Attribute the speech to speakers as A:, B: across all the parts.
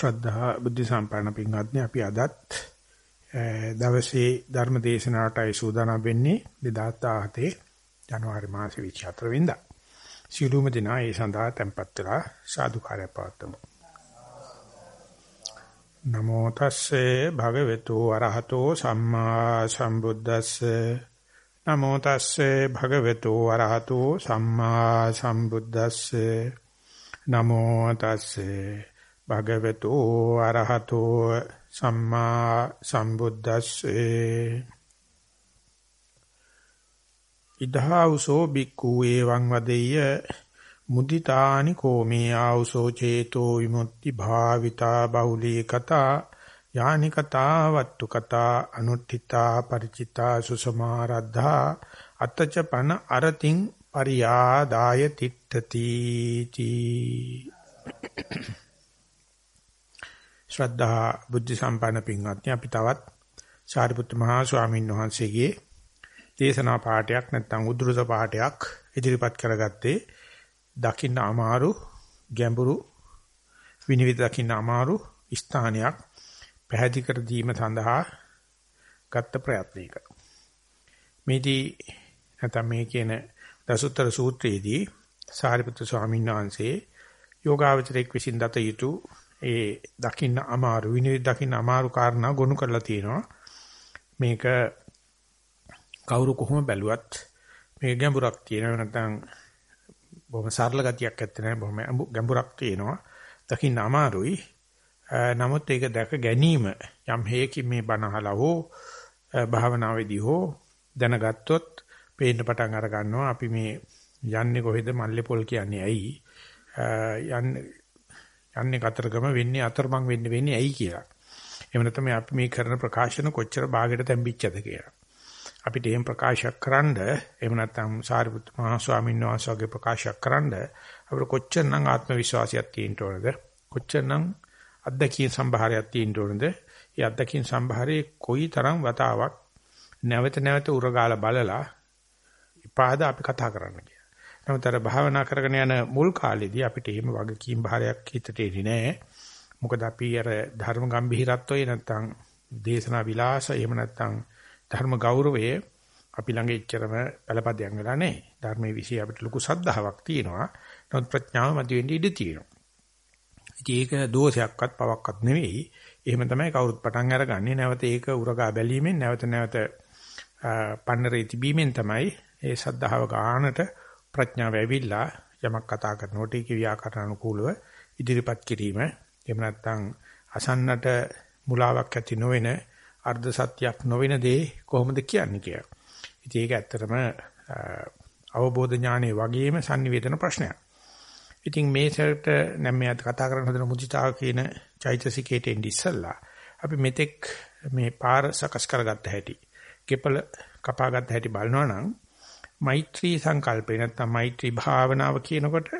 A: ශ්‍රද්ධා බුද්ධ සම්පන්න පින්වත්නි අපි අදත් දවසේ ධර්ම දේශනාවටයි සූදානම් වෙන්නේ 2017 ජනවාරි මාසේ 24 වෙනිදා. සියලුම දෙනා ඒ සඳහා tempත් වෙලා සාදුකාරය පවත්වමු. නමෝ තස්සේ භගවතු වරහතෝ සම්මා සම්බුද්දස්සේ නමෝ තස්සේ භගවතු වරහතෝ සම්මා සම්බුද්දස්සේ නමෝ තස්සේ භගවතු අරහතෝ සම්මා සම්බුද්දස්සේ. ඉදහාවසෝ බික්ඛු එවං වදෙය්‍ය මුදිතානි කෝමේ ආවසෝ චේතෝ විමුක්ති භාවිතා බහුලී කතා යානි කතා වත්තු කතා අනුත්ථිතා ಪರಿචිතා සුසමාරද්ධා අත්තච පන අරතින් පරියාදාය තිට්ඨති තී ශ්‍රද්ධා බුද්ධ සම්පන්න පින්වත්නි අපි තවත් සාරිපුත්ත මහා ස්වාමීන් වහන්සේගේ දේශනා පාඩයක් නැත්නම් උද්දෘත පාඩයක් ඉදිරිපත් කරගත්තේ දකින්න අමාරු ගැඹුරු විනිවිද දකින්න අමාරු ස්ථානයක් පැහැදිලි කර දීම සඳහා ගත්ත ප්‍රයත්නයක. මේදී නැත්නම් මේ කියන දසුත්තර සූත්‍රයේදී සාරිපුත්‍ර ස්වාමීන් වහන්සේ යෝගාවචරයක් විසින් දත යුතු ඒ දකින්න අමාරු විනිවිද දකින්න අමාරු කාරණා ගොනු කරලා තියෙනවා. මේක කවුරු කොහොම බැලුවත් මේ ගැඹුරක් තියෙනවා නැත්නම් බොහොම සරල ගතියක් ඇත්තේ නැහැ බොහොම ගැඹුරක් තියෙනවා. දකින්න අමාරුයි. නමුත් ඒක දැක ගැනීම යම් හේකින් මේ බණහලා හෝ භාවනාවේදී හෝ දැනගත්තොත් පේන්න පටන් අර ගන්නවා අපි මේ යන්නේ කොහෙද මල්ලේ පොල් කියන්නේ ඇයි යන්නේ යන්නේ කතරගම වෙන්නේ අතරමං වෙන්නේ වෙන්නේ ඇයි කියලා. එහෙම නැත්නම් අපි මේ කරන ප්‍රකාශන කොච්චර භාගයට තැම්පිච්චද කියලා. අපිට එහෙම ප්‍රකාශයක් කරන්න එහෙම නැත්නම් සාරිපුත් මහා ස්වාමීන් වහන්සේගේ ප්‍රකාශයක් කරන්න අපිට කොච්චරනම් ආත්ම විශ්වාසයක් තියෙන්න ඕනද? කොච්චරනම් අත්දැකීම් සම්භාරයක් තියෙන්න ඕනද? ඒ අත්දැකීම් සම්භාරයේ කොයි තරම් වතාවක් නැවත නැවත උරගාලා බලලා ඉපාද අපි කතා කරන්න කියලා. නමුත් අර භාවනා කරගෙන යන මුල් කාලේදී අපිට එහෙම වගකීම් භාරයක් හිතට එන්නේ නැහැ. මොකද අපි අර ධර්ම ගැඹිරත්වයේ නැත්තම් දේශනා විලාස එහෙම නැත්තම් ධර්ම ගෞරවයේ අපි ළඟ එච්චරම පළපදයක් වෙලා නැහැ. ධර්මයේ විශ්ය අපිට ලොකු සද්ධාාවක් තියෙනවා. නමුත් ප්‍රඥාව මත වෙන්නේ ඉඳී තියෙනවා. ඉතින් ඒක දෝෂයක්වත් පවක්වත් නෙවෙයි. එහෙම තමයි කවුරුත් පටන් අරගන්නේ. නැවත ඒක උරගා බැලීමෙන් නැවත නැවත පන්නරේ තිබීමෙන් තමයි ඒ සද්ධාව ගානට ප්‍රඥාව ඇවිල්ලා යමක් කතා කරනකොට ඒකේ ව්‍යාකරණ අනුකූලව ඉදිරිපත් කිරීම එහෙම නැත්නම් අසන්නට මුලාවක් ඇති නොවන අර්ධ සත්‍යයක් නොවන දේ කොහොමද කියන්නේ කියලා. ඉතින් ඒක ඇත්තටම අවබෝධ ඥානෙ වගේම sannivedana ප්‍රශ්නයක්. ඉතින් මේසට නම් මේ කතා කරන හදන මුදිතාව කියන චෛතසිකයට එන්නේ ඉස්සල්ලා අපි මෙතෙක් මේ පාර සකස් කරගත්ත හැටි, කෙපල කපාගත්ත හැටි බලනවා නම් මෛත්‍රී සංකල්පේ නැත්නම් මෛත්‍රී භාවනාව කියනකොට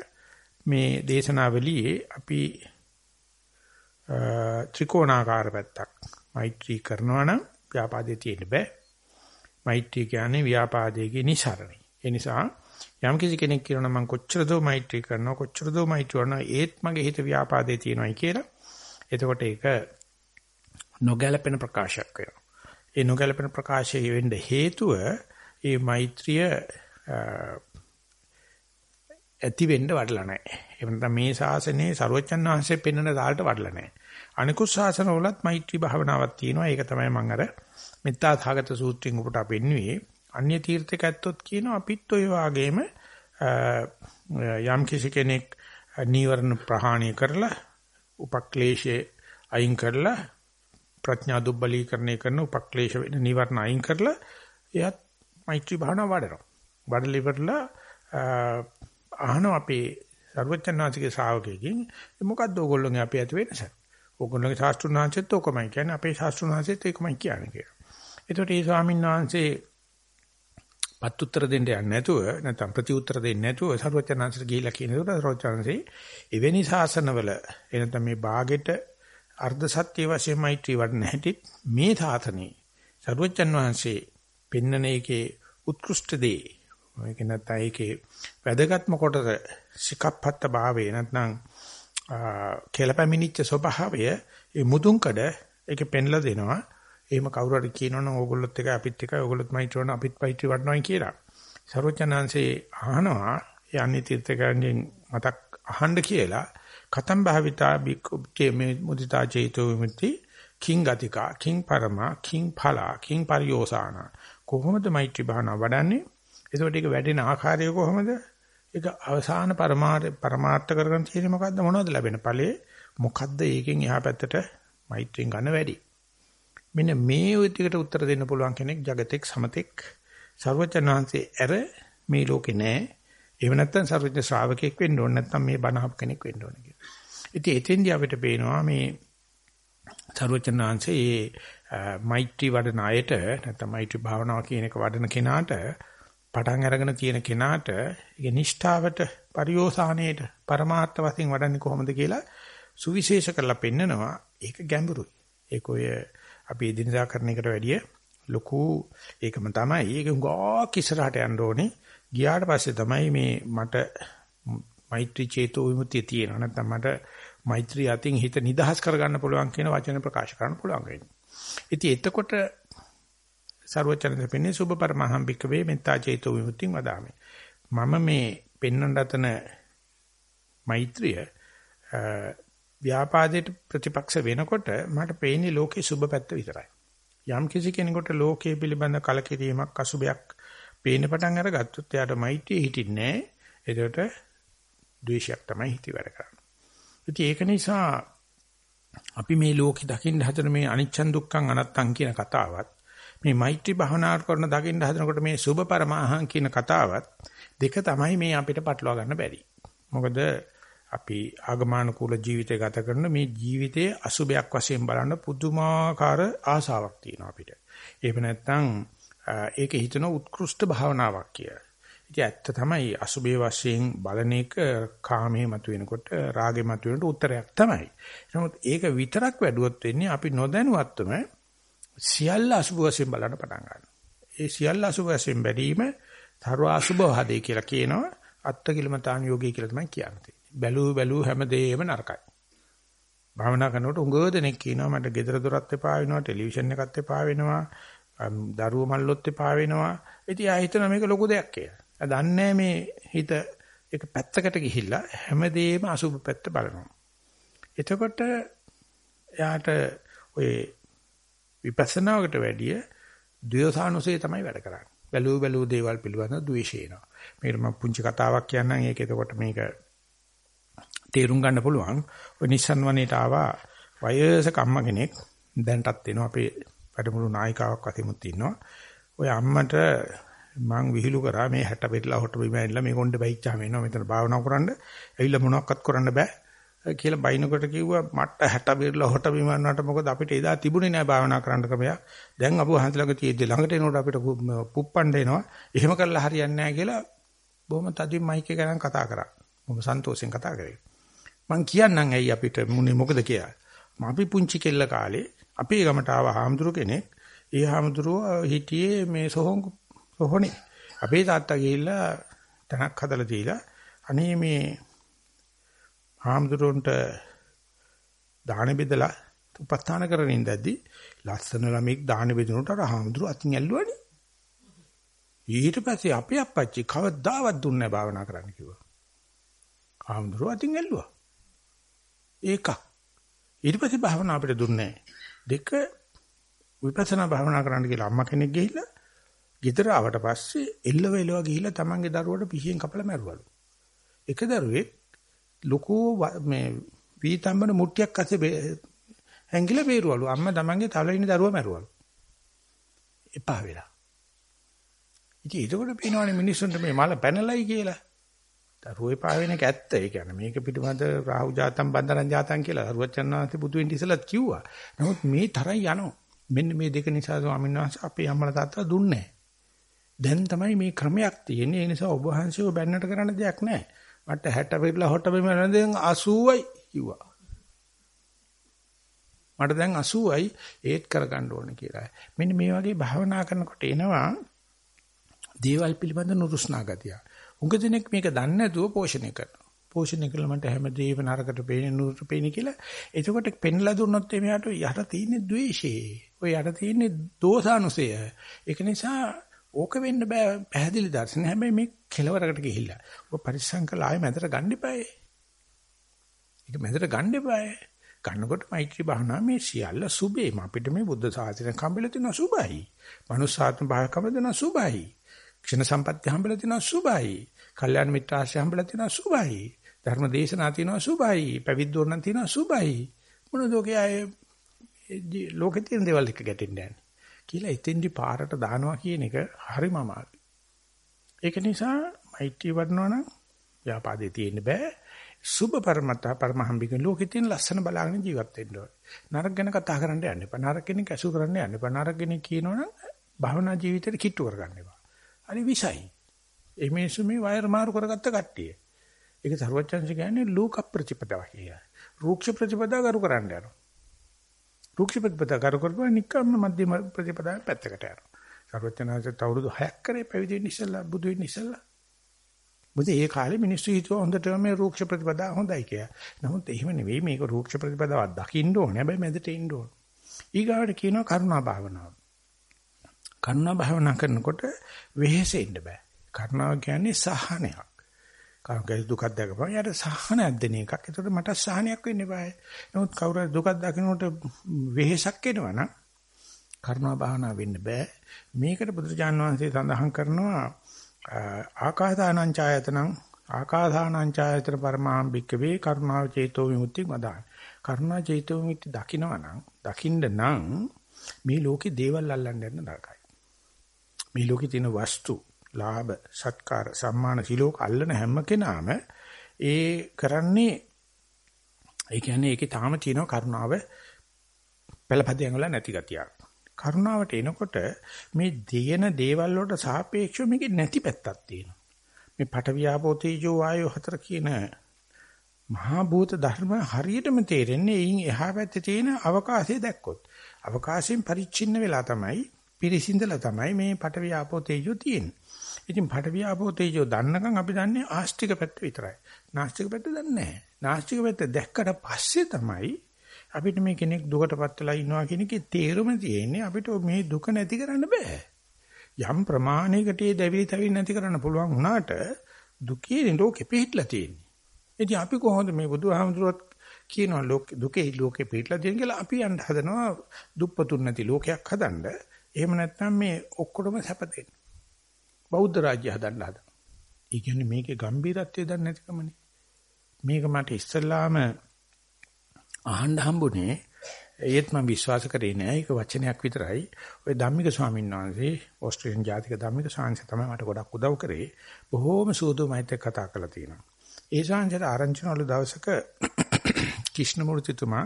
A: මේ දේශනාවලියේ අපි ත්‍රිකෝණාකාර පැත්තක් මෛත්‍රී කරනවා නම් ව්‍යාපාදේ තියෙන්න බෑ. මෛත්‍රී කියන්නේ ව්‍යාපාදයේ නිසරණයි. ඒ නිසා යම් කිසි කෙනෙක් කියනවා මම කොච්චර දෝ මෛත්‍රී කරනවා කොච්චර දෝ මෛත්‍රී කරනවා ඒත් මගේ හිත ව්‍යාපාදේ තියෙනවායි කියලා. එතකොට ඒක නොගැලපෙන ප්‍රකාශයක් වෙනවා. ඒ නොගැලපෙන ප්‍රකාශය වෙන්න හේතුව ඒ මෛත්‍රිය ඇති වෙන්න වඩලා නැහැ. ඒ වෙනතම මේ ශාසනයේ ਸਰවචන් වහන්සේ පෙන්වන දාලට වඩලා නැහැ. අනිකුත් ශාසනවලත් මෛත්‍රී භාවනාවක් තියෙනවා. ඒක තමයි මම අර මෙත්තා සාගත සූත්‍රයෙන් උපට පෙන්වුවේ. අන්‍ය තීර්ථක ඇත්තොත් කියනවා අපිත් ඔය වාගේම යම් කිසි කෙනෙක් නීවරණ ප්‍රහාණය කරලා උපක්ලේශයේ අයින් කරලා ප්‍රඥා දුබ්බලීකරණය කරන උපක්ලේශ වෙන නීවරණ අයින් කරලා එයත් මෛත්‍රී භාවනාව වඩනවා. වඩලා ඉවරලා අහනවා අපේ සර්වචන්නාසිකේ ශ්‍රාවකයෙක්ගෙන් මොකද්ද ඕගොල්ලෝගේ අපේ ඇති වෙනස? ඕගොල්ලෝගේ ශාස්ත්‍රුණාංශෙත් ඕකමයි කියන්නේ අපේ ශාස්ත්‍රුණාංශෙත් ඒකමයි කියන්නේ කියලා. ඒතකොට මේ ස්වාමීන් වහන්සේ පත් උත්තර දෙන්න යන්නේ නැතුව නැත්නම් ප්‍රති උත්තර දෙන්නේ නැතුව සර්වචන්නාංශට ගිහිලා කියනකොට සර්වචන්නාංශේ එවැනි ශාසනවල එනතම මේ ਬਾගෙට අර්ධ සත්‍ය වශයෙන් මෛත්‍රී වඩන හැටි මේ සාතනේ සර්වචන් වහන්සේ පෙන්නන එකේ උත්කෘෂ්ඨ දේ මේක නැත්නම් ඒකේ වැදගත්ම කොටස සිකප්පත්ත භාවය නැත්නම් කෙලපැමිනිච්ච ස්වභාවය ඒ මුදුන්කඩ ඒකේ පෙන්ලා දෙනවා. එහෙම කවුරු හරි කියනවනම් ඕගොල්ලොත් එක අපිත් එක ඕගොල්ලොත් මයිට් වන අපිත් මයිට් වඩනවායි කියලා. සර්වඥාන්සේ අහනවා යන්නේ තීර්ථකයන්ගෙන් මතක් අහන්න කියලා කතම් භාවිතා බික්කේ මේ මුදිතා චේතෝ විමුක්ති කිං ගතිකා කිං පරමා කිං ඵලා කිං පරියෝසාන කොහොමද මෛත්‍රී භාවනාව වඩන්නේ? එතකොට ඒක වැඩෙන ආකාරය කොහොමද? ඒක අවසාන පරමාර්ථ පරමාර්ථ කරගෙන තියෙන්නේ මොකද්ද? මොනවද ලැබෙන ඵලයේ? මොකද්ද ඒකෙන් එහා පැත්තට මෛත්‍රියෙන් ගන්න වැඩි? මෙන්න මේ උත්තරයට උත්තර දෙන්න පුළුවන් කෙනෙක් జగතෙක් සමතෙක් ਸਰවචනාංශේ ඇර මේ ලෝකේ නෑ. එහෙම නැත්නම් ਸਰවඥ ශ්‍රාවකෙක් වෙන්න ඕන නැත්නම් මේ බණහප් කෙනෙක් වෙන්න ඕන කියලා. ඉතින් එතෙන්දී අපිට පේනවා මේ ਸਰවචනාංශේ මෛත්‍රී වඩන අයට නැත්නම් මෛත්‍රී භාවනාව කියන එක වඩන කෙනාට පටන් අරගෙන තියෙන කෙනාට ඒ නිෂ්ඨාවට පරිෝසානයේට પરමාර්ථ වශයෙන් වඩන්නේ කොහොමද කියලා සුවිශේෂ කරලා පෙන්නනවා. ඒක ගැඹුරුයි. ඒක ඔය අපි එදිනදා කරන එකට වැඩිය ලොකු ඒකම තමයි. ඒක උගා කිසරහට යන්න ඕනේ. ගියාට පස්සේ තමයි මේ මට මෛත්‍රී චේතෝ විමුක්තිය තියෙනවා. නැත්නම් මට මෛත්‍රී අතින් හිත නිදහස් කරගන්න පුළුවන් කියන වචන ප්‍රකාශ කරන්න පුළුවන් වෙන්නේ. ඉතින් එතකොට ਸਰවචන දෙපෙන්නේ සුභ පරමහම් භික්කවේ මෙත්තා චේතෝ විමුක්තිය වදාමි. මම මේ පෙන්වන්න රතන මෛත්‍රිය ව්‍යාපාදයට ප්‍රතිපක්ෂ වෙනකොට මට පේන්නේ ලෝකේ සුභ පැත්ත විතරයි. යම් කිසි කෙනෙකුට ලෝකයේ පිළිබඳ කලකිරීමක් අසුභයක් පේන පටන් අරගත්තොත් එයාට මෛත්‍රිය හිටින්නේ නැහැ. ඒකට ද්වේෂයක් තමයි හිතේ වැඩ කරන්නේ. ඉතින් ඒක නිසා අපි මේ ලෝකෙ දකින්න හදන මේ අනිච්චන් දුක්ඛං අනත්තං කියන කතාවත් මේ මෛත්‍රී භාවනා කරන දකින්න හදනකොට මේ සුභ පරමාහං කියන කතාවත් දෙක තමයි මේ අපිට පටලවා ගන්න බැරි. මොකද අපි ආගමානුකූල ජීවිතය ගත කරන මේ ජීවිතයේ අසුභයක් වශයෙන් බලන පුදුමාකාර ආසාවක් තියෙනවා අපිට. ඒක නැත්තම් ඒක හිතන උත්කෘෂ්ඨ භාවනාවක් කියලා. ඉතින් ඇත්ත තමයි අසුබේ වශයෙන් බලන එක කාමයේ මතුවෙනකොට රාගේ මතුවෙනකොට උත්තරයක් තමයි. නමුත් ඒක විතරක් වැඩුවොත් වෙන්නේ අපි නොදැනුවත්වම සියල්ල අසුබ වශයෙන් බලන්න පටන් ගන්නවා. ඒ සියල්ල අසුබ වශයෙන් බැලීම තරව අසුබ හදේ කියලා කියනවා. අත්කිලමතාන් යෝගී කියලා තමයි කියන්නේ. බැලූ බැලූ හැමදේම නරකයි. භාවනා කරනකොට උඟ දෙනෙක් කියනවා මට gedara dorat එපා වෙනවා ටෙලිවිෂන් එකත් එපා වෙනවා දරුවෝ මල්ලොත් එපා වෙනවා. ඉතින් ආ හිතන මේක ලොකු දෙයක් කියලා. ආ දන්නේ මේ හිත එක පැත්තකට ගිහිල්ලා හැමදේම අසුබ පැත්ත බලනවා. එතකොට එයාට ඔය විපස්සනාවකට වැඩිය ද්වේෂානුසය තමයි වැඩ කරන්නේ. බැලූ බැලූ දේවල් පිළිබඳ ද්වේෂය එනවා. මේකට මම පුංචි කතාවක් කියන්නම්. ඒක එතකොට මේක තේරුම් ගන්න පුළුවන්. ඔය නිස්සන් වනේට ආවා වයසක අම්මා කෙනෙක් දැන්ටත් එනවා අපේ වැඩමුළු නායිකාවක් වශයෙන්මුත් ඉන්නවා. ඔය අම්මට මං විහිළු කරා මේ 60 පෙරලා හොට බිම ඇවිල්ලා මේ කොණ්ඩේ බයිච්චාම එනවා මෙතන භාවනා කරන්න. ඇවිල්ලා මොනවක්වත් කරන්න බෑ කියලා බයිනකොට කිව්වා මට 60 පෙරලා හොට බිම යනවට මොකද අපිට එදා තිබුණේ නෑ භාවනා කරන්න ක්‍රමයක්. දැන් අපු හන්සලක තියෙද්දි ළඟට එනකොට අපිට පුප්පණ්ඩ එනවා. එහෙම කරලා හරියන්නේ නෑ කියලා බොහොම තදින් මයික් එක ගන්න කතා කරා. මම සන්තෝෂෙන් කතා කරේ. මං කියන්නම් ඇයි අපිට මුනේ මොකද කියලා. අපි පුංචි කෙල්ල කාලේ අපේ ගමට ආව හාමුදුරු කෙනෙක්. ඒ හාමුදුරුව හිටියේ මේ සොහොන් සොහොනේ. අපේ තාත්තා ගිහිල්ලා තනක් හදලා දීලා අනේ මේ හාමුදුරුවන්ට දාන බෙදලා උපස්ථාන කරගෙන ඉඳද්දි ලස්සන ළමෙක් දාන බෙදනට අර හාමුදුරුව අතින් ඇල්ලුවානේ. ඊට පස්සේ අපේ අප්පච්චි කවදාවත් දුන්නේ නැහැ භාවනා කරන්න කිව්වා. හාමුදුරුව අතින් ඇල්ලුවා. ඒකක්. ඊට පස්සේ භාවනා අපිට දුන්නේ නැහැ. දෙක විපස්සනා භාවනා කරන්න කියලා අම්මා කෙනෙක් ගිහිල්ලා ගෙදර ආවට පස්සේ එල්ලව එලව ගිහිල්ලා තමන්ගේ දරුවට පිහියෙන් කපලා මැරුවලු. එක දරුවෙක් ලොකු මේ පීතම්බන මුට්ටියක් අස්සේ හැංගිලා බේරුවලු. අම්මා තමන්ගේ තවලෙන දරුවා මැරුවලු. එපා වෙලා. ඉතින් ඒකෝට පේනවනේ මිනිස්සුන්ට මේ මල පැනලයි කියලා. දරුවෝ එපා වෙන එක ඇත්ත. ඒ කියන්නේ මේක පිටමද රාහු ජාතම් බන්දරන් ජාතම් කියලා අරුවචන් වහන්සේ බුදු වෙන්න ඉස්සලත් කිව්වා. නමුත් මේ තරම් යනවා. මෙන්න මේ දෙක නිසා ස්වාමීන් වහන්සේ අපේ අම්මලා තාත්තා දුන්නේ දැන් තමයි මේ ක්‍රමයක් තියෙන්නේ. ඒ නිසා ඔබ වහන්සේව බැන්නට කරන්න දෙයක් නැහැ. මට 60 පිටලා හොට බෙම දැන් 80යි කිව්වා. මට දැන් 80යි ඒත් කරගන්න ඕනේ කියලා. මෙන්න මේ වගේ භාවනා කරනකොට එනවා දේවල් පිළිබඳ නුරුස්නා ගතිය. උඟ දිනෙක මේක දන්නේ නැතුව පෝෂණය කරනවා. පෝෂණය කළ මට හැමදේම නරකට පේන්නේ නුරුට පේන්නේ කියලා. එතකොට පෙන්ලා දුන්නොත් එමෙයාට යට තියෙන්නේ ද්වේෂය. ඔය යට තියෙන්නේ දෝසානුසය. ඒක නිසා ඕක වෙන්න බෑ පැහැදිලි දර්ශන. හැබැයි මේ කෙලවරකට ගිහිල්ලා. ඔබ පරිස්සම් කළා ආයෙ මැදට ගන්න එපායි. ඒක මැදට ගන්න එපායි. ගන්නකොට මෛත්‍රී භාවනා මේ සියල්ල සුබේම අපිට මේ බුද්ධ ශාසනය කම්බල තියෙන සුබයි. මනුස්සාත්ම භාවය කම්බල තියෙන සුබයි. ක්ෂණ සම්පත්‍ය හම්බෙලා තියෙන සුබයි. කල්යාණ මිත්‍ර ආශ්‍රය හම්බෙලා තියෙන සුබයි. ධර්ම දේශනා තියෙනවා සුබයි. පැවිද්දෝරණ තියෙනවා සුබයි. මොනද ඔකේ අය ලෝකේ තියෙන දේවල් එක ගැටෙන්නේ නැහැ. කියලා එතෙන්දි පාරට දානවා කියන එක හරිම අමාරුයි. ඒක නිසා මෛත්‍රී වඩනවා නම් ව්‍යාපාදේ තියෙන්න බෑ. සුභ පරමතා පරමහම්බික ලෝකේ තියෙන ලස්සන බලාගෙන ජීවත් වෙන්න ඕනේ. නරක ගැන කතා කරන්න යන්න එපා. නරක කෙනෙක් ඇසු කරන්න යන්න එපා. නරක කෙනෙක් කියනවනම් භවනා ජීවිතේට කිට්ටු කරගන්න එපා. හරි විසයි. ඒ මිනිස්සු මේ වයර් මාරු කරගත්ත කට්ටිය. ඒක සර්වචන්ස කියන්නේ ලෝක ප්‍රතිපදාව කියලා. රූක්ෂ ප්‍රතිපදාව කරු කරන්න යනවා. රූක්ෂ ප්‍රතිපදාව කරු කරපුවා නිකම්ම මධ්‍යම ප්‍රතිපදාව පැත්තකට යනවා. සර්වචන්සත් අවුරුදු 6ක් කරේ පැවිදි වෙන්න ඉස්සෙල්ලා බුදු වෙන්න ඉස්සෙල්ලා. මොකද ඒ කාලේ මිනිස්සු හිතුවා හොඳටම මේ රූක්ෂ ප්‍රතිපදාව හොඳයි කියලා. නමුත් එහෙම නෙවෙයි මේක රූක්ෂ ප්‍රතිපදාවක් දකින්න ඕනේ. හැබැයි මැදට එන්න ඕනේ. ඊගාවට කියනවා කරුණා භාවනාව. කරුණා භාවනා කරනකොට වෙහෙසෙන්න බෑ. කරුණාව කියන්නේ සහනයක්. කවුරුගේ දුකක් දැකපම යාට සහනයක් දෙන එකක්. ඒකට මට සහනයක් වෙන්න බෑ. නමුත් කවුරු දුකක් දකිනකොට වෙහෙසක් එනවනම් කරුණා භාවනා වෙන්න බෑ. මේකට බුදුරජාන් වහන්සේ සඳහන් කරනවා ආකාසානං ඡායතනං ආකාසානං ඡායතන පරමාම් භික්කවේ කරුණාව චේතෝ විමුක්ති මදාන. කරුණා චේතෝ විමුක්ති දකින්නවනම් දකින්න නම් මේ ලෝකේ දේවල් අල්ලන්න යන්න නරකයි. මේ ලෝකේ තියෙන වස්තු, ලාභ, සත්කාර, සම්මාන සිලෝක අල්ලන හැම කෙනාම ඒ කරන්නේ ඒ කියන්නේ ඒකේ තාම තියෙන කරුණාව පළපදියන් වල නැති ගතියක්. කරුණාවට එනකොට මේ දෙයන දේවල් වලට සාපේක්ෂව මේකේ නැති පැත්තක් තියෙනවා. මේ පටවියාපෝ තේජෝ වායෝ හතර කියන මහා භූත ධර්ම හරියටම තේරෙන්නේ එයින් එහා පැත්තේ තියෙන අවකාශය දැක්කොත්. අවකාශයෙන් පරිච්ඡින්න වෙලා තමයි පිරිසිඳලා තමයි මේ පටවිය ආපෝ තේජෝ තියෙන්නේ. ඉතින් පටවිය ආපෝ තේජෝ දන්නකම් අපි දන්නේ ආස්තික පැත්ත විතරයි. නාස්තික පැත්ත දන්නේ නැහැ. නාස්තික පැත්ත දැක්කට පස්සේ තමයි අපිට මේ කෙනෙක් දුකටපත් වෙලා ඉන්නවා කියන එකේ තේරුම තියෙන්නේ අපිට මේ දුක නැති කරන්න බෑ. යම් ප්‍රමාණයකට ඒ දැවිලි තැවිලි නැති කරන්න පුළුවන් වුණාට දුකේ ලෝකෙ පිහිටලා තියෙන්නේ. ඉතින් අපි කොහොමද මේ බුදුහාමුදුරුවත් කියනවා ලෝක දුකේ ලෝකෙ පිහිටලා තියෙන කියලා අපි යන්න හදනවා දුප්පතුන් නැති ලෝකයක් හදන්න. එහෙම නැත්නම් මේ ඔක්කොටම සැප දෙන්න. බෞද්ධ රාජ්‍ය හදන්න හදන. ඒ කියන්නේ මේකේ ගැඹීරත්වය දන්නේ නැතිකමනේ. මේක මට ඉස්සල්ලාම අහන්න හම්බුනේ ඒත් මම විශ්වාස කරේ නෑ ඒක වචනයක් විතරයි. ඔය ධම්මික ස්වාමීන් වහන්සේ ඕස්ට්‍රේලියානු ජාතික ධම්මික ස්වාමීන් තමයි මට ගොඩක් උදව් කරේ. බොහෝම සූදුමයිත් කතා කරලා තියෙනවා. ඒ ස්වාමීන්ට ආරංචිනවලු දවසක කිෂ්ණමූර්තිතුමා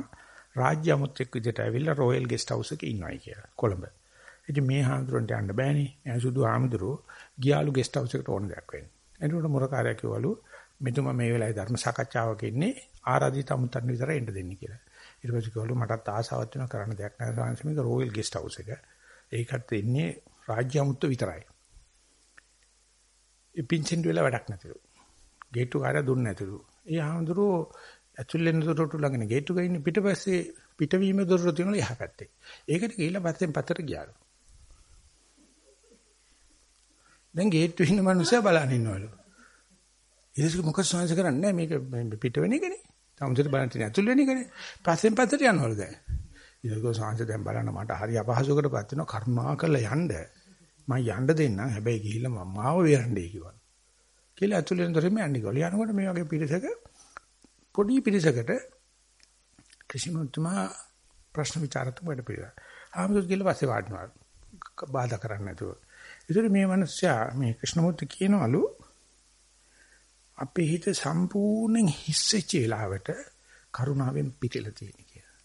A: රාජ්‍ය අමුත්‍යෙක් විදිහට ඇවිල්ලා රොයල් ගෙස්ට් හවුස් එකේ ඉන්නවයි කියලා කොළඹ. ඉතින් මේ හාමුදුරන්ට යන්න බෑනේ. එයා සුදු හාමුදුරුවෝ ගියාලු ගෙස්ට් හවුස් එකට ඕන දෙයක් වෙන්නේ. එතකොට මොරකාරයා කිව්වලු මෙතුමා මේ වෙලාවේ ධර්ම සාකච්ඡාවක ඉන්නේ ආරාධිත අමුතන් විතරයි එන්න දෙන්නේ කියලා. ඊට පස්සේ කිව්වලු මටත් ආසාවක් තියෙනවා කරන්න දෙයක් නැහැ සාංශ මේක රොයල් ගෙස්ට් හවුස් එක. ඒකට ඉන්නේ රාජ්‍ය අමුත්ත විතරයි. ඉපින්චෙන් වෙලා වැඩක් නැතිලු. ගේට්ටු කාර්ය දුන්නේ නැතිලු. ඒ හාමුදුරුවෝ ඇතුල් වෙන දොරටු ළඟනේ ගේට්ටු ගිහින් පිටපස්සේ පිටවීම දොරටු තියෙනවා එහා පැත්තේ. ඒකට ගිහිල්ලා පස්සෙන් පතර ගියාලු. දැන් ගේට්ටුවේ ඉන්න මිනිස්සයා බලන් ඉන්නවලු. ඊට මොකද සංස කරන්නේ මේක පිට වෙන එකනේ. තමුසෙට බලන්න තියෙන ඇතුල් වෙන එකනේ. පස්සෙන් පස්සට යනවලු දැන්. ඊට සංස දැන් බලන්න මට හරි අපහසුකටපත් වෙනවා කරුණා කරලා යන්න. මම යන්න දෙන්නම් හැබැයි ගිහිල්ලා මම මාව වෙරන්නේ කිව්වා. කියලා ඇතුල් වෙන දොරෙම යන්නේ ගෝල. යනකොට මේ වගේ පිරිසක පොඩි පිරිසකට කිසිමතුමා ප්‍රශ්න විචාරතු වැඩ පිළිවෙල. ආමතුත් ගිහලා පස්සේ වාඩිනවා. බාධා කරන්නේ නැතුව. ඒතර මේ මිනිස්සයා මේ ක්‍රිෂ්ණමූර්ති කියනවලු අපේ හිත සම්පූර්ණයෙන් හිස්සෙච්ච වෙලාවට කරුණාවෙන් පිටිලා තියෙන කියලා.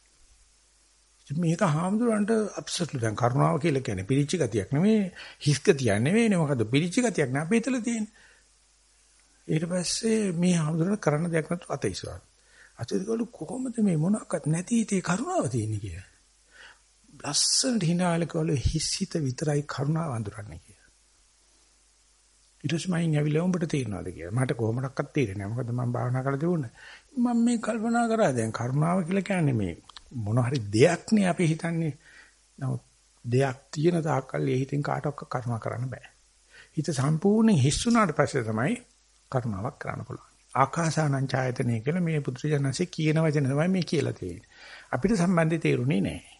A: මේක හාමුදුරන්ට අප්සෙට්ලු දැන් කරුණාව කියලා කියන්නේ පිරිච්ච ගතියක් නෙමෙයි හිස් ගතියක් නෙවෙයිනේ මොකද පිරිච්ච ගතියක් නෑ අපේ හිතලා තියෙන්නේ. ඊට පස්සේ මේ හාමුදුරන් කරන්න දෙයක් නැතුව අතීසවා. අතීතවල කොහොමද මේ මොනක්වත් නැති හිතේ කරුණාව තියෙන්නේ කියලා. ලස්සනට hinaලකවල හිස්සිත විතරයි කරුණාව අඳුරන්නේ. ඊට පස්සේ මයින් ඇවිල්ලා උඹට තේරෙනවද කියලා. මට කොහොමඩක්වත් තේරෙන්නේ නැහැ. මොකද මම භාවනා කරලා තිබුණේ. මම මේ කල්පනා කරා දැන් කරුණාව කියලා කියන්නේ මේ මොන හරි දෙයක් නේ අපි හිතන්නේ. නමුත් දෙයක් තියෙන තාක්කල් ඒ හිතෙන් කාටවත් කරුණා කරන්න බෑ. හිත සම්පූර්ණයෙන් හිස් වුණාට පස්සේ තමයි කරුණාවක් කරන්න පුළුවන්. ආකාසානං ඡායතනෙ කියලා මේ පුත්‍රජනන්සේ කියන වචන තමයි මේ කියලා තියෙන්නේ. අපිට සම්බන්ධය තේරුනේ නැහැ.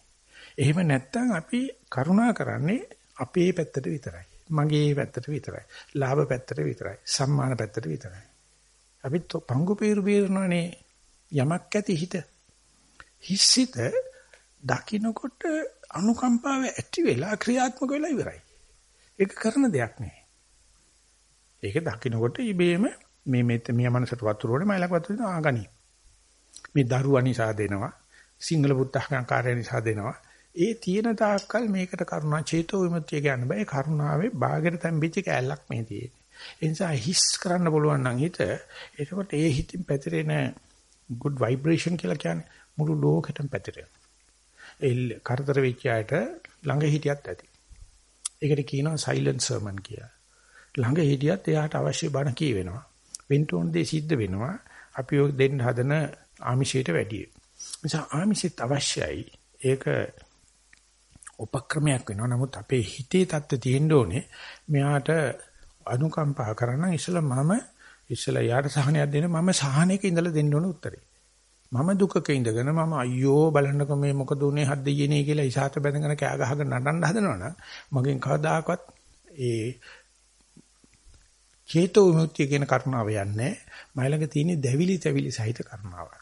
A: එහෙම නැත්නම් අපි කරුණා කරන්නේ අපේ පැත්තට විතරයි. මගේ පැත්තට විතරයි. ලාභ පැත්තට විතරයි. සම්මාන පැත්තට විතරයි. අපි පංගු peeru බේරනනේ යමක් ඇති හිත. හිස්සිත දකින්නකොට අනුකම්පාව ඇති වෙලා ක්‍රියාත්මක වෙලා ඉවරයි. ඒක කරන දෙයක් නෙවෙයි. ඒක දකින්නකොට ඉබේම මේ මෙත් මිය මනසට වතුර ඕනේ මයිලක් වතුර දෙනවා ආගනි. මේ දරුවා නිසා දෙනවා. සිංහල බුද්ධඝම කාර්ය නිසා දෙනවා. ඒ තියෙන තාක්කල් මේකට කරුණා චේතෝ විමුක්තිය කියන්න බෑ. කරුණාවේ බාගෙට තැම්පිච්ච කැලලක් මේ තියෙන්නේ. ඒ නිසා හිස් කරන්න පුළුවන් නම් හිත එතකොට ඒ හිතින් පැතිරෙන good vibration කියලා කියන්නේ මුළු ලෝකෙටම පැතිරෙනවා. ඒ කරදර වෙච්ච අයට ළඟ හිටියත් ඇති. ඒකට කියනවා silent sermon කියලා. ළඟ හිටියත් එයාට අවශ්‍ය බණ කියවෙනවා. වෙන්න ඕන දේ සිද්ධ වෙනවා. අපි ඔය දෙන්න හදන ආමිෂයට වැඩිය. නිසා ආමිෂෙත් අවශ්‍යයි. ඒක උපක්‍රමයක් වෙනවා. නමුත් අපේ හිතේ தත්ත්වය තියෙන්න ඕනේ. මෙයාට අනුකම්පා කරන්න ඉස්සලා මම ඉස්සලා යාට සහනයක් දෙන්න මම සහනයක ඉඳලා දෙන්න ඕන උත්තරේ. මම දුකක ඉඳගෙන මම අයියෝ බලන්නකො මේ මොකද උනේ හත් දෙයියනේ කියලා ඉසాత බැඳගෙන කෑ ගහගෙන නටන්න හදනවනම් මගෙන් කවදාකවත් ඒ චේතෝ විමුක්තිය කියන කරුණාව යන්නේ මයිලඟ තියෙන දැවිලි තැවිලි සහිත කරුණාවක්.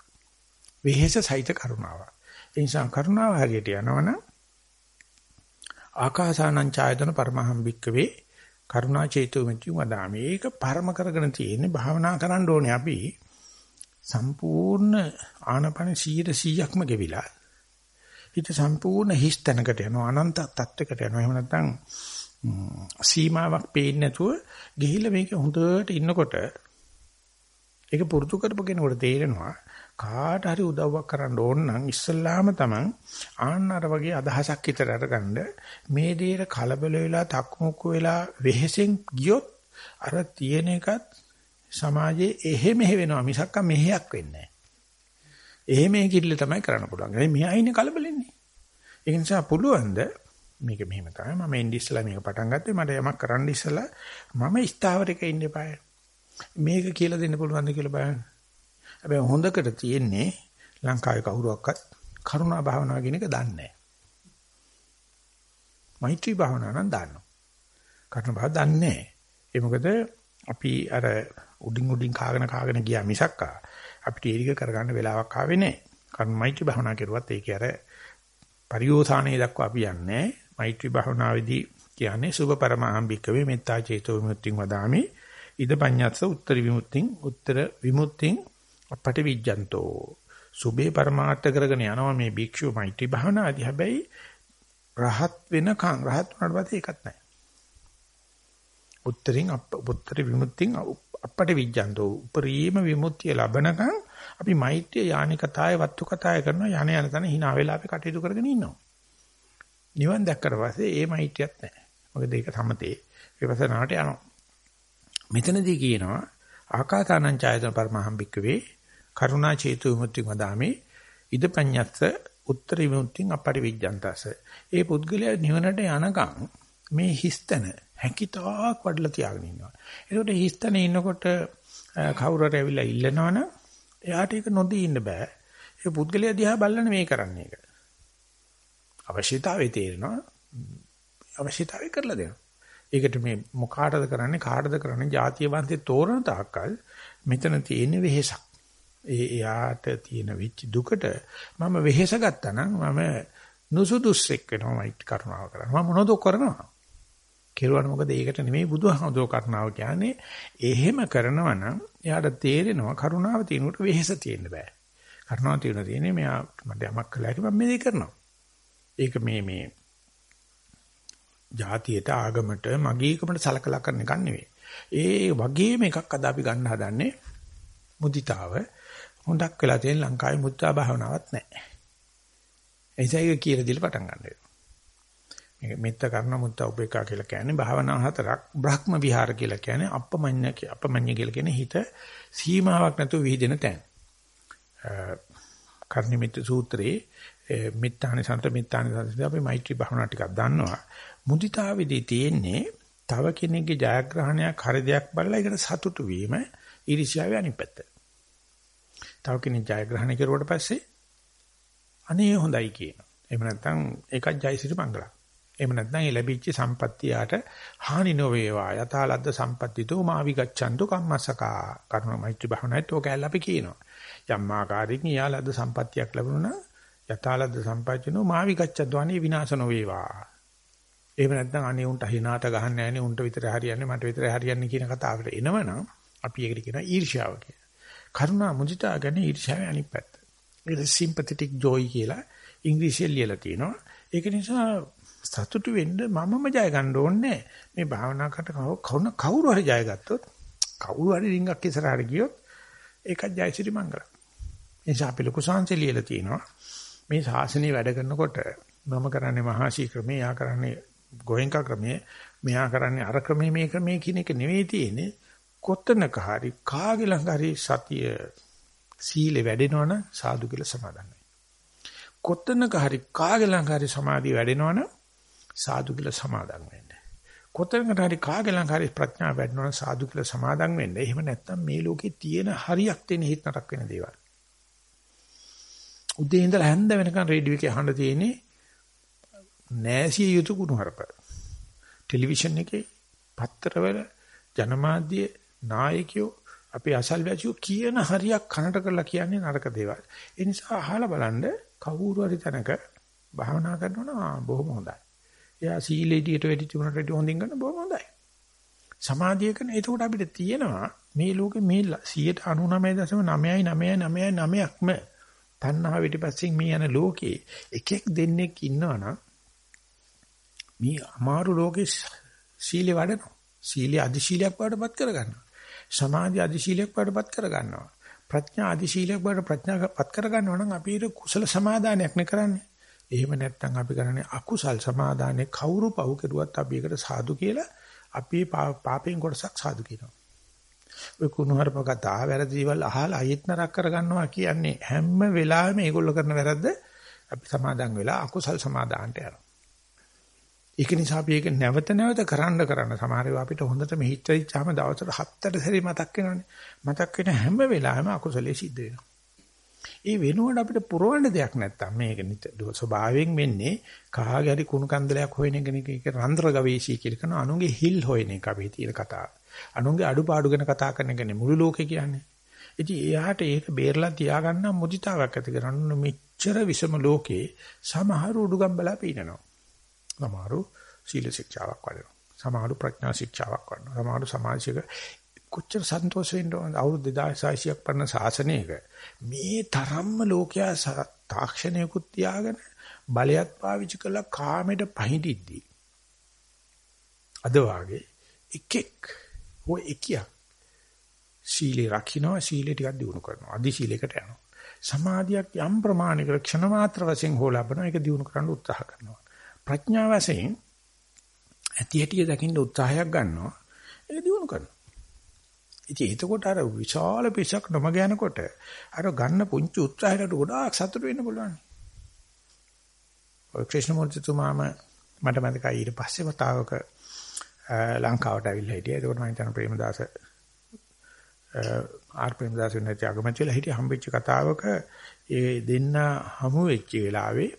A: වෙහෙස සහිත කරුණාවක්. ඒ නිසා කරුණාව හරියට යනවනම් ආකාසානං ඡායතන පරමහම් භික්කවේ කරුණා චේතෝ විමුක්තිය වදාමි. ඒක පරම කරගෙන තියෙන්නේ භාවනා කරන්න ඕනේ අපි සම්පූර්ණ ආනපන 100%ක්ම ගෙවිලා හිත සම්පූර්ණ හිස් තැනකට යනවා අනන්ත තත්වයකට යනවා එහෙම නැත්නම් සීමාවක් පේන්නේ නැතුව ගිහිල්ලා මේක හොඳට ඉන්නකොට ඒක පුරුදු කරපු කෙනෙකුට තේරෙනවා කාට හරි උදව්වක් කරන්න ඕන නම් ඉස්සල්ලාම තමන් ආන්නර වගේ අදහසක් හිතට අරගන්න මේ දේට කලබල වෙලා තක්මුක්කු වෙලා වෙහෙසෙන් ගියොත් අර තියෙන එකත් සමාජයේ එහෙ මෙහෙ වෙනවා මිසක්ක මෙහෙයක් වෙන්නේ නැහැ. එහෙ මෙහෙ කිල්ල තමයි කරන්න පුළුවන්. ඒ මෙහා ඉන්නේ කලබලෙන්නේ. ඒ නිසා පුළුවන් ද මේක මෙහෙම තමයි මම එන්නේ ඉස්සලා මේක පටන් ගත්තේ මට යමක් කරන්න ඉස්සලා මම ස්ථාවරයක ඉන්න එපාය. මේක කියලා දෙන්න පුළුවන්ද කියලා බලන්න. හැබැයි හොඳකට තියෙන්නේ ලංකාවේ කවුරුවක්වත් කරුණා භාවනාව කියන එක දන්නේ නැහැ. මෛත්‍රී භාවනාව නම් දන්නවා. කරුණා භාව දන්නේ නැහැ. ඒ මොකද අපි අර උඩින් උඩින් කාගෙන කාගෙන ගියා මිසක්කා අපිට ඒක කරගන්න වෙලාවක් ආවේ නැහැ. කරුණා මෛත්‍රී භාවනා කරුවත් ඒකේ අර පරිෝසානයේ දක්වා අපි යන්නේ මෛත්‍රී භාවනාවේදී කියන්නේ සුභ පරමහම්බිකවේ මෙත්තා චේතෝ විමුක්තිං වදාමි ඉද පඤ්ඤස්ස උත්තර විමුක්තිං උත්තර විමුක්තිං අපට විජ්ජන්තෝ සුභේ පරමාර්ථ කරගෙන යනවා මේ භික්ෂුව මෛත්‍රී භාවනාදී හැබැයි රහත් වෙනකන් රහත් වුණාට පස්සේ ඒකත් නැහැ. උත්තරින් උත්තර විමුක්තිං අපට විජ්ජන්තෝ උපරිම විමුක්තිය ලබනකන් අපි මෛත්‍රිය යානිකතාය වත්තු කතාය කරනවා යන යන තන hina වෙලා අපි කටයුතු කරගෙන ඉන්නවා. නිවන් දැක්කට පස්සේ ඒ මෛත්‍රියක් නැහැ. මොකද ඒක සමතේ විපස්සනාට යනවා. මෙතනදී කියනවා ආකාතානං ඡායතන පරමහම් භික්කවේ කරුණා චේතු විමුක්ති මදාමේ ඉදපඤ්ඤස්ස උත්තර විමුක්තිං අපරිවිජ්ජන්තස. ඒ පුද්ගලයා නිවනට යනකම් මේ හිස්තන හැකිතාක් වඩලා තියාගෙන ඉන්නවා. ඒකට හිස්තනේ ඉන්නකොට කවුරු හරි ඇවිල්ලා ඉල්ලනවනම් එයාට ඒක නොදී ඉන්න බෑ. ඒ පුද්ගලයා දිහා බලන්න මේ කරන්නේ ඒක. අවශ්‍යතාවය තේරෙනවා අවශ්‍යතාවය කරලා දෙනවා. ඒකට මේ මොකාටද කරන්නේ කාටද කරන්නේ ಜಾතිය වන්තේ තෝරන තාක්කල් මෙතන තියෙන වෙහෙසක්. ඒ එයාට තියෙන වෙච්ච දුකට මම වෙහෙස ගත්තා නම් මම නුසුදුස්සෙක් වෙනවායි කරුණාව කරනවා. මම මොනවද කරනවා? කෙරුවට මොකද ඒකට නෙමෙයි බුදුහාමුදුර කරුණාව කියන්නේ. එහෙම කරනවා නම් එයාට තේරෙනවා කරුණාව තියෙනකොට වෙහෙස තියෙන්න බෑ. කරුණාව තියෙන තියෙන්නේ මෙයා මට යමක් කළා කියලා මම මේක කරනවා. ඒක මේ මේ ජාතියට ආගමට මගීකමට සලකලා කරන එකක් නෙවෙයි. ඒ වගේම එකක් අද අපි ගන්න හදන්නේ මුදිතාව. හොඳක් වෙලා තියෙන ලංකාවේ මුදිතා භාවනාවක් නැහැ. එයිසයි කියලා දීලා පටන් ගන්න වෙනවා. මේ මෙත්ත කරන මුත්ත උපේක්ඛා කියලා කියන්නේ භාවනා හතරක් බ්‍රහ්ම විහාර කියලා කියන්නේ අපමඤ්ඤ අපමඤ්ඤ කියලා කියන්නේ හිත සීමාවක් නැතුව විහිදෙන තැන. කර්ණිමිත සූත්‍රයේ මිත්‍යානි සන්ත මිත්‍යානි සන්ත අපි මෛත්‍රී භාවනා ටිකක් දන්නවා. මුදිතාවේදී තියෙන්නේ තව කෙනෙක්ගේ ජයග්‍රහණයක් හරි දෙයක් බලලා ඒකට සතුටු වීම ඊර්ෂ්‍යාවේ අනිත් පැත්ත. තව කෙනෙක් ජයග්‍රහණය කරුවට පස්සේ අනේ හොඳයි කියනවා. එහෙම නැත්නම් ඒකත් ජයසිරි මංගලක්. එහෙම නැත්නම් ඒ ලැබිච්ච සම්පත්තියට හානි නොවේවා. යථාලද්ද සම්පත්තිතෝ මාවි ගච්ඡන්තු කම්මසකා. කර්ම මෛත්‍රී භාවනාවට ඔක ඇල්ල අපි කියනවා. යම් ආකාරයකින් යාලද්ද සම්පත්තියක් ලැබුණා යථාලද්ද සම්පත්තිනෝ මාවි ගච්ඡද්වානේ විනාශ නොවේවා. එහෙම නැත්නම් අනේ උන්ට හිනාට ගහන්නේ නැහැනේ උන්ට විතර හරියන්නේ මට විතර හරියන්නේ කියන කතාවට එනවනම් අපි ඒකට කියනවා ඊර්ෂ්‍යාව කියලා. කරුණා මුදිතා ගැන ඊර්ෂ්‍යාවේ අනිත් පැත්ත. ඒක sympathetic joy කියලා ඉංග්‍රීසියෙන් ලියලා තියෙනවා. ඒක නිසා සතුටු වෙන්න මමම ජය ගන්න ඕනේ මේ භාවනා කරට කවුරු කවුරු හරි ජය ගත්තොත් කවුරු හරි රින්ගක් ඉස්සරහට ගියොත් ඒකත් ජයසිරි මංගල. එනිසා අපි ලොකු සංසය ලියලා තියෙනවා. මේ ශාසනය වැඩ කරනකොට මම කරන්නේ මහා ශීක්‍රමේ යා කරන්නේ ගෝයන්ක ක්‍රමයේ මෙයා කරන්නේ අර ක්‍රමයේ මේ ක්‍රමයේ කියන එක නෙවෙයි තියෙන්නේ කොතනක හරි කාගේ ළඟ හරි සතිය සීලෙ වැඩෙනවනම් සාදු කියලා සමාදන් වෙන්න. කොතනක හරි කාගේ ළඟ හරි සමාධිය වැඩෙනවනම් සාදු කියලා සමාදන් වෙන්න. කොතනකට හරි කාගේ ළඟ හරි ප්‍රඥාව වැඩෙනවනම් සාදු කියලා සමාදන් වෙන්න. එහෙම නැත්නම් මේ ලෝකේ තියෙන හරියක් තියෙන හිත නරක වෙන දේවල්. උදේ ඉඳලා හැන්ද වෙනකන් රේඩියෝ එකේ අහන්න තියෙන්නේ නෑසිය යුතු කුණුහරුප. ටෙලිවිෂන් එකේ පත්තරවල ජනමාධ්‍ය නායකයෝ අපේ අසල්වැසියෝ කියන හරියක් කනට කරලා කියන්නේ නරක දේවල්. ඒ නිසා අහලා බලන්න කවුරු හරි තැනක භාවනා කරනවා බොහොම හොඳයි. එයා සීලෙඩියට වැඩි තුනට වැඩි හොඳින් කරන බොහොම හොඳයි. සමාධිය කරන එතකොට අපිට තියෙනවා මේ ලෝකේ මේ 199.99999ක්ම තණ්හාව පිටිපස්සෙන් මේ යන ලෝකේ එකෙක් දෙන්නෙක් ඉන්නවනම් මේ අමාරු ලෝකේ සීලෙ වඩනවා. සීලෙ අධි ශීලයක් වඩපත් කර ගන්නවා. සමාධි අධි ශීලයක් වඩපත් කර ගන්නවා. ප්‍රඥා අධි ශීලයක් වඩ ප්‍රඥාපත් කර ගන්නවා නම් අපි ඒක කුසල සමාදානයක් නේ කරන්නේ. එහෙම නැත්නම් අපි කරන්නේ අකුසල් සමාදානේ කවුරු පව් කෙරුවත් අපි ඒකට සාදු කියලා අපි පාපයෙන් කොටසක් සාදු කියනවා. ඔය කුණුහරුප කතා වැරදි දේවල් අහලා අයෙත් නරක කරගන්නවා කියන්නේ හැම වෙලාවෙම මේගොල්ලෝ කරන වැරද්ද අපි සමාදන් වෙලා අකුසල් සමාදානට යනවා. ඒක නිසා අපි ඒක නැවත නැවත කරන්න කරන්න සමහර වෙලාව අපිට හොඳට මෙහිච්ච වෙච්චාම දවසට හත්තට සැරේ මතක් වෙනවනේ. මතක් වෙන හැම වෙලාවෙම අකුසලයේ සිද්ධ වෙනවා. ඒ වෙනුවට අපිට පුරවන්න දෙයක් නැත්තම් මේක ස්වභාවයෙන් වෙන්නේ කාගේ හරි කුණු කන්දලයක් හොයන එක නෙක ඒක රන්ද්‍ර ගවේෂී කියලා කරන අනුගේ හිල් හොයන එක අපි තියෙන කතාව. අනුගේ අඩුපාඩු ගැන කතා කරන එකනේ මුළු ලෝකේ කියන්නේ. ඉතින් එයාට ඒක බේරලා තියාගන්න මුදිතාවක් ඇති කරන්න මෙච්චර විසම ලෝකේ සමහර උඩුගම්බලා පීනනවා. සමහරු සීල ශික්ෂාවක් වඩනවා. සමහරු ප්‍රඥා ශික්ෂාවක් වඩනවා. සමහරු සමාජික කොච්චර සන්තෝෂ වෙන්න ඕනද? අවුරුදු 2600ක් පරණ ශාසනයක මේ තරම්ම ලෝකයා තාක්ෂණයකුත් තියාගෙන බලයත් පාවිච්චි කළා කාමයට පහඳිද්දී. අද වාගේ එකෙක් හෝ එකියක් සීලේ රකින්න සීලේ ටිකක් දිනු කරනවා. අදි සීලයකට යනවා. සමාධියක් යම් ප්‍රමාණයකට ක්ෂණ මාත්‍ර වශයෙන් හෝ ලබනවා ඒක දිනු කරන්න උත්සාහ කරනවා. ප්‍රඥා වශයෙන් ඇති හැටි දකින්න උත්සාහයක් ගන්නවා ඒක දිනු කරනවා ඉතින් එතකොට අර විශාල පිසක් නොමග යනකොට අර ගන්න පුංචි උත්සාහයකට ගොඩාක් සතුට වෙන්න පුළුවන්. ඔය ක්‍රිෂ්ණමූර්තිතුමාම මට මතකයි ඊට පස්සේ වතාවක ලංකාවට ඇවිල්ලා හිටියා. ඒකට මම හිතන ප්‍රේමදාස ආර් ප්‍රේමදාස වෙනත් අගමැතිලා හිටිය හම්බෙච්ච කතාවක ඒ දෙන්න හමු වෙච්ච වෙලාවේ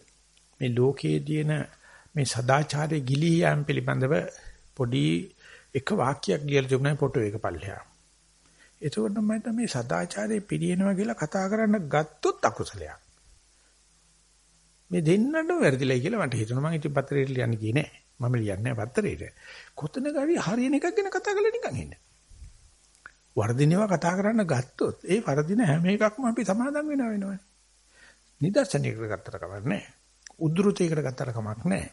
A: මේ ලෝකයේ තියෙන මේ සදාචාරයේ ගිලී යාම පිළිබඳව පොඩි එක වාක්‍යයක් කියලා තිබුණා ෆොටෝ එක පල්ලෙහා. එතකොට මම මේ සදාචාරයේ පිළිෙනවා කියලා කතා කරන්න ගත්තොත් අකුසලයක්. මේ දෙන්නට වැරදිලයි කියලා මට හිතුණා මම ඉතින් පත්‍රයට ලියන්න ගියේ නෑ. මම ලියන්නේ නෑ පත්‍රයට. කොතනක හරි හරියන එකක් ගැන කතා කරලා නිකන් ඉන්න. වර්ධිනේවා කතා කරන්න ගත්තොත් ඒ වර්ධින හැම එකක්ම අපි සමාදම් වෙනවා වෙනවනේ. නිදර්ශනයකට ගත්තට කමක් නෑ. උද්ෘතයකට ගත්තට කමක් නෑ.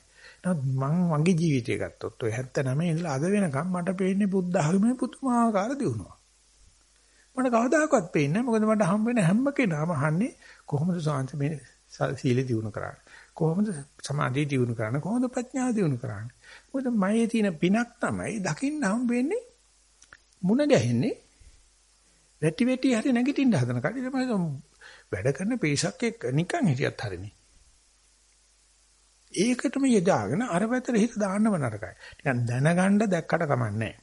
A: නමුත් මං වගේ ජීවිතය ගත්තොත් ඔය 79 ඉඳලා අද වෙනකම් මට පේන්නේ බුද්ධ ධර්මයේ පුදුමාකාර දියුණුවක්. මට කවදාකවත් පේන්නේ නැහැ. මොකද මට හම් වෙන හැම කෙනාම අහන්නේ කොහොමද සාන්ත මේ සීල දිනු කරන්නේ? කොහොමද සමාධිය දිනු කරන්නේ? කොහොමද ප්‍රඥාව දිනු කරන්නේ? මොකද මයේ තියෙන පිනක් තමයි දකින්න හම්බ වෙන්නේ මුණ ගැහෙන්නේ වැටි වැටි හරි නැගිටින්න හදන කඩේ මම වැඩ කරන පිරිසක් එක්ක නිකන් හිටියත් හරිනේ. ඒකටම යදාගෙන අර පැත්තට හිත දාන්නව නරකයි. නිකන් දැනගන්න දැක්කට කමන්නේ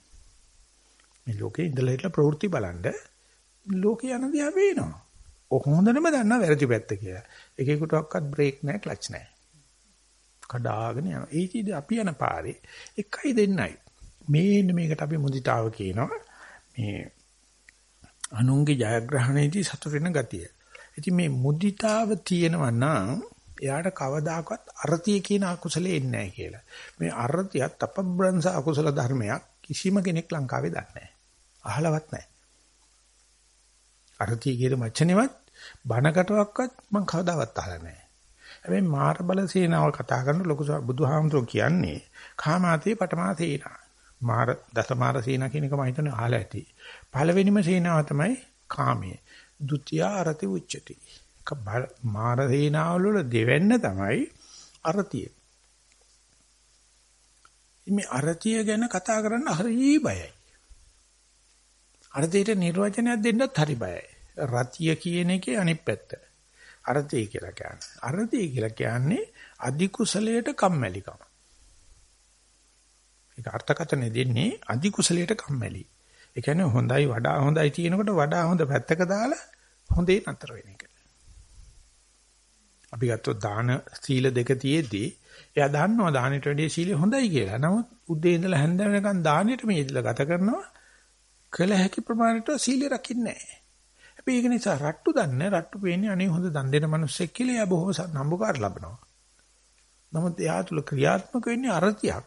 A: මේ ලෝකේ ඉඳලා හිටලා ප්‍රවෘත්ති බලන්න ලෝකේ යන දිහා පේනවා. හොඳනම දන්නා වැරදි පැත්ත කියලා. එකෙකුටවත් බ්‍රේක් නැහැ, ක්ලච් නැහැ. කඩාගෙන යනවා. ඒ චීද අපි යන පාරේ එකයි දෙන්නයි. මේන්න මේකට අපි මුදිතාව කියනවා. මේ අනුන්ගේ ජයග්‍රහණයේදී සතුට වෙන ගතිය. ඉතින් මේ මුදිතාව තියෙනවා නම් එයාට කවදාකවත් අරතිය කියන අකුසලෙ එන්නේ නැහැ කියලා. මේ අරතියත් අපබ්‍රංශ අකුසල ධර්මයක් කිසිම කෙනෙක් ලංකාවේ දන්නේ නැහැ. අහලවත් නැහැ. අරතිය කියන වචනේවත් බණකටවත් මම කවදාවත් අහලා නැහැ. හැබැයි මාර බල සේනාව කතා කරන ලොකු බුදුහාමුදුරුවෝ කියන්නේ කාමාතේ පටමා සේනා. මාර දසමාර සේනා කියන එක මම හිතන්නේ අහලා ඇති. පළවෙනිම සේනාව තමයි කාමයේ. ဒုတိ ය අරති උච්චති. මාර සේනාවල වල දෙවෙන්න තමයි අරතිය. මේ අරතිය ගැන කතා කරන්න හරි බයයි. අරතියට නිර්වචනයක් දෙන්නත් හරි බයයි. රතිය කියන එකේ අනිත් පැත්ත. අරතිය කියලා කියන්නේ. අරතිය කියලා කියන්නේ අධි කුසලයට කම්මැලිකම. ඒක අර්ථකථන දෙන්නේ අධි කුසලයට කම්මැලි. ඒ කියන්නේ හොඳයි වඩා හොඳයි තියෙනකොට වඩා හොඳ පැත්තක දාලා හොඳේ නතර වෙන එක. අපි ගත්තොත් දාන සීල දෙක තියේදී එයා දන්නවා දානෙට වැඩිය සීලය හොඳයි කියලා. නමුත් උදේ ඉඳලා හැන්ද වෙනකන් දානෙට මේ ඉඳලා ගත කරනවා කළ හැකි ප්‍රමාණයට සීලය රකින්නේ නැහැ. හැබැයි ඒක නිසා රට්ටු දන්නේ රට්ටු පේන්නේ අනේ හොඳ දන් දෙන මිනිස්සෙක් කියලා එයා බොහොම නම්බුකාර ලබනවා. නමුත් එයා තුල ක්‍රියාත්මක වෙන්නේ අරතියක්.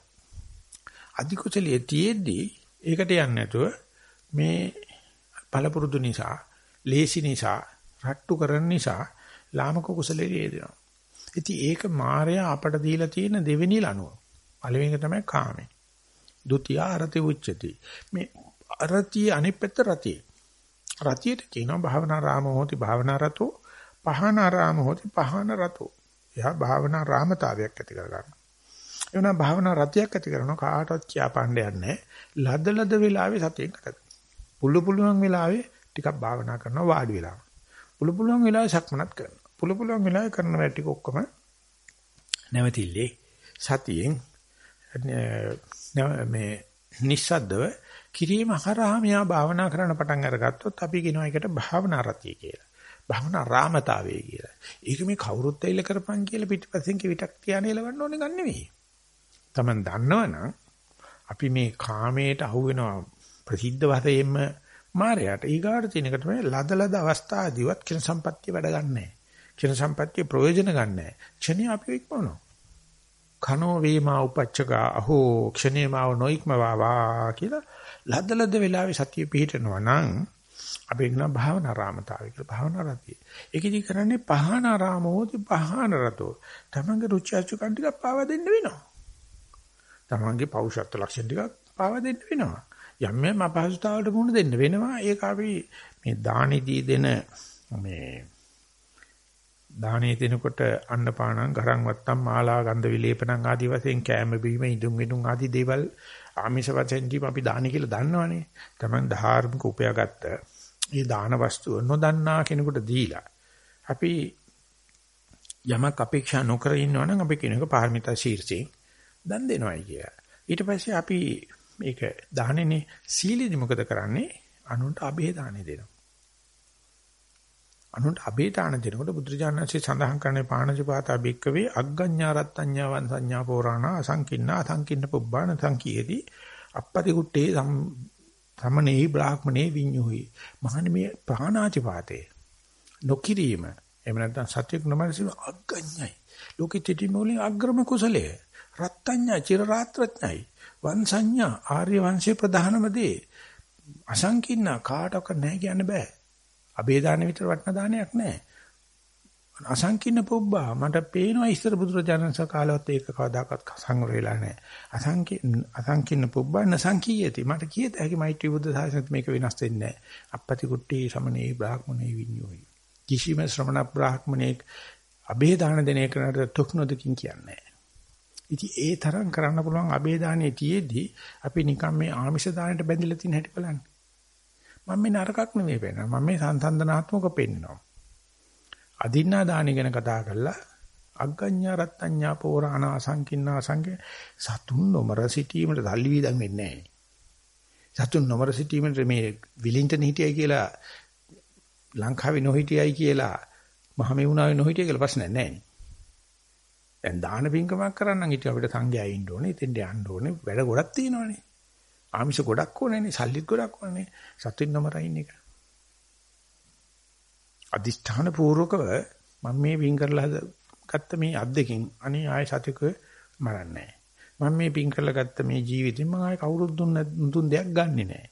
A: අධිකුසලිය තියේදී ඒකට යන්නේ නැතුව මේ පළපුරුදු නිසා, ලේසි නිසා, රට්ටු කරන නිසා ලාමක කුසලයේ යෙදෙනවා. ඉතින් ඒක මායя අපට දීලා තියෙන දෙවෙනි ලනුව. පළවෙනි තමයි කාමේ. ဒုတိ ය අරති උච්චති. මේ අරති අනිත් පැත්ත රතිය. රතියට කියනවා භාවනා රාම හෝති භාවනා රතෝ පහන රාම හෝති පහන රතෝ. එයා භාවනා රාමතාවයක් ඇති කර ගන්නවා. එවනා භාවනා රතියක් ඇති කරනවා කාටවත් කියාපන්න යන්නේ. ලදලද වෙලාවේ සතියෙන් කරගන්න. පුළු පුළුවන් වෙලාවේ ටිකක් භාවනා කරනවා වාඩි වෙලා. පුළු පුළුවන් වෙලාවේ සක්මනත් කරනවා. පුළු පුළුවන් වෙලාවේ කරන වැඩ ටික ඔක්කොම නැවතිල්ලේ සතියෙන් මේ නිස්සද්දව කිරීම හරහා මෙයා භාවනා කරන්න පටන් අරගත්තොත් අපි කියනවා ඒකට භාවනා රතිය කියලා. භාවනා රාමතාවය කියලා. ඒක මේ කවුරුත් ඇවිල්ලා කරපන් කියලා පිටිපස්සෙන් කිවිතක් තියානේ ලවන්න ඕනේ ගන්න නෙවෙයි. Taman දන්නවනම් අපි මේ කාමයට අහු වෙනවා ප්‍රසිද්ධ වශයෙන්ම මායයට ඊගාට තියෙන එක තමයි ලදලද අවස්ථාදීවත් කින සම්පත්තිය වැඩ ගන්නෑ. කින සම්පත්තිය ප්‍රයෝජන ගන්නෑ. ක්ෂණිය අපි ඉක්මනවා. කනෝ වේමා උපච්චකා අහෝ ක්ෂණේමාව නොයික්මවා කියලා ලද්දලද්ද වෙලාවේ සතිය පිහිටනවා නම් අපි කියන භාවනා රාමතාවය කියලා භාවනා රතිය. ඒකෙදි කරන්නේ පහන රාමෝති පහන රතෝ. තමන්ගේ රුචි අරුචිකන් ටිකක් පාවා දෙන්න වෙනවා. තමන්ගේ පෞෂත්ව ලක්ෂණ ටිකක් පාවා දෙන්න වෙනවා. යම් යම් අපහසුතාවලට මුහුණ දෙන්න වෙනවා. ඒක අපි මේ දානිදී දෙන මේ දානේ දෙනකොට අන්නපානං ගරන් වත්තම් මාලා ගන්ධ විලේපනං ආදී වශයෙන් කෑම බීම ඉදුම් ඉදුම් ආදී දේවල් ආමිෂ වශයෙන් දීප අපි දානි කියලා දන්නවනේ. Taman ධාර්මික උපයාගත්ත මේ දාන වස්තුව නොදන්නා කෙනෙකුට දීලා අපි යමක් අපේක්ෂා නොකර ඉන්නවනම් අපි කියන එක පාරමිතා ශීර්ෂයෙන් දන් දෙනවයි කියලා. ඊට පස්සේ අපි මේක දාහනේ සීලෙදි මොකද කරන්නේ? අනුන්ට අබේ දානේ දෙනවා. අනුන්ට අබේ දාන දෙනකොට බුදුරජාණන්සේ සඳහන් කරන්නේ පාණජපාතා බික්කවේ අග්ගඤ්ඤාරත්ත්‍ඤ්ඤාවන් සංඥා පෝරාණ අසංකින්න අසංකින්න පුබ්බාන සංකීයති. අපපති කුට්ටේ සමනේ බ්‍රාහ්මනේ විඤ්ඤෝහි. මහන්නේ මේ ප්‍රාණාතිපාතේ නොකිරීම. එහෙම නැත්නම් සත්‍යක නමරසි අග්ගඤ්ඤයි ලෝකෙ තිටි මොලේ අග්‍රම කුසලයේ. රත්ත්‍ඤ්ඤා චිර රාත්‍රඥයි වංශඤ්ඤා ආර්ය වංශේ ප්‍රධානම දේ අසංකින්න කාටක නැහැ කියන්න බෑ අබේ දාන විතර වටන දානයක් නැහැ. අසංකින්න පුබ්බා මට පේනවා ඉස්සර බුදුරජාණන්සේ කාලවත් ඒක කවදාකවත් සංවර වෙලා නැහැ. අසංකින්න අසංකින්න පුබ්බා නසංකීයති මට කියත හැකි මෛත්‍රී බුද්ධ සාසනත් මේක වෙනස් වෙන්නේ නැහැ. අපපති කුට්ටි සමනේ බ්‍රාහ්මණේ විඤ්ඤෝයි. කිසිම ශ්‍රමණ බ්‍රාහ්මණෙක් අබේ දාන දෙන එකනට තුක් නොදකින් කියන්නේ ඉතින් ඒ තරම් කරන්න පුළුවන් අබේ දානේ තියේදී අපි නිකන් මේ ආමිෂ දානට බැඳිලා තියෙන හැටි බලන්න. මම මේ නරකක් නෙවෙයි පෙන්නනවා. මම මේ සංසන්දනාත්මක පෙන්නනවා. අදින්නා දානි ගැන කතා කරලා අග්ගඤ්ඤා රත්ත්‍ඤ්ඤා පෝරාණ අසංකින්නා සංගේ සතුන් නොමර සිටීමට සල්ලි වීදම් වෙන්නේ නැහැ. සතුන් නොමර සිටීමට මේ විලින්ටන් හිටියයි කියලා ලංකාවේ නොහිටියයි කියලා මහමෙවුනාවේ නොහිටියයි කියලා ප්‍රශ්නයක් නැහැ. දැන් දාන පින්කමක් කරන්න ඉතින් අපිට සංඝයා ඉන්න ඕනේ, ඉතින් යන්න ඕනේ, වැඩ ගොඩක් තියෙනවානේ. ආමිෂ ගොඩක් ඕනේනේ, සල්ලිත් ගොඩක් ඕනේ. සතුන් නොමරයින් එක. අදිෂ්ඨාන පූර්වකව මම මේ වින් කරලා ගත්ත මේ අද්දකින් අනේ ආය සතික මරන්නේ මම මේ පින් කරලා ගත්ත මේ ජීවිතෙන් මම ආය කවුරුත් දුන්න දුන් දෙයක් ගන්නෙ නෑ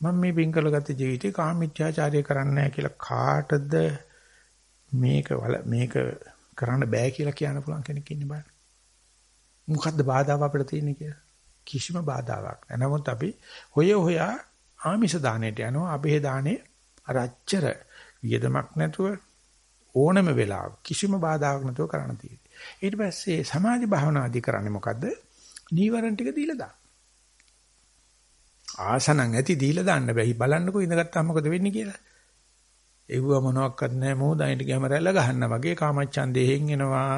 A: මම මේ පින් කරලා ගත්ත ජීවිතේ කාමීත්‍යාචාරය කරන්නේ නැහැ කියලා කාටද මේක මේක කරන්න බෑ කියලා කියන්න පුළුවන් කෙනෙක් ඉන්න බෑ මොකද්ද බාධාව අපිට තියෙන්නේ කියලා කිසිම බාධාවක් නැහැ නමුත් අපි හොය හොයා ආමිෂ දාණයට යනවා අබේ දාණේ අර අච්චර වියදමක් නැතුව ඕනම වෙලාවක කිසිම බාධාවක් නැතුව කරන්න තියෙන්නේ. ඊට පස්සේ සමාධි භාවනාදී කරන්නේ මොකද්ද? නීවරණ ටික දීලා දාන්න. ආසනං ඇති දීලා දාන්න බැයි බලන්නකෝ ඉඳගත්තාම මොකද වෙන්නේ කියලා. එව්ව මොනවත් නැහැ මොහොතයින්ට ගියම රැල්ල ගහන්න වගේ කාමච්ඡන්දේ එහෙන් එනවා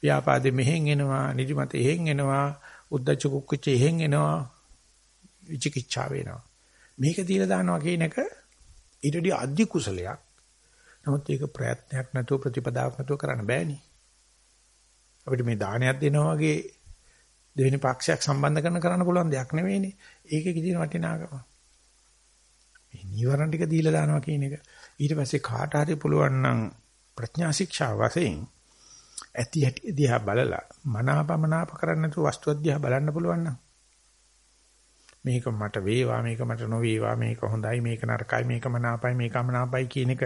A: ව්‍යාපාදේ මෙහෙන් එනවා නිදිමත එහෙන් එනවා උද්දච්ච කුක්කුච්ච එහෙන් එනවා විචිකිච්ඡා වෙනවා මේක දීලා දානවා කියන එක ඊටදී අධි කුසලයක් නමුත් ඒක ප්‍රයත්නයක් නැතුව ප්‍රතිපදාවක් නැතුව කරන්න බෑනේ. අපිට මේ දානයක් දෙනවා වගේ දෙවෙනි පක්ෂයක් සම්බන්ධ කරන කරන්න පුළුවන් දෙයක් නෙවෙයිනේ. ඒකේ කිදින වටිනාකම. මේ නීවරණ ටික දීලා දානවා කියන එක. ඊට පස්සේ කාට හරි පුළුවන් නම් ප්‍රඥා ශික්ෂා වශයෙන් ඇති හැටි දිහා බලලා මනාපමනාප කරන්න නැතුව වස්තුව දිහා බලන්න පුළුවන් නම් මේක මට වේවා මේක මට නොවේවා මේක හොඳයි මේක නරකයි මේක මනාපයි මේක අමනාපයි කියන එක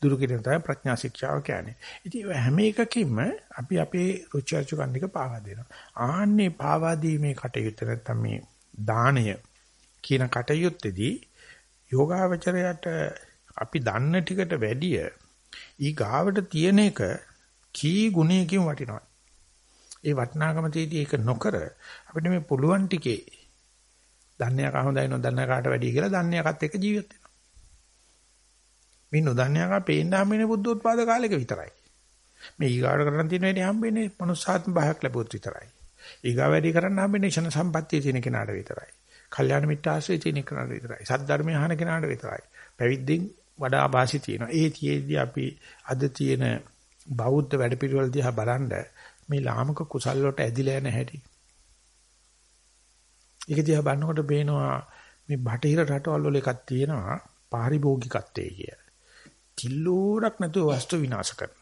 A: දුරු කිරීම තමයි ප්‍රඥා ශික්ෂාව කියන්නේ. ඉතින් හැම එකකින්ම අපි අපේ රුචි අරුචිකන් එක පාවා දෙනවා. ආන්නේ පාවා දීමේ කටයුත්ත නැත්තම් මේ දාණය කියන කටයුත්තේදී යෝගාවචරයට අපි දන්න ටිකට වැඩිය ඊ ගාවට තියෙන එක කී ගුණයකින් වටිනවා. ඒ වටිනාකම තියදී ඒක නොකර අපිට මේ පුළුවන් ටිකේ දන්නේ කා හොඳයි නොදන්නේ කාට වැඩි කියලා දන්නේ කත් එක්ක ජීවත් වෙනවා. මේ නොදන්නේ කා පේන්න හම්බෙන්නේ බුද්ධෝත්පාද කාලෙක විතරයි. මේ ඊගාට කරන්න තියෙන වැඩි හම්බෙන්නේ මනුස්සාත්ම භාගයක් ලැබුවොත් විතරයි. ඊගා වැඩි කරන්න හම්බෙන්නේ ක්ෂණ සම්පත්තිය තියෙන කෙනාට විතරයි. කල්යාණ මිත්‍ර ආශ්‍රය තියෙන කෙනාට විතරයි. සද්ධර්මය අහන කෙනාට විතරයි. පැවිද්දෙන් වඩා ආభాසි තියෙනවා. ඒ තියේදී අපි අද තියෙන බෞද්ධ වැඩපිළිවෙල දිහා බලනද මේ ලාමක කුසල් වලට ඇදිලා යන හැටි ඒක දිහා බලනකොට පේනවා මේ බටහිර රටවල් වල එකක් තියෙනවා පාරිභෝගිකත්වයේ කිය. කිල්ලෝරක් නැතුව වස්තු විනාශ කරන.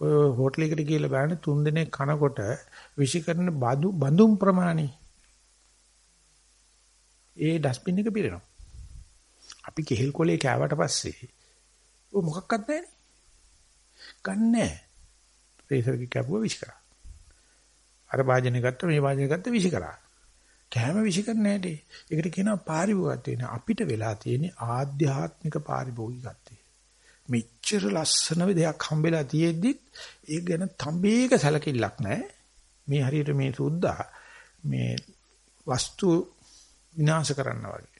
A: ඔය හෝටලයකට ගිහලා බලන්න තුන් දිනේ කනකොට විෂිකරන බඳු බඳුම් ප්‍රමාණي ඒ ඩස්බින් එක පිරෙනවා. අපි කෙහෙල් කොලේ කෑවට පස්සේ ඔය මොකක්වත් නැහැ. ගන්නෑ. රේසර් එක කැපුවා විශ් කරා. අර වාජනේ ගත්ත මේ වාජනේ ගත්ත විශ් කරා. කෑම විසිකරන හැටි. ඒකට කියනවා පාරිභෝගිකත්වය. අපිට වෙලා තියෙන්නේ ආධ්‍යාත්මික පාරිභෝගිකත්වය. මෙච්චර ලස්සන දෙයක් හම්බෙලා තියෙද්දිත් ඒක ගැන තඹේක සැලකිල්ලක් නැහැ. මේ හරියට මේ සුද්දා මේ වස්තු විනාශ කරනවා වගේ.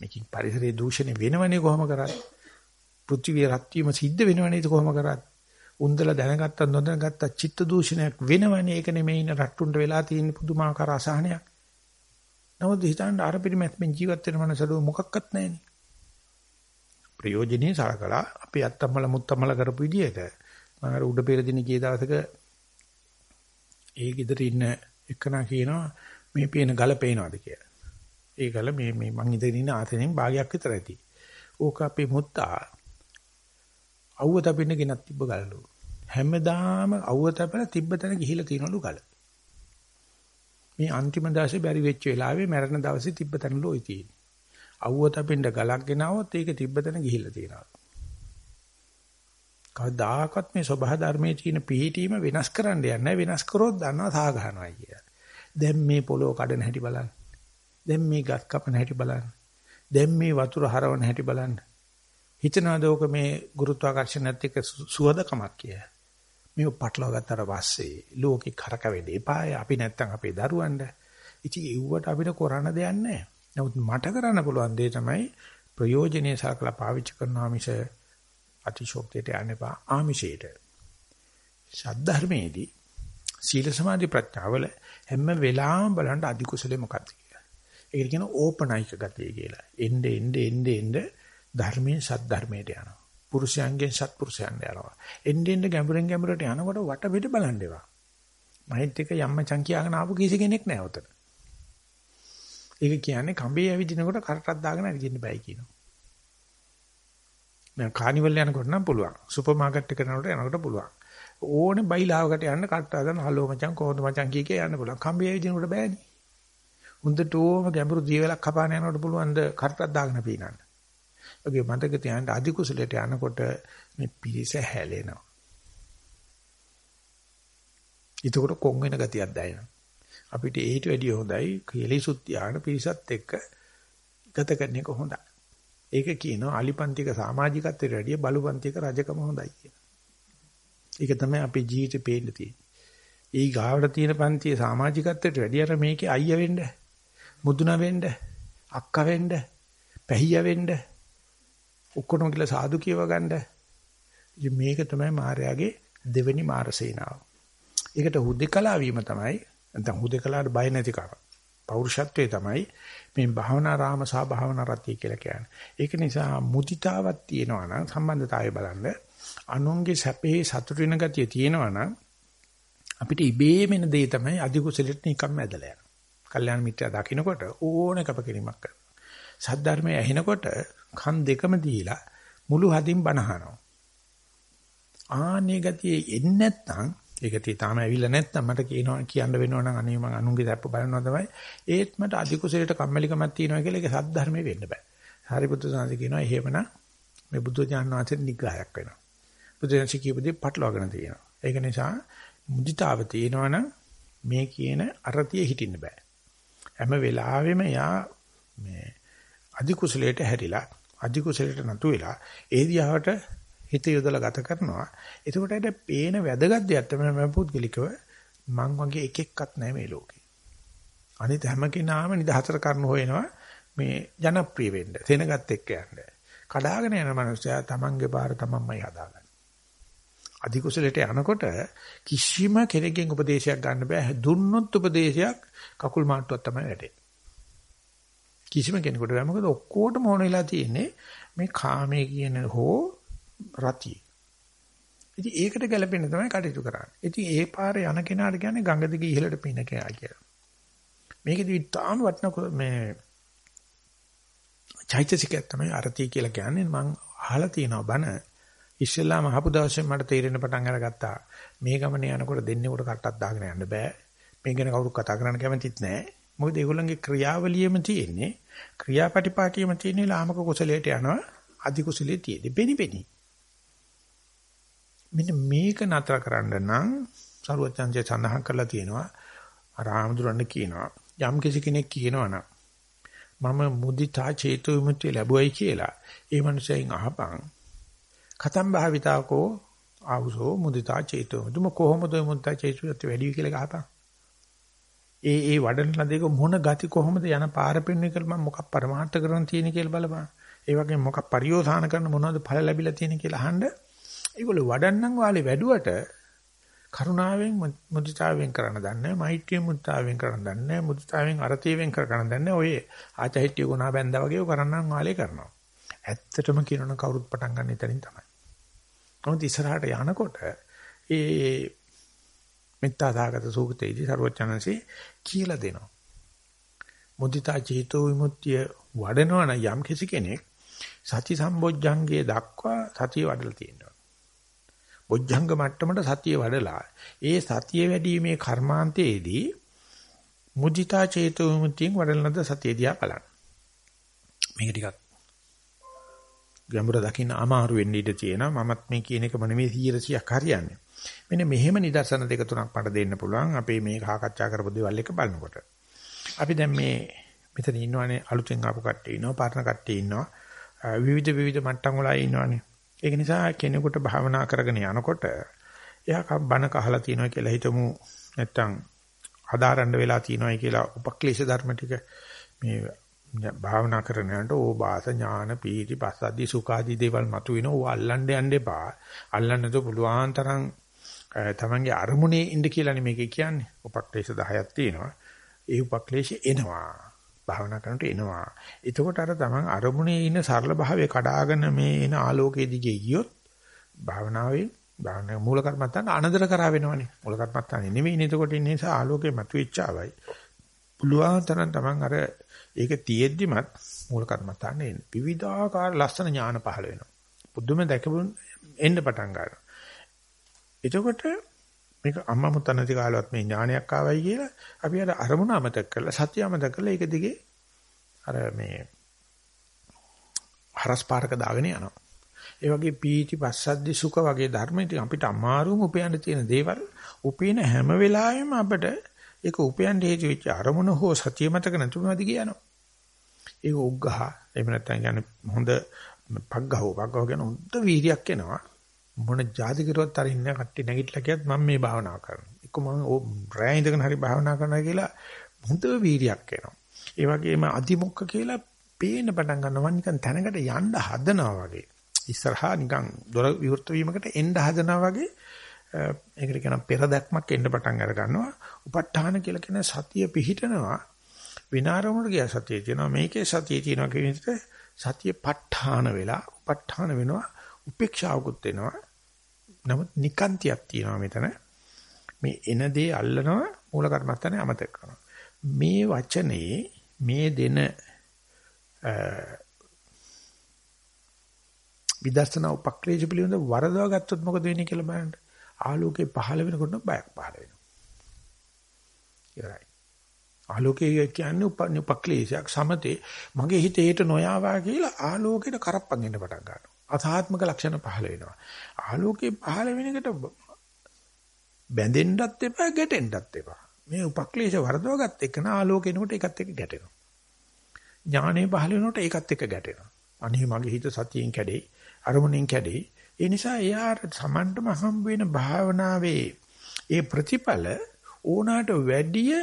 A: මේකින් පරිසරයේ දූෂණය වෙනවනේ කොහොම කරත්. පෘථිවිය රත් වීම සිද්ධ වෙනවනේ ඒක කොහොම කරත්. උන්දලා දැනගත්තා නොදැනගත්තා චිත්ත දූෂණයක් වෙනවනේ ඒක නෙමෙයි න රට්ටුන්ට වෙලා තියෙන පුදුමාකාර අසහනයක්. නමුත් හිතන්න අර පිරිමැත්මෙන් ජීවත් වෙන මනසලෝ මොකක්වත් නැහෙනේ. ප්‍රයෝජනේ සලකලා අපි අත්තම්මල මුත්තම්මල කරපු විදිහට මම අර උඩ පෙර දින ගිය දවසක ඒ ගෙදර ඉන්න එකනා කියනවා මේ පේන ගල පේනවද කියලා. ඒ ගල මේ මේ මං ඉඳගෙන ඉන්න ආතනෙන් භාගයක් විතර ඇති. ඕක අපේ මුත්තා අවුව තපින්න ගෙනත් තිබ්බ ගලලු. හැමදාම අවුව තපලා තිබ්බ තැන ගිහිලා තියනලු ගල. මේ අන්තිම දවසේ බැරි වෙච්ච වෙලාවේ මැරෙන දවසේ තිබ්බතනලු ඔය තියෙන්නේ. අවුව තපෙන්ද ගලක් ගෙනවොත් ඒක තිබ්බතන ගිහිල්ලා තියෙනවා. කවදාකවත් මේ සබහා ධර්මයේ තියෙන පිහිටීම වෙනස් කරන්න යන්නේ වෙනස් කරොත් දන්නවා සා ගන්නවා කියලා. දැන් මේ පොළොව කඩන හැටි බලන්න. දැන් මේ ගස් කපන හැටි බලන්න. දැන් මේ වතුර හරවන හැටි බලන්න. හිතනවාද ඕක මේ ගුරුත්වාකර්ෂණයත් එක්ක සුවදකමක් කියලා. මේක පටලවා ගත්තට පස්සේ ලෝකේ කරකවෙන්න එපාය අපි නැත්තම් අපේ දරුවන්ට. ඉතින් ඒවට අපිට කරන්න දෙයක් නැහැ. නමුත් මට කරන්න පුළුවන් දේ තමයි ප්‍රයෝජනේ සලකලා පාවිච්චි කරනවා මිස අතිශෝක්තියට යන්න එපා ආමිෂයට. සද්ධර්මයේදී සීල සමාධි ප්‍රඥාවල හැම වෙලාවෙම බලන්න අධි කුසලේ මොකක්ද කියලා. ඒකට කියන ඕපනයික ගතිය කියලා. එnde එnde එnde එnde ධර්මයෙන් සද්ධර්මයට යනවා. පුරුෂයන්ගෙන් සත්පුරුෂයන්ට යනවා. එnde එnde ගැඹුරෙන් ගැඹුරට යනකොට වට පිට බලන් දෙවා. මහිත් එක යම්මචන් කියාගෙන ආපු කිසි කෙනෙක් නැහැ උතන. ඒක කියන්නේ කඹේ ඇවිදිනකොට කරටක් දාගෙන ඇවිදින්න බෑ කියනවා. මම කානිවල් යනකොට නම් පුළුවන්. සුපර් මාකට් එකට යනකොට යනකොට පුළුවන්. ඕනේ බයිලාවකට යන්න කට්ට හදන හලෝ මචං කොහොමද මචං කිය කිය යන්න පුළුවන්. කම්බිය ඇවිදිනකොට බෑනේ. හොඳටම ගැඹුරු දීවලක් කපාන යනකොට පුළුවන් ද කට්ටක් දාගෙන පීනන්න. ඔගේ මතක තියාගන්න අධි කුසලයට යනකොට මේ පිරිස හැලෙනවා. ඒකට කොන් වෙන ගතියක් දැනෙනවා. අපිට ඊට වැඩිය හොඳයි කෙලිසුත් යාන පිරිසත් එක්ක ගත කරන එක හොඳයි. ඒක කියනවා අලිපන්තික සමාජිකත්වයට වැඩිය බලුපන්තික රජකම හොඳයි කියලා. ඒක තමයි අපේ ජීවිතේ පේන්න තියෙන්නේ. ඒ ගාවට තියෙන පන්තියේ සමාජිකත්වයට වැඩි අර මේකේ අයියා වෙන්න, මුදුන වෙන්න, අක්කා වෙන්න, පැහිය වෙන්න, ඔක්කොම කියලා සාදු කියව ගන්න. මේක තමයි මායාවේ දෙවෙනි මාරසේනාව. ඒකට හුදෙකලා වීම තමයි නැත්නම් හුදෙකලාට බය නැතිකම. පෞරුෂත්වයේ තමයි මේ භාවනා රාම සහ භාවනා රතිය කියලා කියන්නේ. ඒක නිසා මුදිතාවක් තියෙනවා නම් සම්බන්ධතාවය බලන්න අනුන්ගේ සැපේ සතුට වෙන ගතිය තියෙනවා නම් අපිට ඉබේම එන දේ තමයි අධි කුසලෙට නිකම්ම ඇදලා යනවා. කල්යාණ මිත්‍යා දකින්නකොට ඕන කපකිරීමක් කරනවා. සද්ධර්මය ඇහෙනකොට කන් දෙකම දීලා මුළු හදින් බනහනවා. ආනේ ගතිය එන්නේ නැත්නම් ඒක තී තාම ඇවිල්ලා නැත්නම් මට කියනවා කියන්න වෙනවා නම් අනේ මං අනුන්ගේ දැප්ප බලනවා තමයි ඒත් මට අධි කුසලයට කම්මැලිකමක් තියෙනවා කියලා ඒක සද්ධර්මයේ වෙන්න බෑ. හරිපුත්තු සාන්ති කියනවා එහෙමනම් මේ බුද්ධ ඥාන වාසෙත් නිග්‍රහයක් වෙනවා. බුදුරජාණන් කියපදී පටලවාගෙන තියෙනවා. ඒක නිසා මුදිතාව තියෙනවනම් මේ කියන අරතිය හිටින්න බෑ. හැම වෙලාවෙම යා මේ අධි කුසලයට හැරිලා අධි කුසලයට නතු වෙලා ඒ දිහාට හිත යොදලා ගත කරනවා. එතකොට ඒට පේන වැදගත් දෙයක් තමයි මම පුද්ගලිකව මං වගේ එක එක්කත් නැහැ මේ ලෝකේ. අනිත් හැම කෙනාම නිදහතර කරන හොයනවා මේ ජනප්‍රිය වෙන්න. සෙනගත් එක්ක යන්න. කඩාගෙන යන මනුස්සයා තමන්ගේ පාර තමන්මයි හදාගන්නේ. අධි කුසලයට යනකොට කිසිම කෙනෙක්ගෙන් උපදේශයක් ගන්න බෑ. දුන්නොත් උපදේශයක් කකුල් මාට්ටුවක් තමයි වැටෙන්නේ. කිසිම කෙනෙකුට බෑ. මොකද ඔක්කොටම ඕන වෙලා තියෙන්නේ මේ කාමයේ කියන හෝ රතිය. ඉතින් ඒකට ගැලපෙන්න තමයි කටයුතු කරන්නේ. ඉතින් ඒ පාරේ යන කෙනාට කියන්නේ ගඟ දිගේ ඉහළට පින කෙනා කියලා. මේකෙදි තාම වටන මේ චෛතසිකයක් තමයි අරතිය කියලා කියන්නේ මම අහලා තියෙනවා බණ ඉස්සෙල්ලාම අහපු දවසේ මට තේරෙන පටන් අරගත්තා මේ ගමනේ යනකොට දෙන්නේ උඩ කට්ටක් දාගෙන යන්න බෑ මේ ගැන කවුරුත් කතා කරන්න කැමතිත් නෑ. මොකද ඒගොල්ලන්ගේ ක්‍රියාවලියෙම තියෙන්නේ ක්‍රියාපටිපාටියෙම තියෙන්නේ ලාමක කුසලයට යනවා අධි කුසලයේ තියෙදි බෙනි බෙනි. මෙන්න මේක නතර කරන්න නම් සරුවචන්ජය සඳහන් කරලා තියෙනවා ආරාමදුරන්න කියනවා යම් කිසි කෙනෙක් කියනවා නම් මම මුදිතා චේතු විමුක්තිය ලැබුවයි කියලා ඒ මනුස්සයෙන් අහපන්. කතම් භාවිතාකෝ ආවුසෝ මුදිතා චේතෝ දුම කොහොමද මුදිතා චේතෝත් වැඩි කියලා ගහපන් ඒ ඒ වඩන ලදේක මොන ගති කොහොමද යන පාර පෙන්වන්නේ කියලා මම මොකක් පරමාර්ථ කරන තියෙන කියලා බලපන්. ඒ වගේ මොකක් පරියෝසాన කරන මොනවද ඵල ලැබිලා තියෙන කියලා අහන්න. ඒගොල්ලෝ වඩන්නම් වාලේ වැඩුවට කරුණාවෙන් මුදිතාවෙන් කරන්න දන්නේ මෛත්‍රිය මුදිතාවෙන් කරන්න දන්නේ මුදිතාවෙන් අරතියෙන් කරන්න දන්නේ ඔය ආචහිටිය ගුණා බැඳා වගේ කරන්නම් වාලේ කරනවා. ඇත්තටම කියනවනම් කවුරුත් පටන් ගන්න එතනින් තමයි. නමුත් ඉස්සරහට යනකොට ඒ මෙත්තා දාගත සූක්තයේදී ਸਰවඥාන්සේ කියලා දෙනවා. මුදිතා චේතෝ විමුක්තිය වඩනවා නම් යම් කිසි කෙනෙක් සති සම්බොජ්ජංගයේ දක්වා සතිය වඩලා තියෙනවා. බොජ්ජංග මට්ටමට සතිය වඩලා ඒ සතිය වැඩිීමේ කර්මාන්තයේදී මුදිතා චේතෝ විමුක්තියෙන් වඩලනද සතිය දිහා බලන්න. මේක ටිකක් ගැඹුර දකින්න අමාරු වෙන්න ඉඩ තියෙනවා. මමත් මේ කියන එකම නෙමෙයි 100ක් හරියන්නේ. මෙන්න මෙහෙම නිදර්ශන දෙක තුනක් මට දෙන්න පුළුවන්. අපේ මේ සාකච්ඡා කරපු දේවල් එක බලනකොට. අපි දැන් මේ මෙතන ඉන්නවනේ අලුතෙන් ආපු කට්ටිය ඉන්නවා, පාරණ කට්ටිය ඉන්නවා. විවිධ විවිධ මට්ටම් වල ඉන්නවනේ. ඒක නිසා කෙනෙකුට භාවනා කරගෙන යනකොට එයා බණ කහලා තියෙනවා කියලා හිතමු නැත්තම් හදාරන්න වෙලා තියෙනවායි කියලා උපක්ලේශ ධර්ම ටික මේ භාවනා කරන යනට ඕබාස ඥාන පීති පස්සද්ධි සුඛාදී දේවල් මතුවෙන ඕ අල්ලන්න යන්න එපා. අල්ලන්නද පුළුවන් තරම් තමන්ගේ අරමුණේ ඉන්න කියලානේ මේකේ කියන්නේ. උපක්ලේශ 10ක් තියෙනවා. ඒ උපක්ලේශ එනවා. භාවනා කරනට එනවා. එතකොට අර තමන් අරමුණේ ඉන්න සරල භාවය කඩාගෙන මේ එන ආලෝකයේ දිගේ ගියොත් භාවනාවේ භාවනා මූල කර්මත්තාන අනදර කරා වෙනවනේ. මූල කර්මත්තානේ නෙමෙයි එතකොට ඉන්නේ නිසා ආලෝකේ මතුවෙච්චාවයි. පුළුවන් තරම් තමන් අර ඒක තියෙද්දිමත් මූල කර්මත්තාන එන්නේ. විවිධාකාර ලස්සන ඥාන පහළ වෙනවා. බුදුම දැකපුන් එන්න පටන් ගන්නවා. එතකොට මේක අම්මා මුත්ත නැති කාලවත් මේ ඥානයක් ආවයි කියලා අපි අර අරමුණ අමතක කරලා සත්‍ය අමතක කරලා ඒක දිගේ අර මේ හරස් පාරක දාගෙන යනවා. ඒ වගේ පීති පස්සද්දි සුඛ වගේ ධර්ම ඉතින් අපිට අමාරුම උපයන්න තියෙන දේවල් උපේන හැම වෙලාවෙම අපිට ඒක උපයන්න හේතු වෙච්ච අරමුණ හෝ සතිය මතක නැතුනවද කියනවා. ඒක උග්ඝහ එහෙම නැත්නම් කියන්නේ හොඳ පග්ගහෝ පග්ගහෝ කියන හොඳ වීර්යයක් එනවා. මොන જાති කිරුවත් අර ඉන්න කට්ටි නැගිටලා කියත් මම මේ භාවනාව කරනවා. එක්ක මම රෑ ඉඳගෙන හරි භාවනා කරනවා කියලා හොඳ වීරියක් එනවා. ඒ වගේම අදිමුක්ක කියලා පේන පටන් ගන්නවා නිකන් තැනකට යන්න හදනවා වගේ. ඉස්සරහා නිකන් දොර විවෘත වීමකට එන්න හදනවා වගේ ඒකට කියන පෙරදැක්මක් එන්න පටන් අර ගන්නවා. උප ဋ ාහන කියලා කියන සතිය පිහිටනවා. විනාරමුණ ගිය සතිය තියෙනවා. මේකේ සතිය තියෙනවා කියන විදිහට සතිය ප ဋ ාහන වෙලා උප ဋ ාහන වෙනවා. උපේක්ෂාවකුත් වෙනවා. නමුත් නිකාන්තියක් තියෙනවා මෙතන. මේ එන දේ අල්ලනවා මූල කර්මස්ථානේ අමතක කරනවා. මේ වචනේ මේ දෙන විදර්ශනා උපක්‍රේජ පිළිබඳ වරදවා ගත්තොත් මොකද වෙන්නේ කියලා බලන්න. ආලෝකේ පහළ වෙනකොට බයක් පහළ වෙනවා. ඉවරයි. ආලෝකය කියන්නේ උපක්ලේශයක් සමතේ මගේ හිතේ හිට නොයාවා කියලා ආලෝකයට කරප්පන් එන්න පටන් ගන්නවා. අසාත්මක ලක්ෂණ පහළ වෙනවා. ආලෝකේ පහළ වෙන එකට බැඳෙන්නත් එපා ගැටෙන්නත් එපා. මේ උපක්ලේශ වරදවා ගත්ත එක නා ආලෝකේනකොට ඒකත් එක්ක ගැටෙනවා. ඥානෙ පහළ වෙනකොට ඒකත් එක්ක ගැටෙනවා. අනේ මගේ හිත සතියෙන් කැඩේ. අරමුණෙන් කැඩේ. ඒ නිසා එයාට සමන්ටම හම්බ වෙන භාවනාවේ ඒ ප්‍රතිඵල ඕනාට වැඩිය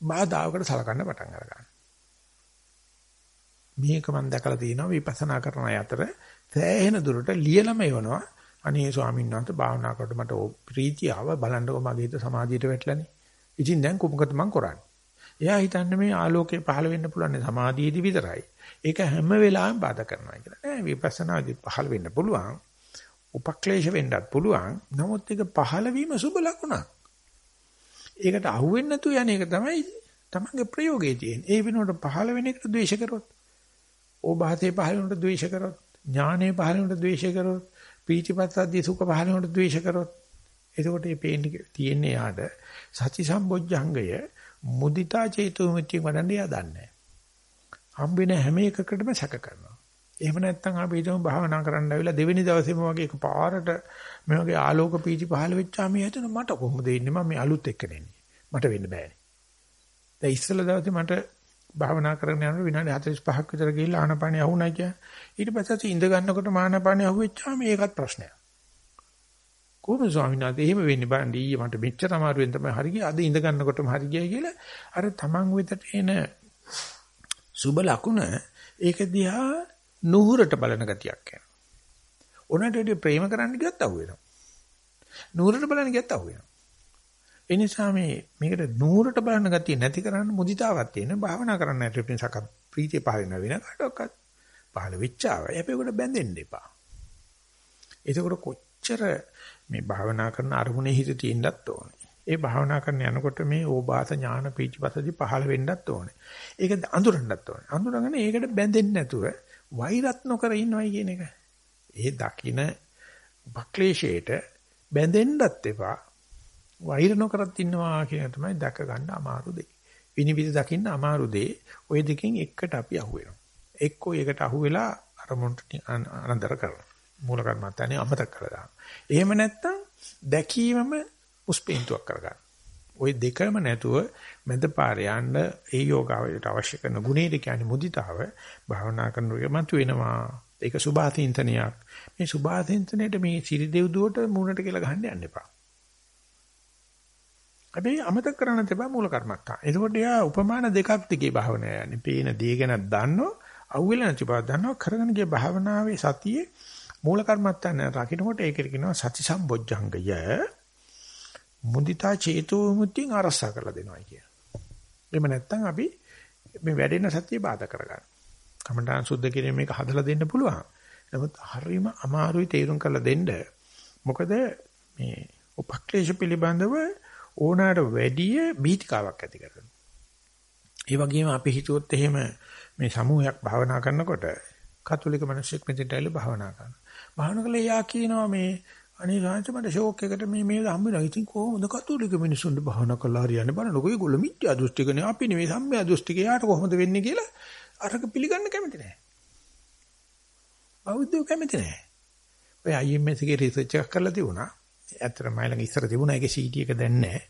A: බාධාවකට සලකන්න පටන් අරගන්නවා. මේක මම දැකලා තියෙනවා විපස්සනා කරන අය අතර සෑහෙන දුරට ලියලම එවනවා. අනේ ස්වාමීන් වහන්සේ භාවනා කරද්දී මට ප්‍රීතිය ආව බලන්නකො මගේ හිත සමාධියට වැටලානේ. ඉතින් දැන් කොහොමද මම කරන්නේ? එයා හිතන්නේ මේ ආලෝකය පහළ වෙන්න පුළුවන් සමාධියේදී විතරයි. ඒක හැම වෙලාවෙම බාධා කරනවා කියලා. නෑ විපස්සනාදී පහළ වෙන්න පුළුවන්. උපක්ලේශ වෙන්නත් පුළුවන්. නමුත් ඒක පහළ වීම සුබ ලකුණක්. ඒකට අහුවෙන්නේ නැතුව යන එක තමයි තමන්ගේ ප්‍රයෝගයේ තියෙන්නේ. ඒ වෙනුවට පහළ වෙන එකට ද්වේෂ කරොත්, ඕභාතේ පහළ වෙනකොට ද්වේෂ කරොත්, ඥානේ පහළ වෙනකොට ද්වේෂ කරොත්, පීතිපස්සද්දී සුඛ පහළ වෙනකොට ද්වේෂ කරොත්, එතකොට මේ පේන්නේ තියෙන්නේ යාට සති සම්බොජ්ජංගය මුදිතා චේතුමිතිය වඩන්නේ යා දන්නේ. හම්බෙන හැම එකකටම සැක කරනවා. එහෙම නැත්නම් අපි හිතමු භාවනා කරන්න ආවිලා දෙවෙනි දවසේම වගේ එකපාරට මේ වගේ ආලෝක පීති පහළ වෙච්චාම හිතන මට කොහොමද ඉන්නේ මම මේ අලුත් එක්ක නෙන්නේ. මට වෙන්න බෑනේ. දැන් ඉස්සෙල්ලා දවසේ මට භාවනා කරගෙන යනකොට විනාඩි 45ක් විතර ගිහිල්ලා ආනපානිය අහුණා කිය. ඊට පස්සේ ඉඳ ගන්නකොට මානපානිය අහුවෙච්චාම ඒකත් ප්‍රශ්නයක්. කොහොමද ස්වාමීන් වහන්සේ එහෙම වෙන්නේ බලන්න ඊයේ මට මෙච්චර අමාරුවෙන් තමයි හරි ගියේ අද ඉඳ ගන්නකොටම හරි ගියයි කියලා අර තමන් වෙතට එන සුබ ලකුණ ඒක දිහා නුහුරට බලන ගතියක් යනවා. උනටදී ප්‍රේම කරන්න ගියත් අහු වෙනවා. නුහුරට බලන්න ගියත් අහු වෙනවා. ඒ නිසා මේ මේකට නුහුරට බලන ගතිය නැති කරන්න මුදිතාවක් තියෙන භාවනා කරන්න නැති පිටසක ප්‍රීතිය පහල වෙන කාටවත් පහල වෙච්චාව. හැබැයි උකට බැඳෙන්න එපා. ඒකෝර කොච්චර මේ භාවනා කරන අරමුණේ හිත තියෙන්නත් ඕනේ. ඒ භාවනා කරන යනකොට මේ ඕබාස ඥාන පීචපසදී පහළ වෙන්නත් ඕනේ. ඒක අඳුරන්නත් ඕනේ. අඳුරගෙන ඒකට බැඳෙන්නේ නැතුව වෛරත් නොකර ඉන්නවයි කියන එක. ඒ දකින උපක්ලේශයට බැඳෙන්නත් එපා. වෛර නොකරත් ඉන්නවා කියන තමයි දැක ගන්න අමාරු දෙය. විනිවිද දකින්න අමාරු දෙය. ওই දෙකෙන් එකට අපි අහුවෙනවා. එක්කෝ ඒකට අහුවෙලා අරමුණට අනන්තර කරනවා. මූල කර්මත්තානේ අමතක කරලා එහෙම නැත්නම් දැකීමම මුස්පීන්තුවක් කරගන්න. ওই දෙකම නැතුව මැද පාරේ යන්න ඒ යෝගාවයට අවශ්‍ය කරන ගුණේද කියන්නේ මුදිතාව භාවනා කරනකොට මතු වෙනවා. ඒක සුභාසින්තනයක්. මේ සුභාසින්තනයේට මේ සිරි දෙව්දුවට මූණට කියලා ගහන්න යන්න එපා. හැබැයි අමතක කරන්න තිබා මූල කර්මත්තා. එතකොට යා උපමාන දෙකක් දිගේ භාවනාව යන්නේ. පේන දේ ගැන දන්නෝ, අහුවෙලා නැති බව දන්නෝ, කරගෙන ගිය භාවනාවේ සතියේ මූල කර්මත්තා නැ රකින්නකොට ඒකට කියනවා සති සම්බොජ්ජංගය. මුදිතා චේතෝ මුත්‍යින් අරසා කරලා දෙනවා කිය. එහෙම නැත්නම් අපි මේ වැඩෙන සතිය බාධා කරගන්න. කමඨාන් සුද්ධ කිරීම මේක හදලා දෙන්න පුළුවන්. නමුත් හරීම අමාරුයි තේරුම් කරලා දෙන්න. මොකද මේ උපක්ලේශ පිළිබඳව ඕනෑමට වැඩිය බීතිකාවක් ඇති කරගන්න. ඒ වගේම අපි හිතුවොත් එහෙම මේ සමූහයක් භාවනා කරනකොට කතෝලික මිනිස්සුක් මෙතෙන්ට ඇවිල්ලා භාවනා කරනවා. භාවනා කළේ යා කියනවා මේ අනේ රාජ මට ෂෝක් එකට මේ මේ හම්බෙලා ඉතින් කොහොමද කතෝලික මිනිස්සුන්ට භාවනා කළා හරියන්නේ බලන්නකො ඒගොල්ලෝ මිත්‍යා දෘෂ්ටිකනේ අපි නෙවෙයි සම්මියා දෘෂ්ටික යාට කොහොමද වෙන්නේ කියලා අරක පිළිගන්න කැමති නැහැ. බෞද්ධයෝ කැමති නැහැ. ඔය IMS එකේ රිසර්ච් එකක් කරලා තිබුණා. ඇත්තටම මයි ළඟ ඉස්සර තිබුණා ඒකේ CD එක දැන් නැහැ.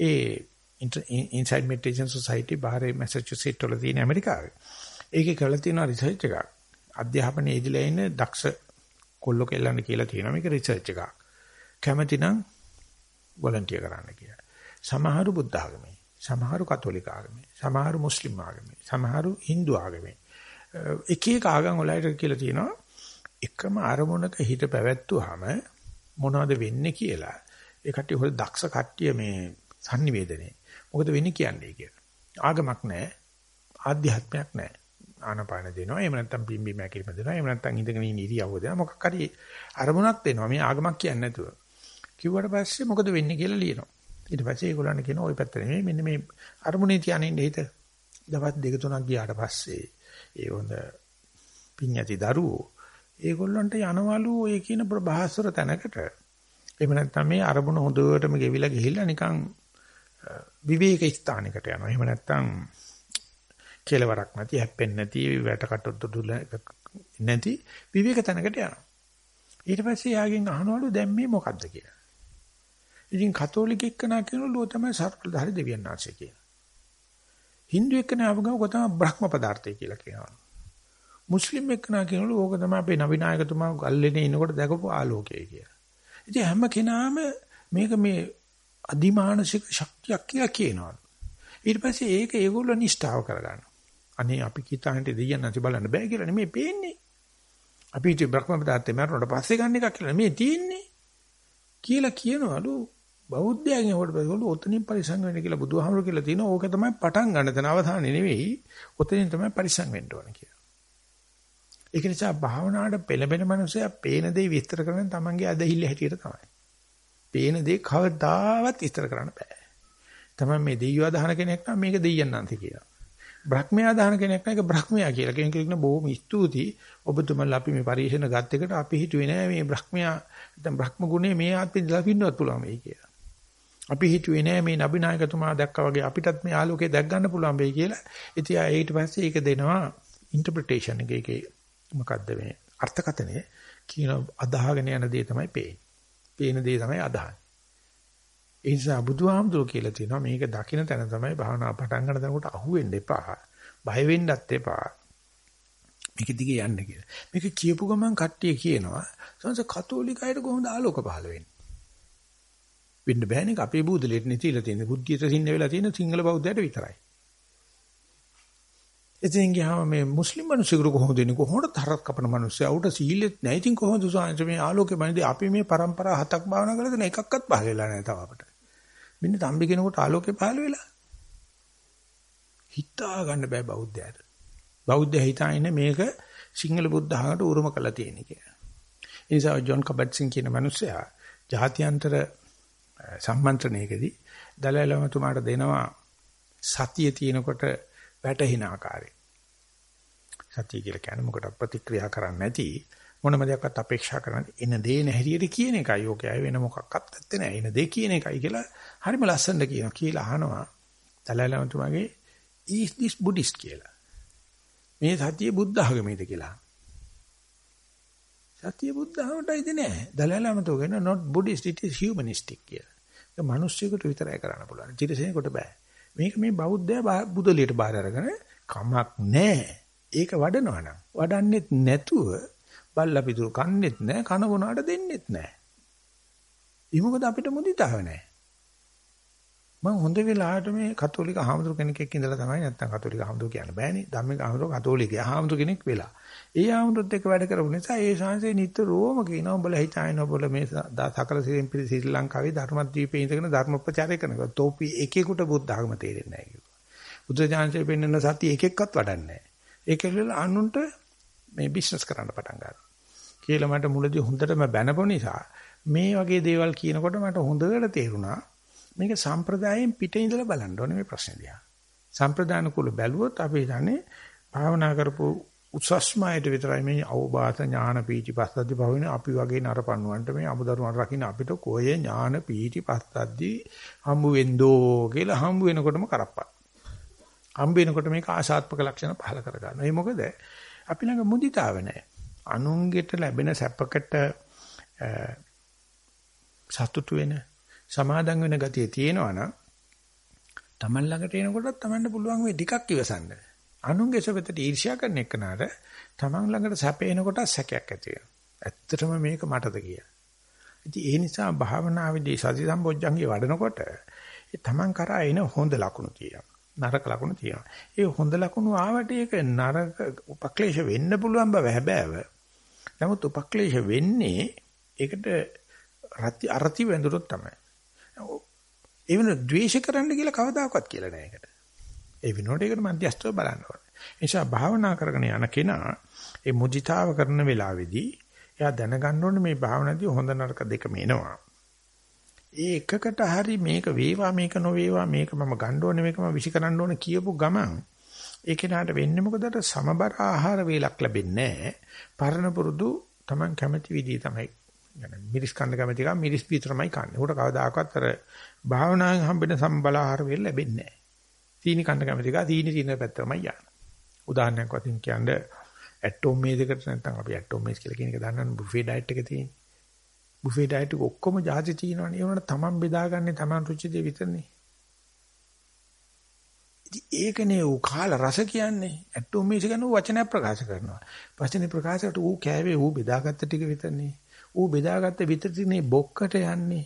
A: ඒ Inside Meditation Society බාහිර මැසචුසෙට්ස් වල තියෙන ඇමරිකාවේ. ඒකේ කරලා තියෙන රිසර්ච් එකක්. අධ්‍යාපනයේ ඉදිලා ඉන්න දක්ෂ කොල්ලෝ කෙල්ලන්න කියලා තියෙනවා මේක රිසර්ච් එකක්. කැමති නම් වොලන්ටියර් කරන්න කියලා. සමහරු බුද්ධ ආගමේ, සමහරු කතෝලික ආගමේ, සමහරු මුස්ලිම් ආගමේ, සමහරු Hindu ආගමේ. එක එක ආගම් වලට කියලා තියෙනවා එකම අරමුණක හිත පැවැත්වුවාම මොනවද වෙන්නේ කියලා. ඒ කට්ටිය හොර දක්ෂ කට්ටිය මේ sannivedane. මොකද වෙන්නේ කියන්නේ කියලා. ආගමක් නැහැ. ආධ්‍යාත්මයක් නැහැ. ආනපාන දෙනවා. එහෙම නැත්නම් පිම්බි මැකිලිම දෙනවා. එහෙම නැත්නම් ඉඳගෙන ඉන්න ඉරියව්ව දෙනවා. මොකක් හරි අරමුණක් දෙනවා. මේ ආගමක් කියන්නේ නැතුව. කිව්වට පස්සේ මොකද වෙන්නේ කියලා ලියනවා. ඊට පස්සේ ඒගොල්ලන් කියනවා ওই පැත්ත නෙමෙයි මෙන්න මේ අරමුණේ තියාගෙන ඉන්න හිත. දවස් දෙක තුනක් ගියාට පස්සේ ඒ හොඳ පිඤ්ඤති දරුවෝ ඒගොල්ලන්ට යනවලු ඔය කියන ප්‍රභාස්වර තැනකට. එහෙම නැත්නම් මේ අරමුණ හොඳටම ගෙවිලා ගිහිල්ලා නිකන් විවේක ස්ථානයකට යනවා. එහෙම නැත්නම් කෙලවරක් නැති හැප්පෙන්නේ නැති වැටකටොත් නැති විවේක තැනකට යනවා. ඊට පස්සේ යාගෙන් අහනවලු දැන් මේ මොකද්ද කියලා. ඉතින් කතෝලික එක්කනා කියනලු තමයි සර්පධාරි දෙවියන් වහන්සේ කියලා. Hindu එක්කනා වගම කො තමයි බ්‍රහ්ම පදාර්ථය කියලා කියනවා. මුස්ලිම් එක්කනා කියනලු ඕක තමයි අපේ නවිනායකතුමා ගල්ලේනේ ඉනකොට දැකපු ආලෝකය කියලා. ඉතින් හැම කෙනාම මේක මේ අදිමානසික ශක්තියක් කියලා කියනවා. ඊට පස්සේ ඒක ඒගොල්ලෝ නිෂ්ඨාව කරගන්නවා. අනේ අපි කිතාන්ට දෙයයන් නැති බලන්න බෑ කියලා නෙමෙයි පේන්නේ. අපි ඉති බ්‍රහ්ම පදාර්ථය මරනකොට පස්සේ ගන්න එකක් කියලා නෙමෙයි තියෙන්නේ. කියලා කියනවලු බෞද්ධයන් ඒකට බගලු ඔතනින් පරිසං වෙන්න කියලා බුදුහාමුදුරු කියලා තියෙනවා. ඕක තමයි පටන් ගන්න තන අවධානය නෙවෙයි. ඔතනින් තමයි පරිසං වෙන්න ඕන කියලා. ඒක නිසා භාවනාවට පෙළඹෙන මනුස්සයා පේන දේ විස්තර කරන තමන්ගේ අදහිල්ල හැටියට තමයි. පේන දේ කවදාවත් විස්තර කරන්න බෑ. තමයි මේ දෙයියව දහන කෙනෙක් නම් මේක දෙයියන් නැන්ති කියලා. බ්‍රහ්මයා දාන කෙනෙක් නේක බ්‍රහ්මයා කියලා කෙනෙක් කියන බොහොම ස්තුතියි ඔබතුමලා අපි මේ පරිශන ගත් එකට අපි හිතුවේ නෑ මේ බ්‍රහ්මයා නැත්නම් බ්‍රහ්ම ගුණේ මේ ආත්මෙ ඉඳලා පින්නවත් පුළුවන් වෙයි කියලා. අපි හිතුවේ නෑ මේ නබිනායකතුමා දැක්කා වගේ අපිටත් මේ ආලෝකය දැක් ගන්න පුළුවන් වෙයි කියලා. ඉතින් ඊට පස්සේ ඒක දෙනවා ඉන්ටර්ප්‍රිටේෂන් එක එකේ මොකද්ද මේ අර්ථකථනය කියන අදාහගෙන යන දේ තමයි පේන්නේ. පේන දේ තමයි අදහන්නේ. ඒ නිසා බුදුහාමුදුරුවෝ කියලා තියෙනවා මේක දකින්න තැන තමයි භාවනා පටන් ගන්න තැනකට අහුවෙන්න එපා. බය වෙන්නත් එපා. මේක දිගේ යන්න කියලා. මේක කියපු ගමන් කට්ටිය කියනවා සංස කතෝලිකයිට කොහොමද ආලෝක පහළ වෙන්නේ? වෙන්න බෑනේ අපේ බුදුලෙට නෙතිලා තියෙන්නේ. බුද්ධියට සින්න වෙලා තියෙන සිංහල බෞද්ධයට විතරයි. ඉතින් ගියාම මේ මුස්ලිම් මිනිස්සුන්ට කොහොමද ඉන්නේ කොහොමද තරක් කපන මිනිස්සු උට සීලෙත් නැහැ. ඉතින් කොහොමද සාංශ මේ ආලෝකේ බණදී අපි මේ પરම්පරා හතක් භාවනා කරලා තියෙන එකක්වත් පහල වෙලා නැහැ තව අපිට. මෙන්න තම්බි කෙනෙකුට ආලෝකේ පහළ වෙලා. හිතා ගන්න බෑ බෞද්ධයාට. බෞද්ධය හිතා ඉන්නේ මේක සිංහල බුද්ධ ධර්මයට උරුම කරලා තියෙන කියලා. ඒ නිසා ජොන් කබට්සින් කියන මිනිසයා ජාත්‍යන්තර සම්මන්ත්‍රණයකදී දලයි ලාමතුමාට දෙනවා සතිය තියෙනකොට වැටහින ආකාරය. සතිය කියලා කියන්නේ මොකට ප්‍රතික්‍රියා කරන්නේ නැති මොනම දෙයක්වත් අපේක්ෂා කරන්නේ එන දේ නැහැටියට කියන එකයි. ඕකයි වෙන මොකක්වත් නැත්තේ නෑ. එන දේ කියන එකයි කියලා හරිම ලස්සනට කියනවා. කියලා අහනවා. දලලමතුමාගේ is this buddhist කියලා. මේ සතිය බුද්ධ ආගමේද කියලා. සතිය බුද්ධ ආගමටයිද නෑ. දලලමතු කියන not buddhist it is humanistic කියලා. ඒක මිනිස්සුෙකුට විතරයි කරන්න පුළුවන්. ත්‍රිසේනෙකුට බෑ. මේක මේ බෞද්ධය බුදලියට බාර අරගෙන කමක් නෑ. ඒක වඩනවා නම් වඩන්නෙත් නැතුව බල්ලා පිටු කන්නෙත් නැහැ, කන බොනාට දෙන්නෙත් නැහැ. ඒ මොකද අපිට මුදිතාව නැහැ. මම හොඳ වෙලාවට මේ කතෝලික ආහමතුරු කෙනෙක් එක්ක ඉඳලා තමයි නැත්තම් කතෝලික ආහමතුරු කියන්න බෑනේ. ධම්මික ආහමතුරු කතෝලික ආහමතුරු කෙනෙක් වෙලා. ඒ ආහමතුරුත් එක්ක වැඩ කරපු නිසා ඒ ශාන්සේ නිතරම කියනවා උඹලා හිතාගෙන උඹලා මේ සකල සිරින් පිළි ශ්‍රී ලංකාවේ ධර්මද්වීපේ ඉඳගෙන ධර්ම ප්‍රචාරය කරනවා. තෝපි එකෙකුට බුද්ධ ආගම තේරෙන්නේ නැහැ කිව්වා. බුදුජානකයන් පෙන්වන සතිය එකෙක්වත් වඩන්නේ නැහැ. ඒකෙල්ල අනුන්ට මේ බිස්නස් කරන්න පටන් ගන්නවා. කියලා මට මුලදී හොඳටම බැනපු නිසා මේ වගේ දේවල් කියනකොට මට හොඳට තේරුණා මේක සම්ප්‍රදායෙන් පිටේ ඉඳලා බලන්න ඕනේ මේ ප්‍රශ්නේ දිහා. සම්ප්‍රදාන කුල බැලුවොත් අපි දන්නේ භාවනා කරපු උසස්මයට විතරයි මේ අවබෝධ ඥාන පීටි පස්සද්දි භවෙන අපි වගේ නරපණුවන්ට මේ අමුදරුවන් රකින්න අපිට කොහේ ඥාන පීටි පස්සද්දි හම්බ වෙන්දෝ කියලා හම්බ වෙනකොටම කරප්පා. හම්බ වෙනකොට මේක ආශාත්මක ලක්ෂණ පහල කර ගන්නවා. ඒ මොකද අපි ළඟ මුදිතාව නැහැ. අනුන්ගෙට ලැබෙන සැපකට සතුටු වෙන සමාදම් වෙන ගතිය තියෙනවා නම් Taman ළඟට එනකොටත් Tamanට පුළුවන් වෙයි ටිකක් ඉවසන්න. අනුන්ගේ සැපයට ඊර්ෂ්‍යා කරන එකනට Taman ළඟට සැපේනකොට සැකයක් ඇති වෙනවා. ඇත්තටම මේක මටද කියලා. ඉතින් ඒ නිසා භාවනාවේදී සති සම්බොජ්ජංගේ වඩනකොට ඒ Taman කරා එන හොඳ ලකුණු තියෙනවා. නරක ලකුණු තියෙනවා. ඒ හොඳ ලකුණු ආවට ඒක නරක උපක්ලේශ වෙන්න පුළුවන් බව හැබෑව. නමුත් උපක්ලේශ වෙන්නේ ඒකට රති අරති වැඳුනොත් තමයි. ඒ වෙන ද්වේෂ කරන්න කියලා කවදාකවත් කියලා නෑ ඒකට. ඒ විනෝඩ ඒකට මධ්‍යස්තව බලන්න ඕනේ. ඒ නිසා භාවනා කරගෙන යන කෙනා ඒ මුදිතාව කරන වෙලාවේදී එයා දැනගන්න ඕනේ මේ භාවනාවේ හොඳ නරක දෙකම එනවා. ඒ එකකට හරි මේක වේවා මේක නොවේවා මේක මම ගන්න ඕනේ මේක මම විසි කරන්න ඕනේ කියපු ගමන් ඒ කෙනාට වෙන්නේ මොකද සමබර ආහාර වේලක් ලැබෙන්නේ නැහැ. පරණ පුරුදු Taman කැමති විදිහ තමයි يعني මිරිස් කන්න කැමති එක මිරිස් විතරමයි කන්නේ. උකට කවදාකවත් අර භාවනාවෙන් හම්බෙන සම්බල ආහාර වේල ලැබෙන්නේ නැහැ. තීනි කන්න කැමති එක තීනි තීන පැත්තමයි යන්නේ. උදාහරණයක් වශයෙන් කියන්නේ ඇටෝම් මේසයකට නැත්නම් අපි ඇටෝම් මේස් කියලා කියන එක දන්නවනේ බුෆේ ඩයට් එකේ තියෙන. බුෆේ ඩයට් එක ඔක්කොම જાති තියෙනවනේ. ඒ වුණාට තමන් බෙදාගන්නේ තමන් රුචි දෙ විතරනේ. ඉතින් ඒකනේ ඌ කාලා රස කියන්නේ. ඇටෝම් මේස් ගැන වචන ප්‍රකාශ කරනවා. වචනේ ප්‍රකාශයට ඌ කෑවේ ඌ බෙදාගත්ත ටික විතරනේ. ඌ බෙදාගත්ත විතරනේ බොක්කට යන්නේ.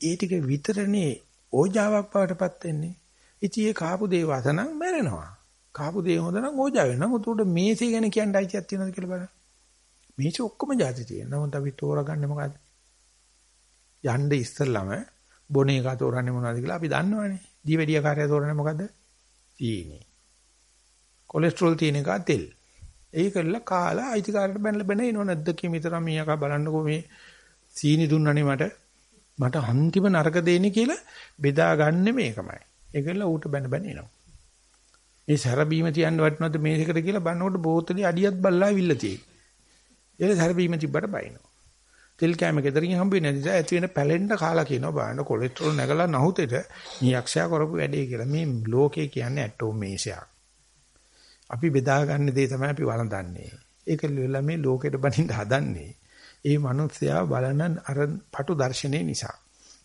A: ඒ ටික විතරනේ ඕජාවක් බවටපත් වෙන්නේ. ඉතින් ඒ කාපු දේ වසනම් මැරෙනවා. කාපු දේ හොඳ නම් ඕජා වෙනවා. මොකද උඩ මේසේ ගැන කියන්න අයිතියක් තියෙනවද කියලා බලන්න. මේසේ ඔක්කොම જાති තියෙනවා. නමුත් අපි තෝරගන්නේ මොකද්ද? යන්න ඉස්සෙල්ලම බොන එක තෝරන්නේ මොනවද කියලා අපි දන්නවනේ. දීවැඩිය කාර්යය තෝරන්නේ මොකද්ද? සීනි. කොලෙස්ටරෝල් තියෙන එක තෙල්. ඒකල්ල කාලා අයිතිකාරයට බැනලා බැන එනව නැද්ද කියන විතර මීයක බලන්නකෝ මේ සීනි දුන්නනේ මට මට අන්තිම නරක දෙන්නේ කියලා බෙදාගන්නේ මේකමයි. ඒකල්ල ඌට බැන බැන එනවා. මේ සැර බීම තියන්න වටනවද මේකට කියලා බannකොට බෝතලේ අඩියක් බල්ලා විල්ල තියෙයි. ඒක සැර බීම තිබ්බට බයිනවා. තෙල් කැම ගෙදරින් හම්බෙන්නේ නැති නිසා ඇති වෙන පැලෙන්න කාලා කියනවා බලන්න කොලෙස්ටරෝල් නැගලා නහුතෙට නියක්ෂයා කරපු වැඩේ කියලා. මේ ලෝකේ කියන්නේ ඇටෝම් මේසයක්. අපි බෙදාගන්න දේ තමයි අපි වළඳන්නේ. ඒක ලෙවලා මේ ලෝකෙට බනින්න හදන්නේ. ඒ මිනිස්සයා බලන අර පටු දර්ශනේ නිසා.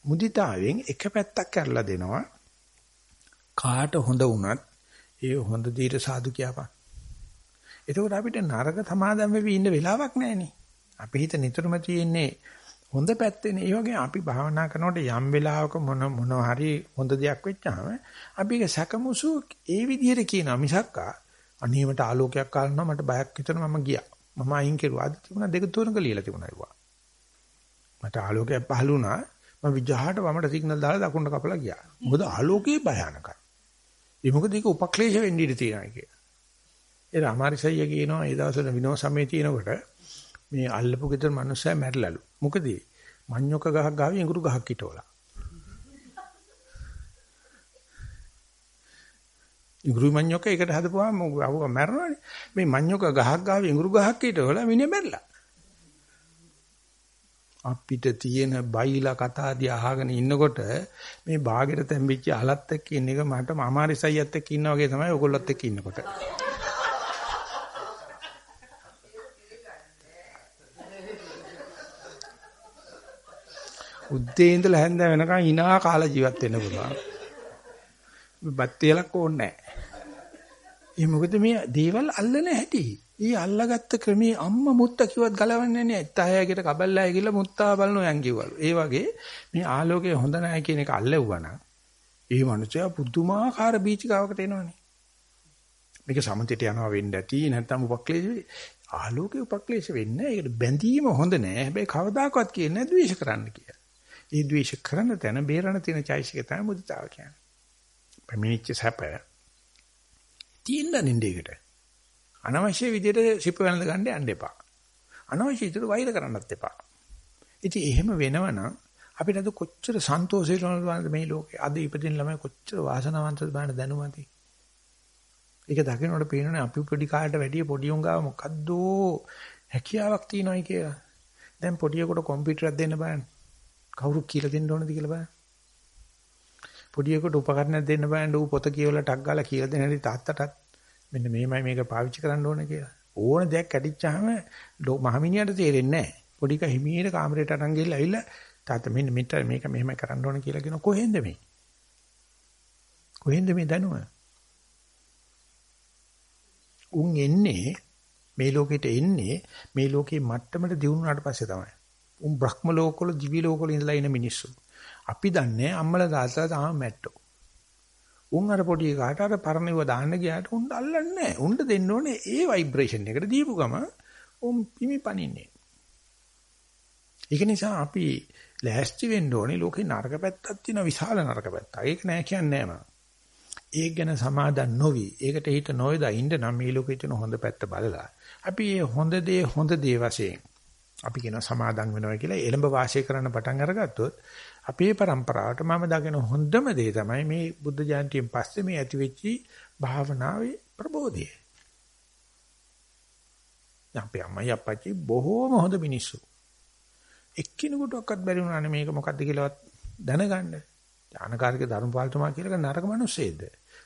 A: මුදිතාවෙන් එක පැත්තක් කරලා දෙනවා. කාට හොඳ වුණත් ඒ හොඳ දීට සාදු කියපන්. එතකොට අපිට නරක සමාදම් වෙවි ඉන්න වෙලාවක් නැහෙනේ. අපි හිත නිතරම තියෙන්නේ හොඳ පැත්තේනේ. ඒ වගේ අපි භාවනා කරනකොට යම් වෙලාවක මොන මොනවා හරි හොඳ දෙයක් වෙච්චාම අපි ඒක සැකමුසු ඒ විදිහට කියනවා මිසක්කා අනේමට ආලෝකයක් කාලනවා මට බයක් හිතෙනවා මම ගියා. මම අයින් කෙරුවා. අද තිබුණා දෙක තුනක ලියලා තිබුණා ඒවා. මට ආලෝකයක් පහළ වුණා. මම විජහාට වමට සිග්නල් දාලා දකුණට කපලා ගියා. මොකද ආලෝකයේ භයානකයි. ඒ මොකද ඒක උපක්ලේශ වෙන්න ඉඩ තියෙනවා කියලා. ඒ රාමාරිසయ్య කියනවා ඒ දවස්වල විනෝද සමයේ තියෙනකොට මේ අල්ලපු ගෙදර මිනිස්සයා මැරිලාලු. මොකද මඤ්ඤොක ගහක් ගාවේ ඉඟුරු ගහක් හිටවලා. ඉඟුරු මඤ්ඤොක එකට හදපුවාම අවුව මැරෙනවනේ. මේ මඤ්ඤොක ගහක් ගාවේ ඉඟුරු ගහක් හිටවලා මිනිහ මැරිලා. අපිට තියෙන බයිලා කතා දිහා අහගෙන ඉන්නකොට මේ ਬਾගෙට තැම්බිච්ච අලත් එක්ක ඉන්න එක මට මාමාරිසයියත් එක්ක ඉන්නා වගේ තමයි ඔයගොල්ලොත් එක්ක ඉන්නකොට. උද්දේ ඉඳලා හැන්ද වෙනකන් hina කාලා ජීවත් වෙන්න පුළුවන්. බත් තියලක් ඕනේ නැහැ. ඒ මොකද මේ දේවල් අල්ලන හැටි.
B: ඊ අල්ලගත්ත ක්‍රමේ අම්මා මුත්ත කිව්වත් ගලවන්නේ නැහැ. එත්තහයකට කබල්ලාය කියලා මුත්තා බලනෝ යන් කිව්වලු. ඒ වගේ මේ ආලෝකය හොඳ නැහැ කියන එක අල්ලෙව්වා නම් ඒ මනුස්සයා පුදුමාකාර බීචිකාවකට එනවනේ. මේක සමතේට යනවා වෙන්න ඇති නැත්නම් උපක්ලේශ ආලෝකේ උපක්ලේශ වෙන්නේ නැහැ. ඒකට බැඳීම හොඳ නැහැ. හැබැයි කවදාකවත් කියන්නේ ද්වේෂ කරන්න කියලා. ඒ ද්වේෂ කරන තැන බේරණ තියෙන චෛසික තමයි මුදිතාව කියන්නේ. පැමිණිච්ච සැප තියෙන්න නින්දේකට. අනවශ්‍ය විදිහට සිප වෙනද ගන්න යන්න එපා. අනවශ්‍ය විදිහට වෛර කරන්නත් එපා. ඉතින් එහෙම වෙනවනම් අපිට අද කොච්චර සන්තෝෂයට වුණාද මේ ලෝකේ. අද ඉපදින ළමයි කොච්චර වාසනාවන්තද බලන්න දැනුමදී. ඒක දකින්නකොට පේනනේ අපි පොඩි කාලට වැඩිය පොඩි උංගාව මොකද්ද හැකියාවක් තියනයි කියලා. දැන් පොඩියෙකුට කම්පියුටරයක් දෙන්න බලන්න. කවුරු කියලා දෙන්න ඕනද කියලා බලන්න. පොඩියෙකුට උපකරණයක් දෙන්න බලන්න ඌ පොත කියවලා ටක් ගාලා කියලා දෙන හැටි තාත්තටත් මෙන්න මේමයි මේක පාවිච්චි කරන්න ඕන කියලා. ඕන දෙයක් කැඩිච්චාම මහමිනියට තේරෙන්නේ නැහැ. පොඩි කා හිමීර කාමරේට අරන් ගිහලා ඇවිල්ලා තාත්තා මෙන්න මෙතන මේක මෙහෙමයි කරන්න ඕන කියලා කියන කොහෙන්ද මේ? කොහෙන්ද මේ දැනුම? උන් එන්නේ මේ ලෝකෙට එන්නේ මේ ලෝකේ මට්ටමට දිනුනාට පස්සේ තමයි. උන් බ්‍රහ්ම ලෝකවල දිවි ලෝකවල ඉඳලා ඉන මිනිස්සු. අපි දන්නේ අම්මලා දාලා තමයි මැට්ටෝ. උන් අර පොඩි එකාට අර පරණව දාන්න ගියාට උන් අල්ලන්නේ නැහැ. උන්ට දෙන්න ඕනේ ඒ ভাইබ්‍රේෂන් එකට දීපු ගම උන් පිමි පනින්නේ. ඒක නිසා අපි ලෑස්ති වෙන්න ඕනේ ලෝකේ නරක පැත්තක් තියෙන විශාල නරක පැත්තක්. ඒක නෑ කියන්නේ නෑ ඒක ගැන සමාදන් නොවි. ඒකට හිත නොයදා ඉන්න නම් මේ ලෝකේ තියෙන හොඳ පැත්ත බලලා. අපි මේ හොඳ දේ හොඳ දේ වශයෙන් අපි කියන සමාදන් වෙනවා කියලා එළඹ වාසය කරන්න පටන් අරගත්තොත් අපේ પરම්පරාවට මම දකින හොඳම දේ තමයි මේ බුද්ධ ජයන්තියෙන් පස්සේ මේ ඇතිවෙච්ච භාවනාවේ ප්‍රබෝධය. අපේ අම්මයි අප්පච්චි බොහෝම හොඳ මිනිස්සු. එක්කිනෙකුටවත් බැරි වුණානේ මේක මොකද්ද කියලාවත් දැනගන්න. ඥානකාරික ධර්මපාලතුමා කියලා නරක මිනිස්සෙයිද?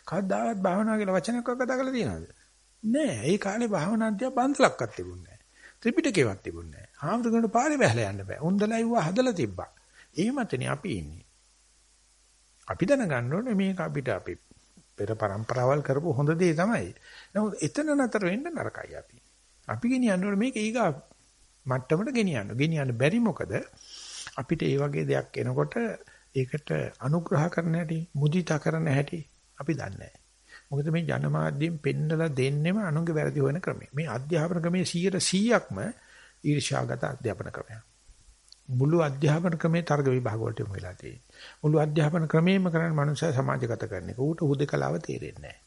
B: කවදාවත් භාවනා කියලා වචනයක් කතා කරලා තියනවද? නෑ. ඒ කාලේ භාවනා අධ්‍යා බන්දලක්වත් තිබුණේ නෑ. ත්‍රිපිටකේවත් තිබුණේ නෑ. හාමුදුරන්ට පාරේ බහලා යන්න බෑ. උන්දලා ඉවුව හදලා තිබ්බා. ඒ මතනේ අපි ඉන්නේ. අපි දැනගන්න ඕනේ මේක අපිට අපි පෙර પરම්පරාවල් කරපු හොඳ දේ තමයි. නමුත් එතන නතර වෙන්න නරකයි අපි. අපි ගෙනියන්න ඕනේ මේක ඊගා මට්ටමට ගෙනියන්න. ගෙනියන්න බැරි මොකද අපිට මේ වගේ දෙයක් එනකොට ඒකට අනුග්‍රහ කරන හැටි, මුදිතා කරන හැටි අපි දන්නේ නැහැ. මොකද මේ ජනමාධ්‍යයෙන් පෙන්නලා දෙන්නෙම අනුන්ගේ වැරදි හොයන ක්‍රමය. මේ අධ්‍යාපන ක්‍රමයේ 100%ක්ම ඊර්ෂ්‍යාගත අධ්‍යාපන ක්‍රමයක්. මුළු අධ්‍යාපන ක්‍රමේ තර්ක විභාග වලට යොමු වෙලා තියෙන්නේ. මුළු අධ්‍යාපන ක්‍රමේම කරන්නේ මනුස්සය සමාජගත කරන එක. ඌට හුදකලාව තේරෙන්නේ නැහැ.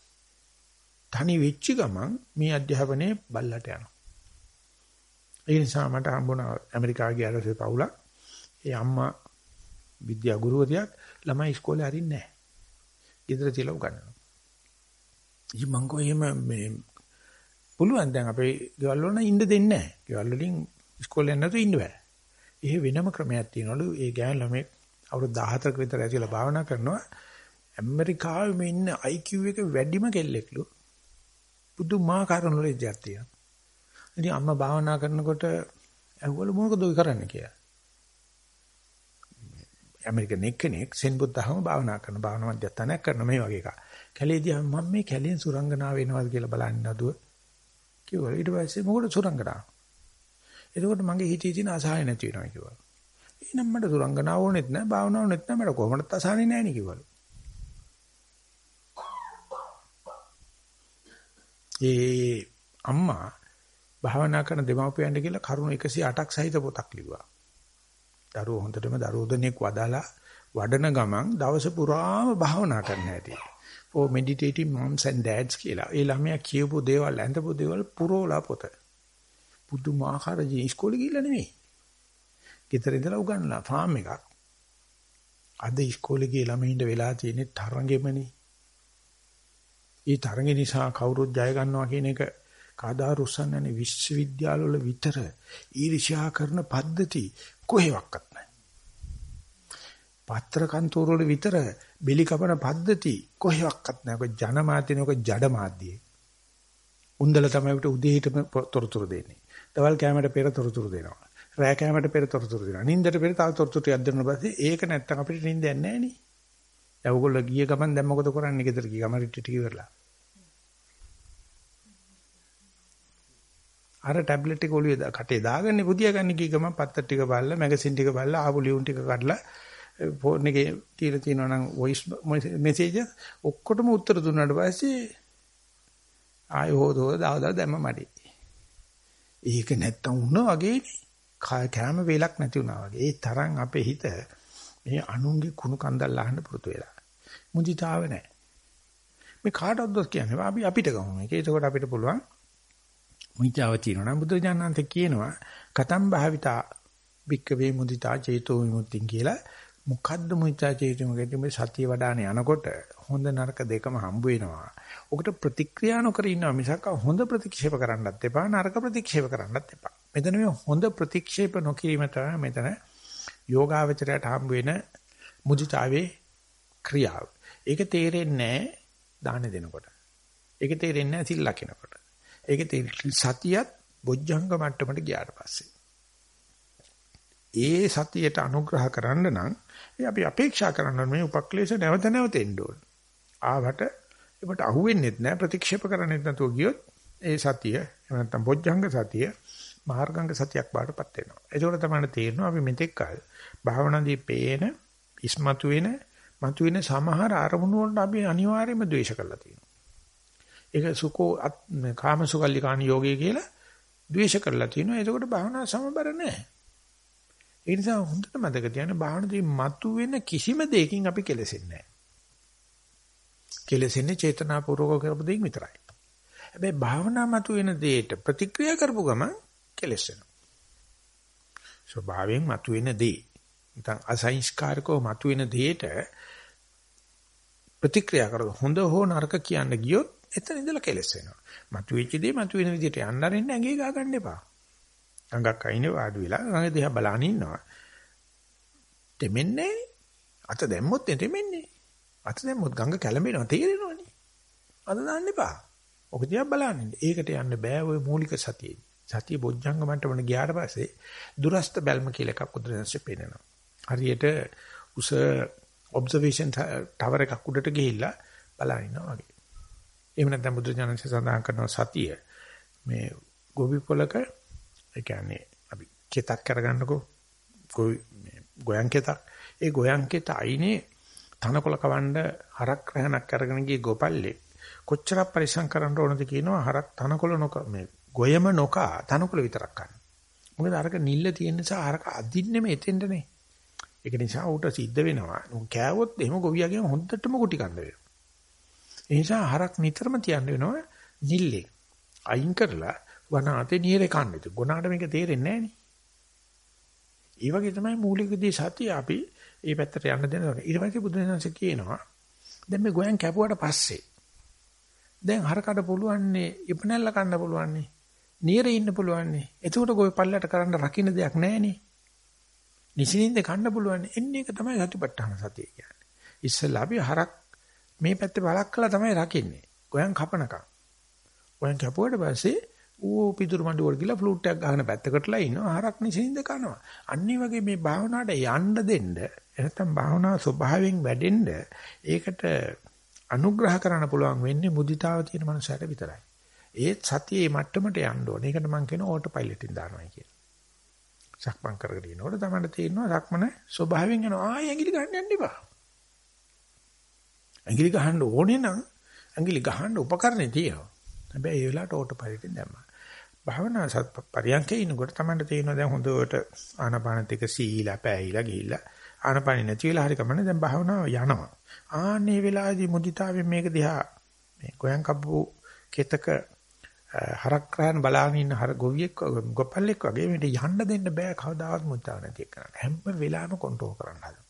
B: තනි වෙච්ච ගමන් මේ අධ්‍යාපනයේ බල්ලට යනවා. ඒ නිසා මට හම්බුණා ඇමරිකාව ගියාට පවුලක්. ඒ අම්මා විද්‍යා ගුරුවරියක් ළමයි ඉස්කෝලේ අරින්නේ නැහැ. ගෙදර තියලා උගන්වනවා. ඉතින් මං කෝ එහෙම මේ පුළුවන් දැන් අපේ ගෙවල් වල ඉන්න දෙන්නේ නැහැ. ගෙවල් වලින් ඉස්කෝලේ යන්න නැතුව ඉන්න බෑ. ඒ වෙනම ක්‍රමයක් තියෙනවලු. ඒ ගෑන් ළමයි අවුරුදු 14ක විතර ඇතිලා භාවනා කරනවා. ඇමරිකාවේ මේ ඉන්න IQ එක වැඩිම කෙල්ලෙක්ලු. පුදුමාකාර නොලෙජ් එකක් තියෙනවා. ඉතින් අම්මා භාවනා කරනකොට ඇහුවලු මොකද ඔය කරන්නේ කියලා. ඇමරිකන් එක්කෙනෙක් සෙන් බුද්ධහම භාවනා කරන භාවනා මධ්‍යස්ථානයක් කරන මේ වගේ එකක්. කැලේදී මම මේ කැලෙන් සුරංගනාව වෙනවද කියලා බලන්න නදුව කිව්වා ඊට පස්සේ මොකටද සුරංගනාව? එතකොට මගේ හිතේ තියෙන අසහාය නැති වෙනවා කිව්වා. එහෙනම් මට සුරංගනාව ඕනෙත් නැහැ, භාවනාව ඕනෙත් නැහැ, මට කොහොමවත් අසහානේ නැහැ නේ කිව්වලු. ඒ අම්මා භාවනා කරන දෙමව්පියන්ට කියලා කරුණු 108ක් සහිත පොතක් ලිව්වා. දරුවෝ හොඳටම දරුවෝ දෙනෙක් වදාලා වඩන ගමන් දවස පුරාම භාවනා කරන්න ඇති. for oh, meditating moms and dads කියලා. ඒ ළමයා කියපු දේවල් ඇඳපු දේවල් පුරෝලා පොත. පුදුමාකාර ජී ඉස්කෝලේ ගිහිල්ලා නෙමෙයි. ගෙදර ඉඳලා උගන්ලා ෆාම් එකක්. අද ඉස්කෝලේ ගිය ළමයින්ට වෙලා තියෙන්නේ තරංගෙමනේ. ඒ තරංගෙ නිසා කවුරුත් ජය ගන්නවා කියන එක කාදා රුස්සන්නේ විශ්වවිද්‍යාලවල විතර ඊර්ෂ්‍යා කරන පද්ධති කොහෙවත් නැහැ. පත්‍ර කන්තෝරවල විතර බෙලි කපන පද්ධති කොහෙවත් නැහැ. ඔක ජනමාධ්‍යනක ජඩ මාධ්‍යයේ. උන්දල තමයි උදේ හිටම තොරතුරු දෙන්නේ. දවල් කෑමට පෙර තොරතුරු දෙනවා. රෑ කෑමට පෙර තොරතුරු දෙනවා. නිින්දට පෙර තව තොරතුරු ටිකක් දෙනවා පස්සේ ඒක නැත්තම් අපිට නිින්ද යන්නේ නැහැ නේ. දැන් ඔයගොල්ලෝ ගිය ගමන් දැන් මොකද කරන්නේ ගෙදර ගිය ගමන් රිට්ටි ටික ඉවරලා. අර ටැබ්ලට් එක ඔළුවේ කටේ දාගන්නේ පුදියා ගන්න කී ගමන් පත්තර ටික බලලා මැගසින් ටික බලලා ආපු ලියුම් ටික කඩලා ෆෝන් එකේ තියලා තියෙනවා නම් වොයිස් මෙසේජ් ඔක්කොටම උත්තර දුන්නාට පස්සේ ආයෙ හොදෝ දාවදා දැම්ම මඩේ. ඒක නැත්තම් වුණා වගේනේ. කෑම වේලක් නැති වුණා වගේ. ඒ තරම් අපේ හිත මේ අනුන්ගේ කුණු කන්දල් අහන්න පුරුදු වෙලා. මුදිතාව නැහැ. මේ කාටවත්ද කියන්නේ අපි අපිට ගමු මේක. ඒකෝට අපිට පුළුවන් මුදිතාව තියෙනවා නම් බුදුරජාණන්ත කියනවා කතම් භාවිතා භික්කවේ මුදිතා චේතෝ විමුක්තිය කියලා මොකද්ද මුදිතා චේතෝ විමුක්තිය මේ සතිය වඩාන යනකොට හොඳ නරක දෙකම හම්බ වෙනවා. ඔකට ප්‍රතික්‍රියා නොකර ඉන්නවා මිසක් හොඳ ප්‍රතික්ෂේප කරන්නත් එපා නරක ප්‍රතික්ෂේප කරන්නත් එපා. මෙතන මේ හොඳ ප්‍රතික්ෂේප නොකිරීම තමයි මෙතන යෝගාවචරයට හම්බ වෙන මුදිතාවේ ක්‍රියාව. ඒක තේරෙන්නේ නැහැ දාන දෙනකොට. ඒක තේරෙන්නේ නැහැ සිල් ලකිනකොට. ඒක සතියත් බොජ්ජංග මට්ටමට ගියාට පස්සේ. ඒ සතියට අනුග්‍රහ කරන්න නම් අපි අපේක්ෂා කරන්න මේ උපක්ලේශ නැවත නැවත එන්න ඕන. ආවට ඒකට අහුවෙන්නේ නැහැ ප්‍රතික්ෂේප කරන්නේ නැතුව ගියොත් ඒ සතිය එහෙම නැත්නම් බොජ්ජංග සතිය මාර්ගංග සතියක් බාටපත් වෙනවා. ඒකෝට තමයි තේරෙනවා අපි මෙතෙක් කල භාවනාදී පේන ඉස්මතු වෙන මතුවෙන සමහර අරමුණු වලට අපි අනිවාර්යයෙන්ම ද්වේෂ කරලා තියෙනවා. ඒක සුකෝ කාමසුකල්ලිකාණ යෝගය කියලා ද්වේෂ කරලා තියෙනවා. එතකොට භාවනා සමබර නැහැ. ඒ නිසා හොඳට මතක තියාගන්න භාවනාවේ මතුවෙන කිසිම දෙයකින් අපි කෙලෙසෙන්නේ නැහැ. කෙලෙසෙන්නේ චේතනාපූර්වක කරපු දෙයක් විතරයි. හැබැයි භාවනා මතුවෙන දෙයට ප්‍රතික්‍රියා කරපු ගමන් කෙලෙසෙනවා. ස්වභාවයෙන් මතුවෙන දේ. නැත්නම් අසංස්කාරකව මතුවෙන දෙයට ප්‍රතික්‍රියා කරලා හොඳ හෝ නරක කියන්න ගියොත් එතන ඉඳලා කෙලස් වෙනවා. මතුවෙච්ච දේ මතුවෙන විදිහට යන්න අරින්න ඇඟේ ගා ගන්න එපා. අඟක් අයිනේ වාඩි වෙලා අඟ දිහා බලන ඉන්නවා. දෙමෙන්නේ අත දැම්මොත් දෙමෙන්නේ. අත දැම්මොත් ගඟ කැළඹෙනවා තේරෙනවනේ. අත දාන්න එපා. ඔක දිහා බලන්න. ඒකට යන්න බෑ ওই මූලික සතියේ. සතිය බොජ්ජංග මට්ටමට ගියාට පස්සේ දුරස්ත බැල්ම කියලා එකක් උදැසෙ පේනවා. හරියට උස ඔබ්සර්වේෂන් ටවර් එකක් උඩට ගිහිල්ලා බලන ඉන්නවා වගේ. එහෙම නැත්නම් බුදු දානසේ සඳහන් කරන සතිය මේ ගොවි පොලක ඒ කියන්නේ අපි කෙතක් කරගන්නකෝ ගොවි ගෝයන් කෙතක් ඒ ගෝයන් කෙත අයිනේ තනකොළ කවන්න හරක් රහනක් අරගෙන ගිය ගොපල්ලේ කොච්චර පරිස්සම් කරන්න ඕනද කියනවා හරක් තනකොළ නොක මේ ගොයම නොකා තනකොළ විතරක් ගන්න. මොකද අරක නිල්ල තියෙන නිසා අරක අදින්නෙම එතෙන්ටනේ. ඒක නිසා ඌට සිද්ධ වෙනවා. උන් කෑවොත් එහෙම ගොවියාගෙන් හොඳටම කුටි කන්න වෙනවා. ඒ නිසා හරක් නිතරම තියන්න වෙනවා නිල්ලේ. අයින් කරලා වනාතේ නියරේ කන්න. ඒක ගොනාට මේක තේරෙන්නේ නැහනේ. ඒ වගේ තමයි මූලිකදී සතිය අපි මේ පැත්තට යන්න දෙනවා. ඊට පස්සේ බුදුරජාණන්සේ කියනවා දැන් මේ ගෝයන් කැපුවාට පස්සේ දැන් හරකට පුළුවන්නේ ඉපනැල්ල කන්න පුළුවන්නේ. නියරේ ඉන්න පුළුවන්නේ. එතකොට ගොයි පල්ලට කරන්න රකින්න දෙයක් නැහනේ. නිසින්ද කන්න පුළුවන් එන්නේ එක තමයි සතිපට්ඨාන සතිය කියන්නේ. ඉස්සෙල්ලා අපි හරක් මේ පැත්තේ බලක් කළා තමයි රකින්නේ. ගෝයන් කපනකම්. ගෝයන් කැපුවට පස්සේ ඌ පිටුරු මඬුවල් ගිහලා ෆ්ලූට් එකක් ගහන පැත්තකටලා ඉන්නවා හරක් නිසින්ද කනවා. අන්න වගේ මේ භාවනාවට යන්න දෙන්න එනතම් භාවනාව ස්වභාවයෙන් වැඩෙන්න ඒකට අනුග්‍රහ කරන්න පුළුවන් වෙන්නේ මුදිතාව තියෙන මනුස්සයට විතරයි. ඒත් සතියේ මට්ටමට යන්න ඕනේ. ඒකට මම කියන ඕටෝ පයිලට් එකෙන් දානවා කියලා. සක්මන් කරගෙන ඉනකොට තමයි තේරෙනවා සක්මන ස්වභාවයෙන් යනවා ආයෙ ඇඟිලි ගන්න යන්න එපා. ඇඟිලි ගහන්න ඕනේ නම් ඇඟිලි ගහන්න උපකරණේ තියෙනවා. හැබැයි ඒ වෙලාවට ඕටෝ පයිලට් එකෙන් දැම්මා. භාවනා සත් පරියන්කේ ඉන්නකොට තමයි තේරෙනවා දැන් හොඳට ආනපාන ටික සීලා පැහැහිලා ගිහිල්ලා ආනපාන නැති වෙලා හරි කමන්නේ දැන් භාවනාව යනවා. ආන්නේ වෙලාවේදී මුදිතාවෙන් මේක දිහා මේ ගෝයන් කප්පු කෙතක හරක් රායන් බලාගෙන ඉන්න හර ගොවියෙක් ගොපල්ලෙක් වගේ මේට යන්න දෙන්න බෑ කවදාවත් මුදිතාව නැති කරන්න. හැම වෙලාවෙම කන්ට්‍රෝල් කරන්න හදනවා.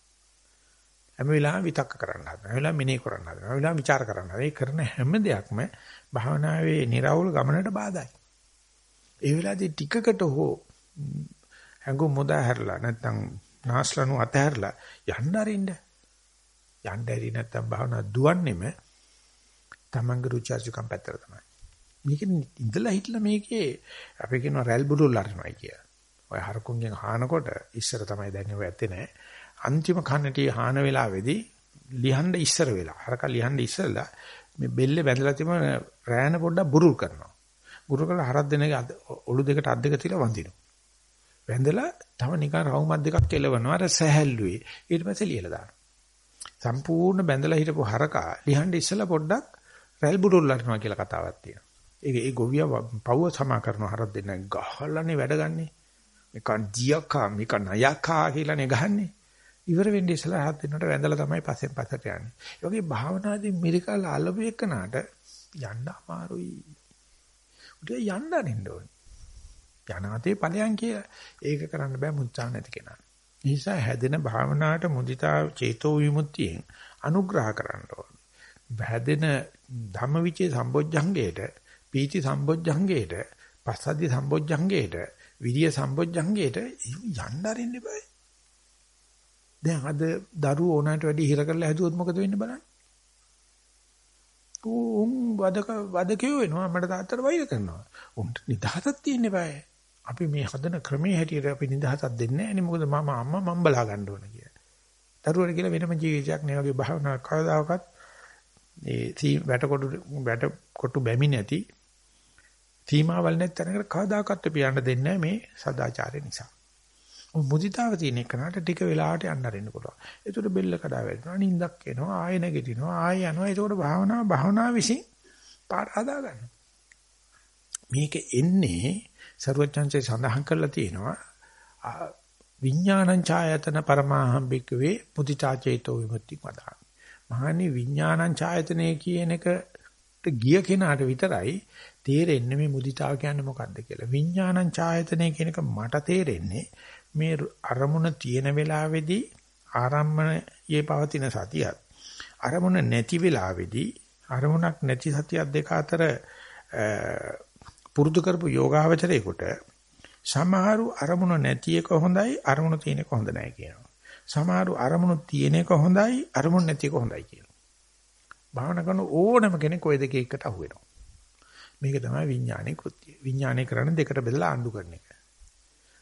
B: හැම වෙලාවෙම විතක්ක කරන්න හදනවා. හැම වෙලාවෙම මෙනේ කරන්න හදනවා. හැම වෙලාවෙම વિચાર කරන්න හදනවා. ඒ කරන හැම දෙයක්ම භාවනාවේ નિરાවුල් ගමනට බාධායි. ඒ වෙලාවේදී ටිකකට හෝ හැඟු මුදා හැරලා නැත්නම් නාස්ලනු අතහැරලා යන්න අරින්න. යන්න ඇරි නැත්නම් භාවනා දුවන්නේම තමන්ගේ රුචි අරුචිකම් පැත්තට තමයි. මේක ඉඳලා හිටලා මේකේ අපි කියනවා රැල් බුරුල් අරනවා කියලා. ඔය හරකුන්ගෙන් හානකොට ඉස්සර තමයි දැන් ඔය ඇත්තේ නැහැ. අන්තිම කන්නටි හාන වෙලාවේදී ලියන්න ඉස්සර වෙලා. හරක ලියන්න ඉස්සරලා මේ බෙල්ලේ බැඳලා තිබුණ රෑන පොඩ්ඩක් බුරුල් කරනවා. ගුරු කරලා හරක් දෙනගේ ඔළු දෙකට අත් දෙක තියලා වඳිනවා. වැඳලා තව නිකන් රවුමක් දෙකක් කෙලවනවා අර සැහැල්ලුවේ. ඊට පස්සේ ලියලා දානවා. සම්පූර්ණ බැඳලා හිටපු හරකා ලිහන්න ඉස්සලා පොඩ්ඩක් රැල් බුරුල්ලනවා කියලා කතාවක් තියෙනවා. ඒක ඒ ගොවියා පවුව සමා කරන හරක් දෙන්න ගහලානේ වැඩ ගන්නෙ. මේකන් දියකා මේකන් නයකා කියලානේ ගහන්නේ. ඉවර වෙන්නේ ඉස්සලා හත් දෙන්නට වැඳලා තමයි පස්සෙන් පස්සට යන්නේ. ඒ වගේ භාවනාදී මිරිකල් අලපු එකනට යන්න අමාරුයි. උඩ යන්න අරින්න ඕනේ. යනාතේ ඵලයන් කියලා. ඒක කරන්න බෑ මුචා නැති කෙනා. නිසා හැදෙන භාවනාවට මුදිතා චේතෝ විමුක්තියෙන් අනුග්‍රහ කරන්න ඕනේ. හැදෙන ධම්මවිචේ සම්බොජ්ජංගේට, පීති සම්බොජ්ජංගේට, පස්සද්ධි සම්බොජ්ජංගේට, විරිය සම්බොජ්ජංගේට යන්න අරින්න බෑ. දැන් අද දරුවෝ ඕනකට වැඩි හිර කරලා හැදුවොත් මොකද වෙන්නේ බලන්න. උන් වදක වදකේ වෙනවා අපේ තාත්තට වෛර කරනවා. උන්ට නිදහසක් තියෙන්න බෑ. අපි මේ හදන ක්‍රමයේ හැටියට අපි නිදහසක් දෙන්නේ නැහැ නේ මොකද මම අම්මා මම බලා ගන්න ඕන කියලා. දරුවට කියලා වෙනම ජීවිතයක් නේ වගේ භාවනා කවදාකවත් ඒ වැටකොටු වැටකොටු බැමි නැති සීමාවල් නැති තැනකට කවදාකවත් අපි යන්න දෙන්නේ මේ සදාචාරය නිසා. මුදිතාව තියෙන එකනට ටික වෙලාවට යන්න අරින්න පුළුවන්. ඒකට බෙල්ල කඩා වැටෙනවා, නිින්දක් එනවා, ආය නැගිටිනවා, ආය යනවා. ඒකට භාවනා භාවනා විසින් පාර හදා ගන්නවා. මේක එන්නේ සරුවචන්සේ සඳහන් කරලා තියෙනවා විඥානං ඡායතන පරමාහම් බික්කවේ මුදිතා චේතෝ විමුක්ති වදාන. මහණනි විඥානං ඡායතනේ කියන එකට ගිය කෙනාට විතරයි තේරෙන්නේ මේ මුදිතාව කියන්නේ මොකක්ද කියලා. විඥානං ඡායතනේ කියන එක මට තේරෙන්නේ මේ අරමුණ තියෙන වෙලාවේදී ආරම්මණයේ පවතින සතියත් අරමුණ නැති වෙලාවේදී අරමුණක් නැති සතියක් දෙක අතර පුරුදු කරපු යෝගාවචරයේකට සමහරු අරමුණ නැති එක හොඳයි අරමුණ තියෙන එක හොඳ නැහැ කියනවා. සමහරු අරමුණු තියෙන එක හොඳයි අරමුණ නැති එක හොඳයි කියනවා. භාවනා කරන ඕනම කෙනෙක් ওই දෙකේ එකට අහු වෙනවා. මේක තමයි විඥානයේ කෘත්‍යය. විඥානය කරන දෙකට බෙදලා ආණ්ඩු කරන එක.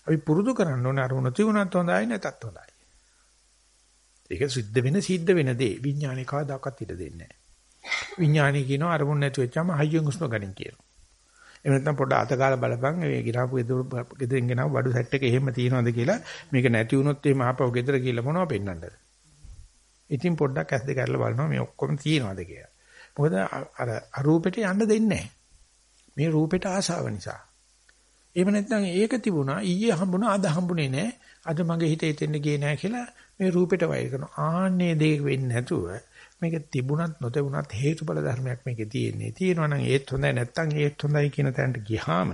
B: අපි පුරුදු කරන්න ඕනේ අරමුණ තියුණත් හොඳයි නැතත් හොඳයි. ඒක සිද්ධ වෙන සිද්ධ වෙන දේ විඥානේ කවදාකවත් ඉඩ දෙන්නේ නැහැ. විඥානේ කියනවා අරමුණ නැති වෙච්චාම හයියෙන් හුස්ම ගන්න කියනවා. එහෙම නැත්නම් පොඩ අතකාලා බලපන් ඒ ගිරාපු ගෙදරින් ගෙනාව බඩු සෙට් එක එහෙම තියනවද කියලා මේක නැති වුණොත් එහෙම ආපහු ගෙදර ගිහලා මොනවද පෙන්වන්නද? ඉතින් පොඩ්ඩක් ඇස් දෙක අරලා බලනවා මේ ඔක්කොම තියනවද කියලා. මොකද අර අරූපෙට යන්න දෙන්නේ නැහැ. මේ රූපෙට ආසාව නිසා. එහෙම නැත්නම් ඒක තිබුණා ඊයේ හම්බුණා අද හම්බුනේ නැහැ. අද මගේ හිතේ තෙන්න ගියේ නැහැ කියලා මේ රූපෙට වෛර කරනවා. ආන්නේ දෙයක් වෙන්නේ නැතුව මේක තිබුණත් නොතිබුණත් හේතුඵල ධර්මයක් මේකේ තියෙන්නේ. තියෙනවා නම් ඒත් හොඳයි නැත්නම් ඒත් හොඳයි කියන තැනට ගියාම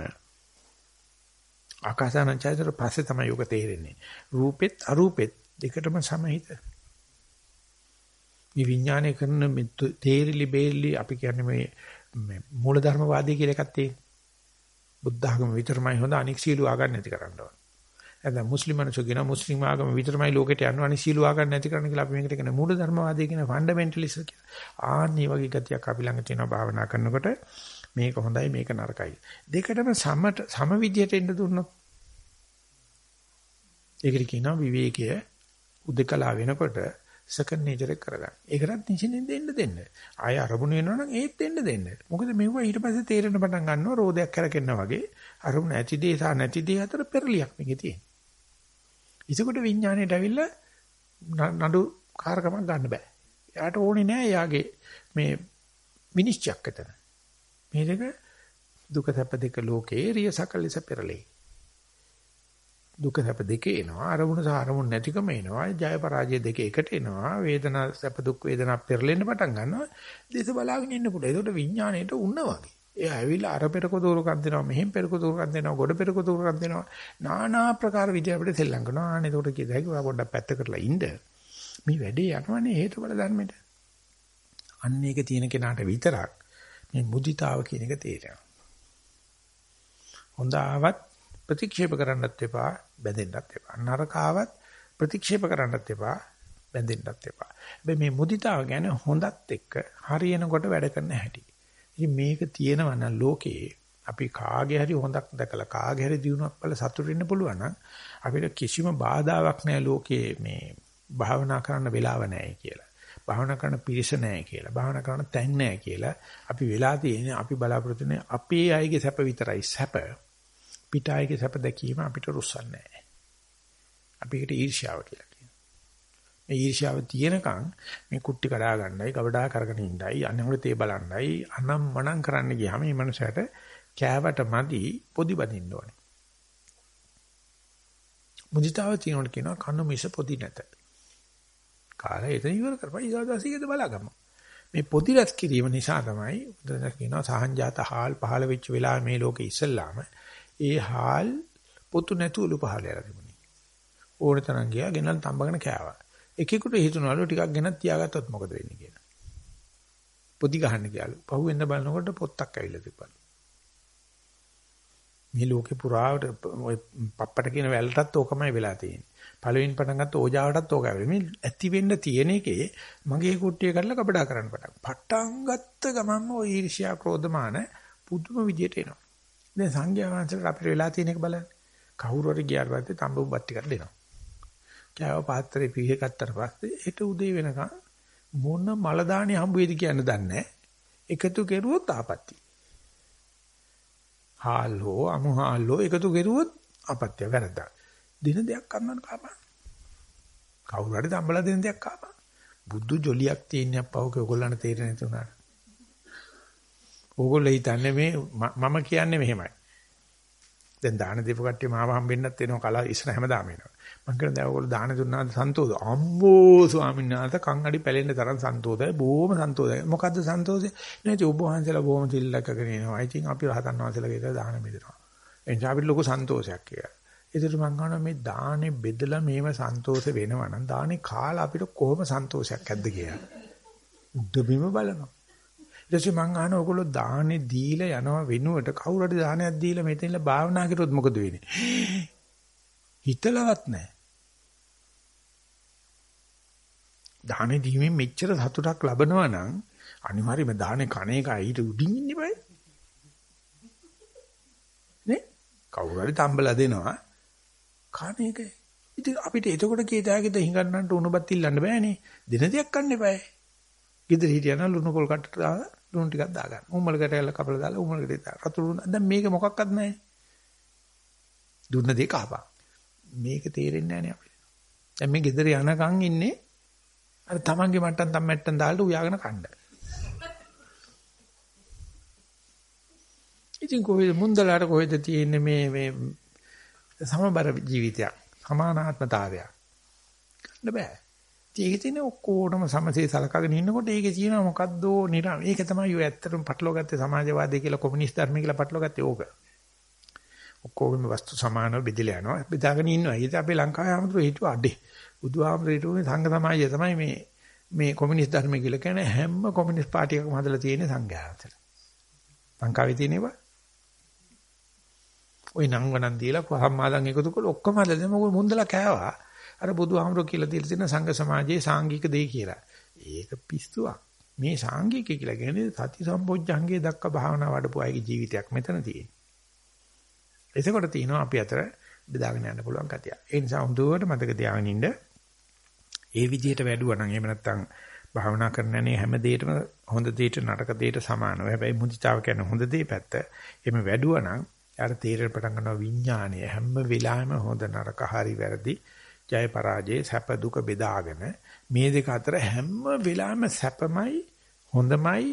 B: ආකාසානංචයතර පස්සේ තමයි යෝග තේරෙන්නේ. රූපෙත් අරූපෙත් දෙකටම සමහිත. මේ විඥානය කරන තේරිලි බේරිලි අපි කියන්නේ මේ මූලධර්මවාදී කියලා එකක් තියෙනවා. බුද්ධ ආගම විතරමයි හොඳ අනික් සීල ආගම් නැති කරන්න ඕන. නැත්නම් මුස්ලිම් මිනිස්සු කියන මුස්ලිම් ආගම විතරමයි ලෝකෙට යනවා අනිත් සීල ආගම් නැති කරන්න කියලා අපි මේකට කියන මූල ධර්මවාදී කියන ෆන්ඩමෙන්ටලිස්ට් කියලා. ආන්නේ වගේ ගතියක් අපි ළඟ තියෙනවා භාවනා කරනකොට මේක හොඳයි මේක නරකයි. දෙකටම සම සම විදියට එන්න දුන්නොත් ඒකට කියනවා විවේකය උදකලා වෙනකොට සකන් නේචර් එක කරගන්න. ඒකටත් නිසින්ෙන් දෙන්න දෙන්න. ආය අරමුණ වෙනවා නම් ඒත් දෙන්න දෙන්න. මොකද මෙවුව ඊට පස්සේ තේරෙන්න පටන් ගන්නවා රෝදයක් කරකෙන්නා වගේ අරමුණ ඇති දේ සහ නැති දේ අතර පෙරලියක් මේකේ තියෙන. ඒසකොට විඥාණයට ඇවිල්ලා නඩු කාර්කමක් ගන්න බෑ. එයාට ඕනේ නෑ යාගේ මේ විනිශ්චයක් එතන. මේ දෙක දුක සැප දෙක ලෝකේ රිය සකල ලෙස පෙරලේ. දුක සැප දෙක එනවා අරමුණ සහ අරමුණ නැතිකම එනවා ජය පරාජය දෙක එකට එනවා වේදනා සැප දුක් වේදනා පෙරලෙන්න පටන් ගන්නවා. දේශ බලාගෙන ඉන්න පුළුවන්. ඒකට විඥාණයට උන්න වගේ. එයා ඇවිල්ලා අර පෙරක දෝරකම් දෙනවා මෙහෙන් පෙරක දෝරකම් දෙනවා ගොඩ පෙරක දෝරකම් දෙනවා. নানা ආකාර විදිහ අපිට සෙල්ලම් කරනවා. ආනේ ඒකට කියද හැකි ඔයා පොඩ්ඩක් පැත්ත කරලා ඉන්න. මේ වැඩේ යනවනේ හේතුඵල ධර්මෙට. අන්න ඒක තියෙන කෙනාට විතරක් මේ මුදිතාව කියන එක තේරෙනවා. හොඳ ආවත් ප්‍රතික්ෂේප කරන්නත් එපා බැඳෙන්නත් එපා. නරකාවත් ප්‍රතික්ෂේප කරන්නත් එපා බැඳෙන්නත් එපා. හැබැයි මේ මුදිතාව ගැන හොඳත් එක්ක හරියනකොට වැඩ කරන්න හැටි. ඉතින් මේක තියෙනවා නම් ලෝකේ අපි කාගේ හරි හොඳක් දැකලා කාගේ හරි දිනුවක් බල සතුටු වෙන්න පුළුවන් නම් අපිට කිසිම බාධාවක් නැහැ ලෝකේ මේ භාවනා කරන්න වෙලාව නැහැ කියලා. භාවනා කරන පිරිස නැහැ කියලා. භාවනා කරන තැන් නැහැ කියලා. අපි වෙලා තියෙන්නේ අපි බලාපොරොත්තු වෙන්නේ අපේ අයගේ සැප විතරයි සැප. පිට අයගේ සැප දැකීම අපිට රුස්සන්නේ නැහැ. අපි ඒකට ඊර්ෂ්‍යාව කියලා කියනවා. මේ ඊර්ෂ්‍යාව තියෙනකන් මේ කුට්ටි කඩා ගන්නයි, කවඩා කරගෙන ඉන්නයි, අනවල තේ බලන්නයි, අනම් මනම් කරන්න ගියාම මේ මනුස්සයාට කෑවට මදි පොදි බඳින්න ඕනේ. මුදිතාව තියෙනකොට කියනවා කන්නු මිස පොදි නැත. කාලය එතන ඉවර කරපන් ඊගාදාසියකද බලාගමු. මේ පොදි රැස් කිරීම නිසා තමයි උදේ කියනවා සහංජාත හාල් පහළ වෙච්ච වෙලාව මේ ලෝකේ ඉස්සල්ලාම ඒ හාල් පොතු නැතුළු පහළ යලා තිබුණේ. ඕන තරම් ගියා ගෙනල් තඹගෙන කෑවා. එකෙකුට හිතුණලු ටිකක් ගෙනත් තියාගත්තොත් මොකද වෙන්නේ කියලා. පොදි ගහන්න ගියාලු. පහුවෙන්ද බලනකොට පොත්තක් ඇවිල්ලා තිබ්බලු. මේ ලෝකේ පුරාවට ඔය පප්පට කියන වැල්ලටත් ඕකමයි වෙලා තියෙන්නේ. පළවෙනි පටන් ගත්ත ඕජාවටත් ඕක ඇවිල්ලා. මේ ඇති වෙන්න තියෙන එකේ මගේ කුට්ටිය කරලා කබඩා කරන්න පටන්. පටන් ගත්ත ගමන්ම ඔය ඊර්ෂ්‍යා ක්‍රෝධමාන පුදුම විදියට එනවා. දැන් සංඝයා වහන්සේට අපිට වෙලා තියෙන එක බලන්න. කවුරු හරි ගියාට පස්සේ තඹු බත් ටිකක් දෙනවා. කෑව පාත්‍රේ පීහ ගත්තට පස්සේ හෙට උදේ වෙනකන් මොන මල දාණේ හම්බ වෙයිද කියන්න දන්නේ නැහැ. එකතු කෙරුවොත් ආපත්‍ති. හාල් හෝ අමු හාල් හෝ එකතු කෙරුවොත් අපත්‍ය වැරද්දක්. දින දෙයක් කන්නන කාපන්. කවුරු හරි තම්බලා දෙන දෙයක් කාපන්. බුද්ධ ජොලියක් තියෙන අප්පවක ඔයගොල්ලන්ට තේරෙන්නේ නැති උනාට. ඕගොල්ලෝ හිතන්නේ මේ මම කියන්නේ මෙහෙමයි. දැන් දාන දීප කට්ටිය මාව හම්බෙන්නත් එනවා කලා ඉස්සර හැමදාම එනවා. මම කියන දැන් ඔයගොල්ලෝ දාන දුන්නාද සන්තෝෂ. අම්බෝ ස්වාමීන් වහන්සේ කන් අඩි පැලෙන්න තරම් සන්තෝෂයි. බොහොම සන්තෝෂයි. මොකද්ද සන්තෝෂය? නැති ඔබ වහන්සේලා බොහොම තිල්ලකගෙන එනවා. I think අපි රහතන් වහන්සේලාගේ ඉතල දාන බෙදනවා. එනිසා අපිට ලොකු සන්තෝෂයක් කියලා. ඒකට මම අහනවා මේ දානේ බෙදලා මේව සන්තෝෂ වෙනවා නම් දානේ කාලා අපිට කොහොම සන්තෝෂයක් ඇද්ද කියලා. උඩ බිම බලනවා. ඊට පස්සේ මං අහන ඔයගොල්ලෝ දානේ දීලා යනවා වෙනුවට කවුරු හරි දානයක් දීලා මෙතනilla භාවනා කරොත් මොකද වෙන්නේ? හිතලවත් නැහැ. දානේ දීමෙන් මෙච්චර සතුටක් ලබනවා නම් අනිවාර්යයෙන්ම දානේ කණ එක ඊට උඩින් ඉන්න බෑ. නේ? කවුරු හරි තම්බලා දෙනවා. කණ එක. ඉතින් අපිට එතකොට කීයදාගෙද හිඟන්නන්ට උණුබත් ඉල්ලන්න බෑනේ. දින දෙයක් ගන්න එපායි. ගෙදර හිටියනම් ලුණු පොල් කටට දාලා ලුණු ටිකක් දාගන්න. උම්මල කැටයල්ල කපලා දාලා උම්මල කැටේ දාලා. රතු ලුණු. දැන් මේක මොකක්වත් නැහැ. දුන්න දේ කහපන්. මේක තේරෙන්නේ නැහැ නේ අපිට. දැන් මේ ගෙදර යනකම් ඉන්නේ අර තමන්ගේ මට්ටම් තම මට්ටම් දාලා උයාගෙන කන්න. ඉතින් කොහෙද මුන්දලාට කොහෙද තියෙන්නේ මේ මේ සමබර ජීවිතයක් සමානාත්මතාවයක්. ගන්න බෑ. ඒකේ තියෙන ඔක්කොටම සමසේ සලකගෙන ඉන්නකොට ඒකේ තියෙන මොකද්දෝ නිරා ඒක තමයි ඔය ඇත්තටම පටලවාගත්තේ සමාජවාදී කියලා කොමියුනිස්ට් ධර්ම කියලා පටලවාගත්තේ ඕක. ඔක්කොගේම වස්තු සමානව බෙදලා යනවා. බෙදාගෙන ඉන්නවා. ඊට අපේ ලංකාවේ ආමතුරු හිතුවා අඩේ. බුදුහාමතුරු හිතුවේ සංඝ සමාජය තමයි මේ මේ කොමියුනිස්ට් ධර්ම කියලා කියන්නේ හැම කොමියුනිස්ට් පාර්ටි එකකම හදලා තියෙන සංඝයාතර. ලංකාවේ තියෙනවා. ওই නංගනන් දීලා පහම්මාදන් එකතු කරලා ඔක්කොම හදලා මොකද මුන්දලා කෑවා. අර බුදුහාමුදුරුවෝ කියලා දීලා තියෙන සංඝ සමාජයේ සාංගික දෙය කියලා. ඒක පිස්සුවක්. මේ සාංගික කියලා කියන්නේ සති සම්පෝඥංගේ දක්වා භාවනා වඩපු අයගේ ජීවිතයක් මෙතන තියෙන්නේ. එතකොට තියෙනවා අපි අතර බෙදාගෙන යන්න පුළුවන් කතිය. ඒ නිසා හොඳට මතක තියාගෙන ඉන්න. ඒ විදිහට වැඩුවා නම් එහෙම නැත්නම් භාවනා කරන්නනේ හැම දෙයකම හොඳ දෙයට නරක දෙයට සමානව. හැබැයි මුදිතාව කියන්නේ හොඳ දෙය පැත්ත. එහෙම වැඩුවා නම් යාර තීරණ පටන් ගන්නවා විඥාණය හැම වෙලාවෙම හොඳ නරක හරි වැරදි ජය පරාජය සැප දුක බෙදාගෙන මේ දෙක අතර හැම වෙලාවෙම සැපමයි හොඳමයි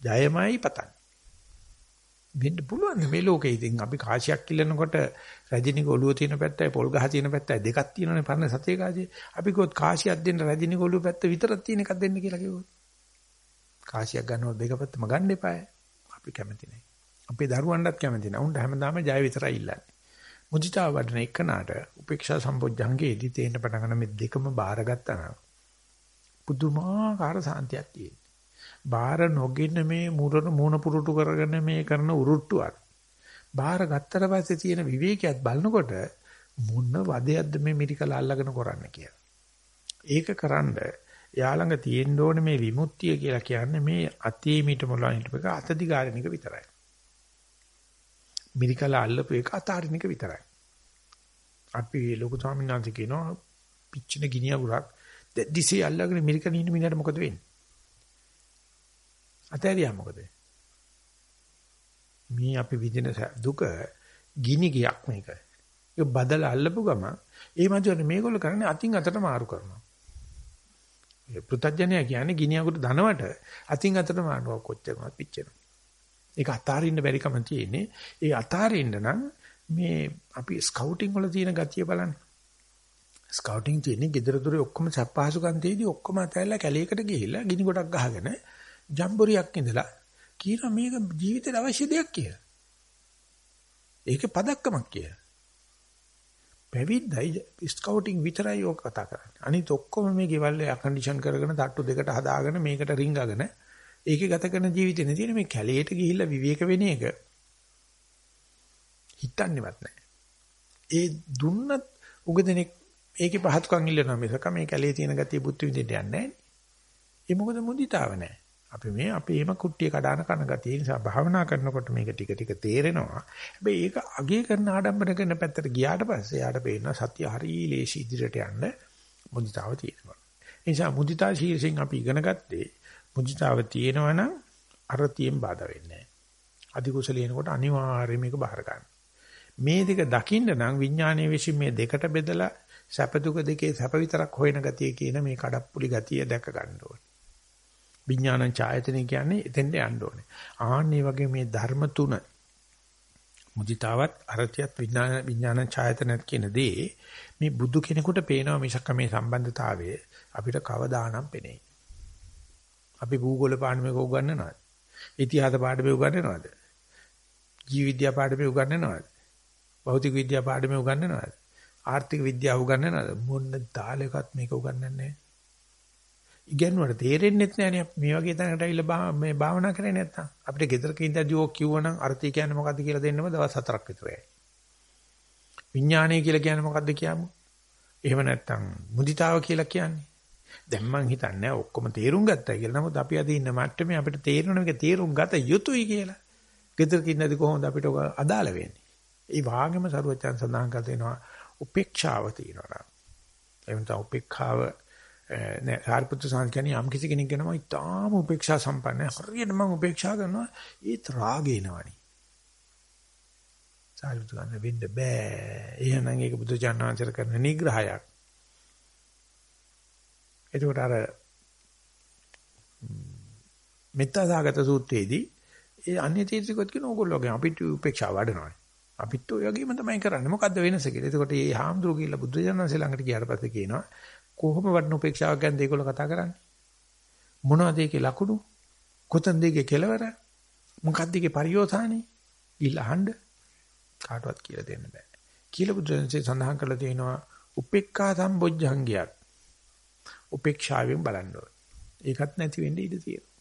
B: ජයමයි පතන්. වෙන්න පුළුවන් මේ ලෝකේ ඉතින් අපි කාසියක් කිල්ලනකොට රජිනික ඔළුව තියෙන පැත්තයි පොල් ගහ තියෙන පැත්තයි දෙකක් තියෙනනේ පරණ සතිය කාසිය. අපි කිව්වොත් කාසියක් දෙන්න රජිනික ඔළුව පැත්ත විතරක් තියෙන එකක් දෙන්න කියලා කිව්වොත්. කාසියක් ගන්නකොට දෙක පැත්තම ගන්න එපායි. අපි කැමති නැහැ. අපේ දරුවන්ටත් කැමති නැහැ. උන්ට හැමදාම ජය විතරයි ඉල්ලන්නේ. මුදිතා වඩන එකනට උපේක්ෂා සම්පොඥංගේදී තේන්න පටන් ගන්න මේ දෙකම බාරගත්තා නම් පුදුමාකාර සාන්තියක් තියෙනවා. බාර නොගෙන මේ මුරන මූණ පුරුටු කරගෙන මේ කරන උරුට්ටුවක්. බාර ගත්තට පස්සේ තියෙන විවේකයක් බලනකොට මොන වදයක්ද මේ මිරිකල අල්ලගෙන කරන්න කියලා. ඒක කරන්ඩ යාළඟ තියෙන්න ඕනේ මේ විමුක්තිය කියලා කියන්නේ මේ අතේ මිට මොළා හිටපෙක අතදිගාරණික විතරයි. මිරිකලා අල්ලපු එක අතාරින එක විතරයි. අපි ලොකු ස්වාමීන් වහන්සේ කියනවා පිච්චෙන ගිනි අගුරක් දෙදිසි අල්ලගෙන මිරිකන ඉන්න මිනිහට මොකද වෙන්නේ? අතෑරියා මොකද? මේ අපි විඳින දුක ගිනි ගියක් මේක. ඒක බදලා අල්ලපු ගම ඒ මැදට මේගොල්ලෝ කරන්නේ අතින් අතට මාරු කරනවා. ඒ පෘතජ්ජනය කියන්නේ ගිනි අඟුරු ධනවට අතින් අතට මාරුව කොච්චරවත් පිච්චෙනවා. ඒක අතාරින්න බැරිකම තියෙන්නේ. ඒ අතාරින්න නම් මේ අපි ස්කවුටින් වල තියෙන ගතිය බලන්න. ස්කවුටින් තියෙන්නේ gedara dore ඔක්කොම සප්පහසුකම් තියදී ඔක්කොම අතහැරලා කැලේකට ගිහිල්ලා ගිනි ගොඩක් ගහගෙන ජම්බුරියක් ඉඳලා කියනවා මේක ජීවිතේට අවශ්‍ය දෙයක් කියලා. ඒකේ පදක්කමක් කියලා. පැවිද්දයි ස්කවුටින් විතරයි ඕක කතා කරන්නේ. අනිත ඔක්කොම මේ ගෙවල් ඇකන්ඩිෂන් කරගෙන තට්ටු දෙකට හදාගෙන මේකට රින්ගගෙන ඒකේ ගත කරන ජීවිතේ නෙදී මේ කැලේට ගිහිල්ලා විවේක වෙන එක හිතන්නේවත් නැහැ. ඒ දුන්නත් උගදෙනෙක් ඒකේ පහත්කම් ඉල්ලනවා මිසක මේ කැලේ තියෙන ගතිය බුද්ධ විදිහට යන්නේ නැහැ. ඒ මොකද මුදිතාව නැහැ. අපි මේ අපේම කුට්ටිය කඩාන කන ගතිය නිසා භාවනා කරනකොට මේක ටික ටික තේරෙනවා. හැබැයි ඒක අගේ කරන ආඩම්බර කරන පැත්තට ගියාට පස්සේ යාට පේනවා සත්‍ය හරි ලේසි ඉදිරියට යන්න මුදිතාව තියෙනවා. ඒ නිසා මුදිතා ශීර්ෂයෙන් අපි ඉගෙන ගත්තේ මුදිතාව තියෙනවනම් අරතියෙන් බාධා වෙන්නේ නැහැ. අධිකුසලේනකොට අනිවාර්යයෙන් මේක බාර ගන්න. මේ දෙක දකින්න නම් විඥානයේ විසින් මේ දෙකට බෙදලා සැප දුක දෙකේ සැප විතරක් හොයන ගතිය කියන මේ කඩප්පුලි ගතිය දැක ගන්න ඕනේ. විඥානං ඡායතනෙ කියන්නේ එතෙන්ට යන්න ඕනේ. ආන්නේ වගේ මේ ධර්ම තුන මුදිතාවත් අරතියත් විඥාන විඥානං ඡායතනත් කියන දේ මේ බුදු කෙනෙකුට පේනවා මිසක් මේ සම්බන්ධතාවය අපිට කවදානම් පෙනෙයි. අපි භූගෝල පාඩමක උගන්වනවද? ඉතිහාස පාඩමේ උගන්වනවද? ජීව විද්‍යා පාඩමේ උගන්වනවද? භෞතික විද්‍යා පාඩමේ උගන්වනවද? ආර්ථික විද්‍යාව උගන්වනවද? මොන්න තාලයකත් මේක උගන්වන්නේ නැහැ. ඉගෙනුවට තේරෙන්නේ නැත්නේ මේ වගේ තැනකට ඇවිල්ලා මේ භාවනා කරේ නැත්තම් අපිට ගෙදරක ඉඳදී ඕක කිව්වනම් අර්ථය කියන්නේ මොකද්ද කියලා දෙන්නම දවස් හතරක් විතරයි. විඥානය කියලා කියන්නේ මොකද්ද කියමු? එහෙම නැත්තම් මුදිතාව කියලා කියන්නේ. දැන් මං හිතන්නේ ඔක්කොම තේරුම් ගත්තා කියලා. නමුත් අපි අද ඉන්න මට්ටමේ අපිට තේරෙන මේක තේරුම් ගත යුතුයි කියලා. ගෙදරක ඉඳදී කොහොමද අපිට ඔක අදාළ වෙන්නේ? ඒ වාගෙම සරුවචන් සඳහන් කර දෙනවා උපේක්ෂාව තියෙනවා. එහෙම තමයි උපේක්ෂාව නෑ සාරිපුත්‍ර සාන් කියන්නේ යම් කිසි කෙනෙක් ගැනම ඉතාම උපේක්ෂා සම්පන්නයි. හරියට මම උපේක්ෂා කරනවා ඒත් රාගේනවනි. සාරිපුත්‍ර ගන්න වෙන්න බෑ. එහෙනම් ඒක බුදු ජානනාංශර කරන නිග්‍රහයක්. එතකොට අර මෙත්තාසගත සූත්‍රයේදී ඒ අන්‍ය තීර්ථකත් කියන ඕගොල්ලෝගේ අපිට උපේක්ෂා වඩනවා. අපිත් ඔය වගේම තමයි කරන්නේ. මොකද්ද වෙනස කියලා. එතකොට මේ හාමුදුරුවෝ කියලා බුදු ජානනාංශ ළඟට ගියාට පස්සේ කියනවා කොහොම වඩන උපේක්ෂාවක් ගැනද ඒගොල්ලෝ කතා කරන්නේ? මොනවද ඒකේ ලකුණු? කොතනද ඒකේ කෙලවර? මොකක්ද ඒකේ පරියෝසානේ? ඊළහඬ කාටවත් කියලා දෙන්න බෑ. කියලා බුදුරජාණන්සේ සඳහන් කරලා තියෙනවා උපේක්ඛා සම්බොජ්ජංගයක්. උපේක්ෂාවෙන් බලන්න ඕනේ. ඒකත් නැති වෙන්න ඉඩ තියෙනවා.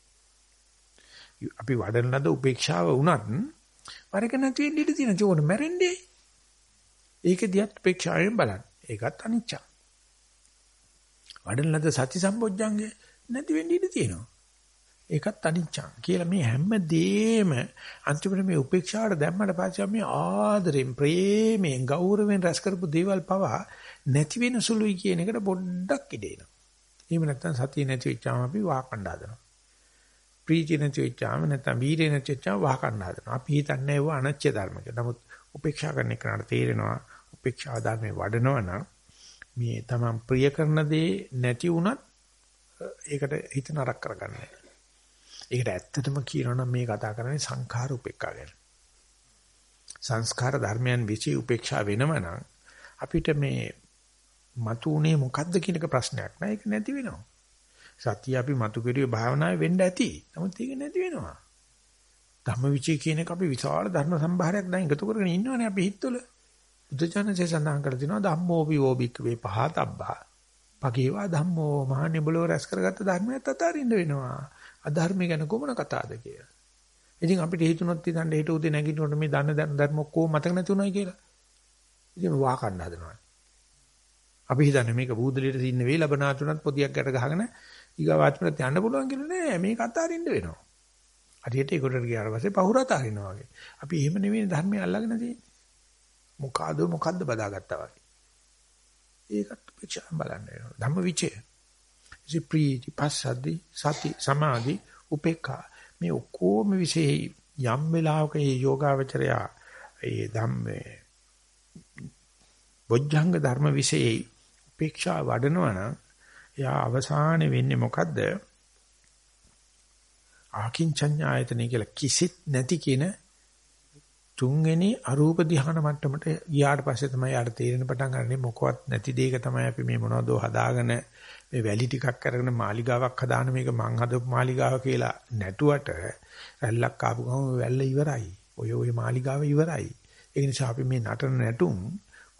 B: අපි වඩන ලද උපේක්ෂාව වුණත් වරක නැති වෙන්න ඉඩ තියෙනවා. ඒක මැරෙන්නේ. ඒක දිහත් උපේක්ෂාවෙන් බලන්න. ඒකත් අනිච්චයි. වඩන ලද සති සම්බොජ්ජංගේ නැති වෙන්න ඉඩ තියෙනවා. ඒකත් අනිච්චං කියලා මේ හැම දෙෙම අන්තිමට මේ උපේක්ෂාවට දැම්මට පස්සේ මේ ආදරෙන් ප්‍රේමයෙන් ගෞරවයෙන් රැස් කරපු දේවල් පවා නැති වෙන සුළුයි කියන එකට පොඩ්ඩක් ඉදේනවා. එහෙම නැත්නම් සතිය නැති වෙච්චාම අපි වාකණ්ඩ හදනවා. ප්‍රීති නැති වෙච්චාම නැත්නම් වීර්ය නැති වෙච්චාම වාකණ්ඩ හදනවා. අපි හිතන්නේ ඒව අනච්ච ධර්මක. නමුත් උපේක්ෂා කරන එකට තේරෙනවා උපේක්ෂා ධර්මේ වඩනවා නම් මේ තමන් ප්‍රිය කරන දේ නැති වුණත් ඒකට හිත නරක කරගන්නේ. ඒකට ඇත්තටම කියනවනම් මේ කතා කරන්නේ සංඛාර උපේක්ඛා ගැන. සංස්කාර ධර්මයන් විචි උපේක්ෂා වෙනවනම් අපිට මේ මතුනේ මොකද්ද කියන එක ප්‍රශ්නයක් නෑ ඒක නැති වෙනවා. සතිය අපි මතු කෙරුවේ භාවනාවේ වෙන්න ඇති. නමුත් ඒක නැති වෙනවා. ධම්මවිචේ කියන එක අපි විශාල ධර්ම සම්භාරයක් දැන් එකතු කරගෙන ඉන්නවනේ අපි හිතවල. බුදුචානන්සේ සඳහන් කර තිනවා ධම්මෝපි ඕබික් වේ පහතබ්බා. පගේවා ධම්මෝ මහා නිබලෝ රැස් කරගත්ත ධර්මයට අතාරින්න වෙනවා. අධර්ම ගැන කොමන කතාවද කියලා. ඉතින් අපිට හිතුනොත් ඉතින් හෙට උදේ නැගිටිනකොට මේ දන්න ධර්ම ඔක්කොම මතක නැති උනායි කියලා. ඉතින් වා කන්න හදනවා. අපි හිතන්නේ මේක බූදලියට තින්න වෙයි ලබනාතුණත් පොදියක් ගැට ගහගෙන ඊගාවාත්මට යන්න පුළුවන් කියලා නෑ මේක අතාරින්න වෙනවා. හරියට ඒකට ගියාට පස්සේ පහුරත අරිනවා වගේ. අපි එහෙම නෙවෙයි ධර්මය අල්ලගෙන තියෙන්නේ. මොකಾದ මොකද්ද බදාගත්තා වගේ. ඒකට පිටචම් බලන්න වෙනවා. ධම්ම විචය. ඉති ප්‍රීති පස්සද්දි සති සමාධි උපේක්ඛා මේ ඔක්කොම විශේෂ යම් වෙලාවක මේ යෝගාවචරය ඒ ධම්මේ බොජ්ජංග ධර්ම විශේෂ උපේක්ෂා වඩනවා නම් එයා අවසානයේ වෙන්නේ මොකද්ද? ආකින්චඤ්ඤායතනෙ කියලා කිසිත් නැති කියන තුන්වෙනි අරූප ධ්‍යාන මට්ටමට ගියාට පස්සේ තමයි යාට තේරෙන පටන් ගන්නේ මොකවත් නැති දෙයක තමයි අපි මේ මොනවදෝ හදාගෙන මේ වැලි ටිකක් අරගෙන මාලිගාවක් හදාන මේක මං හදපු මාලිගාව කියලා නැටුවට රැල්ලක් ආපු ගමන් වැල්ල ඉවරයි. ඔය ඔය මාලිගාව ඉවරයි. ඒ නිසා අපි මේ නටන නැටුම්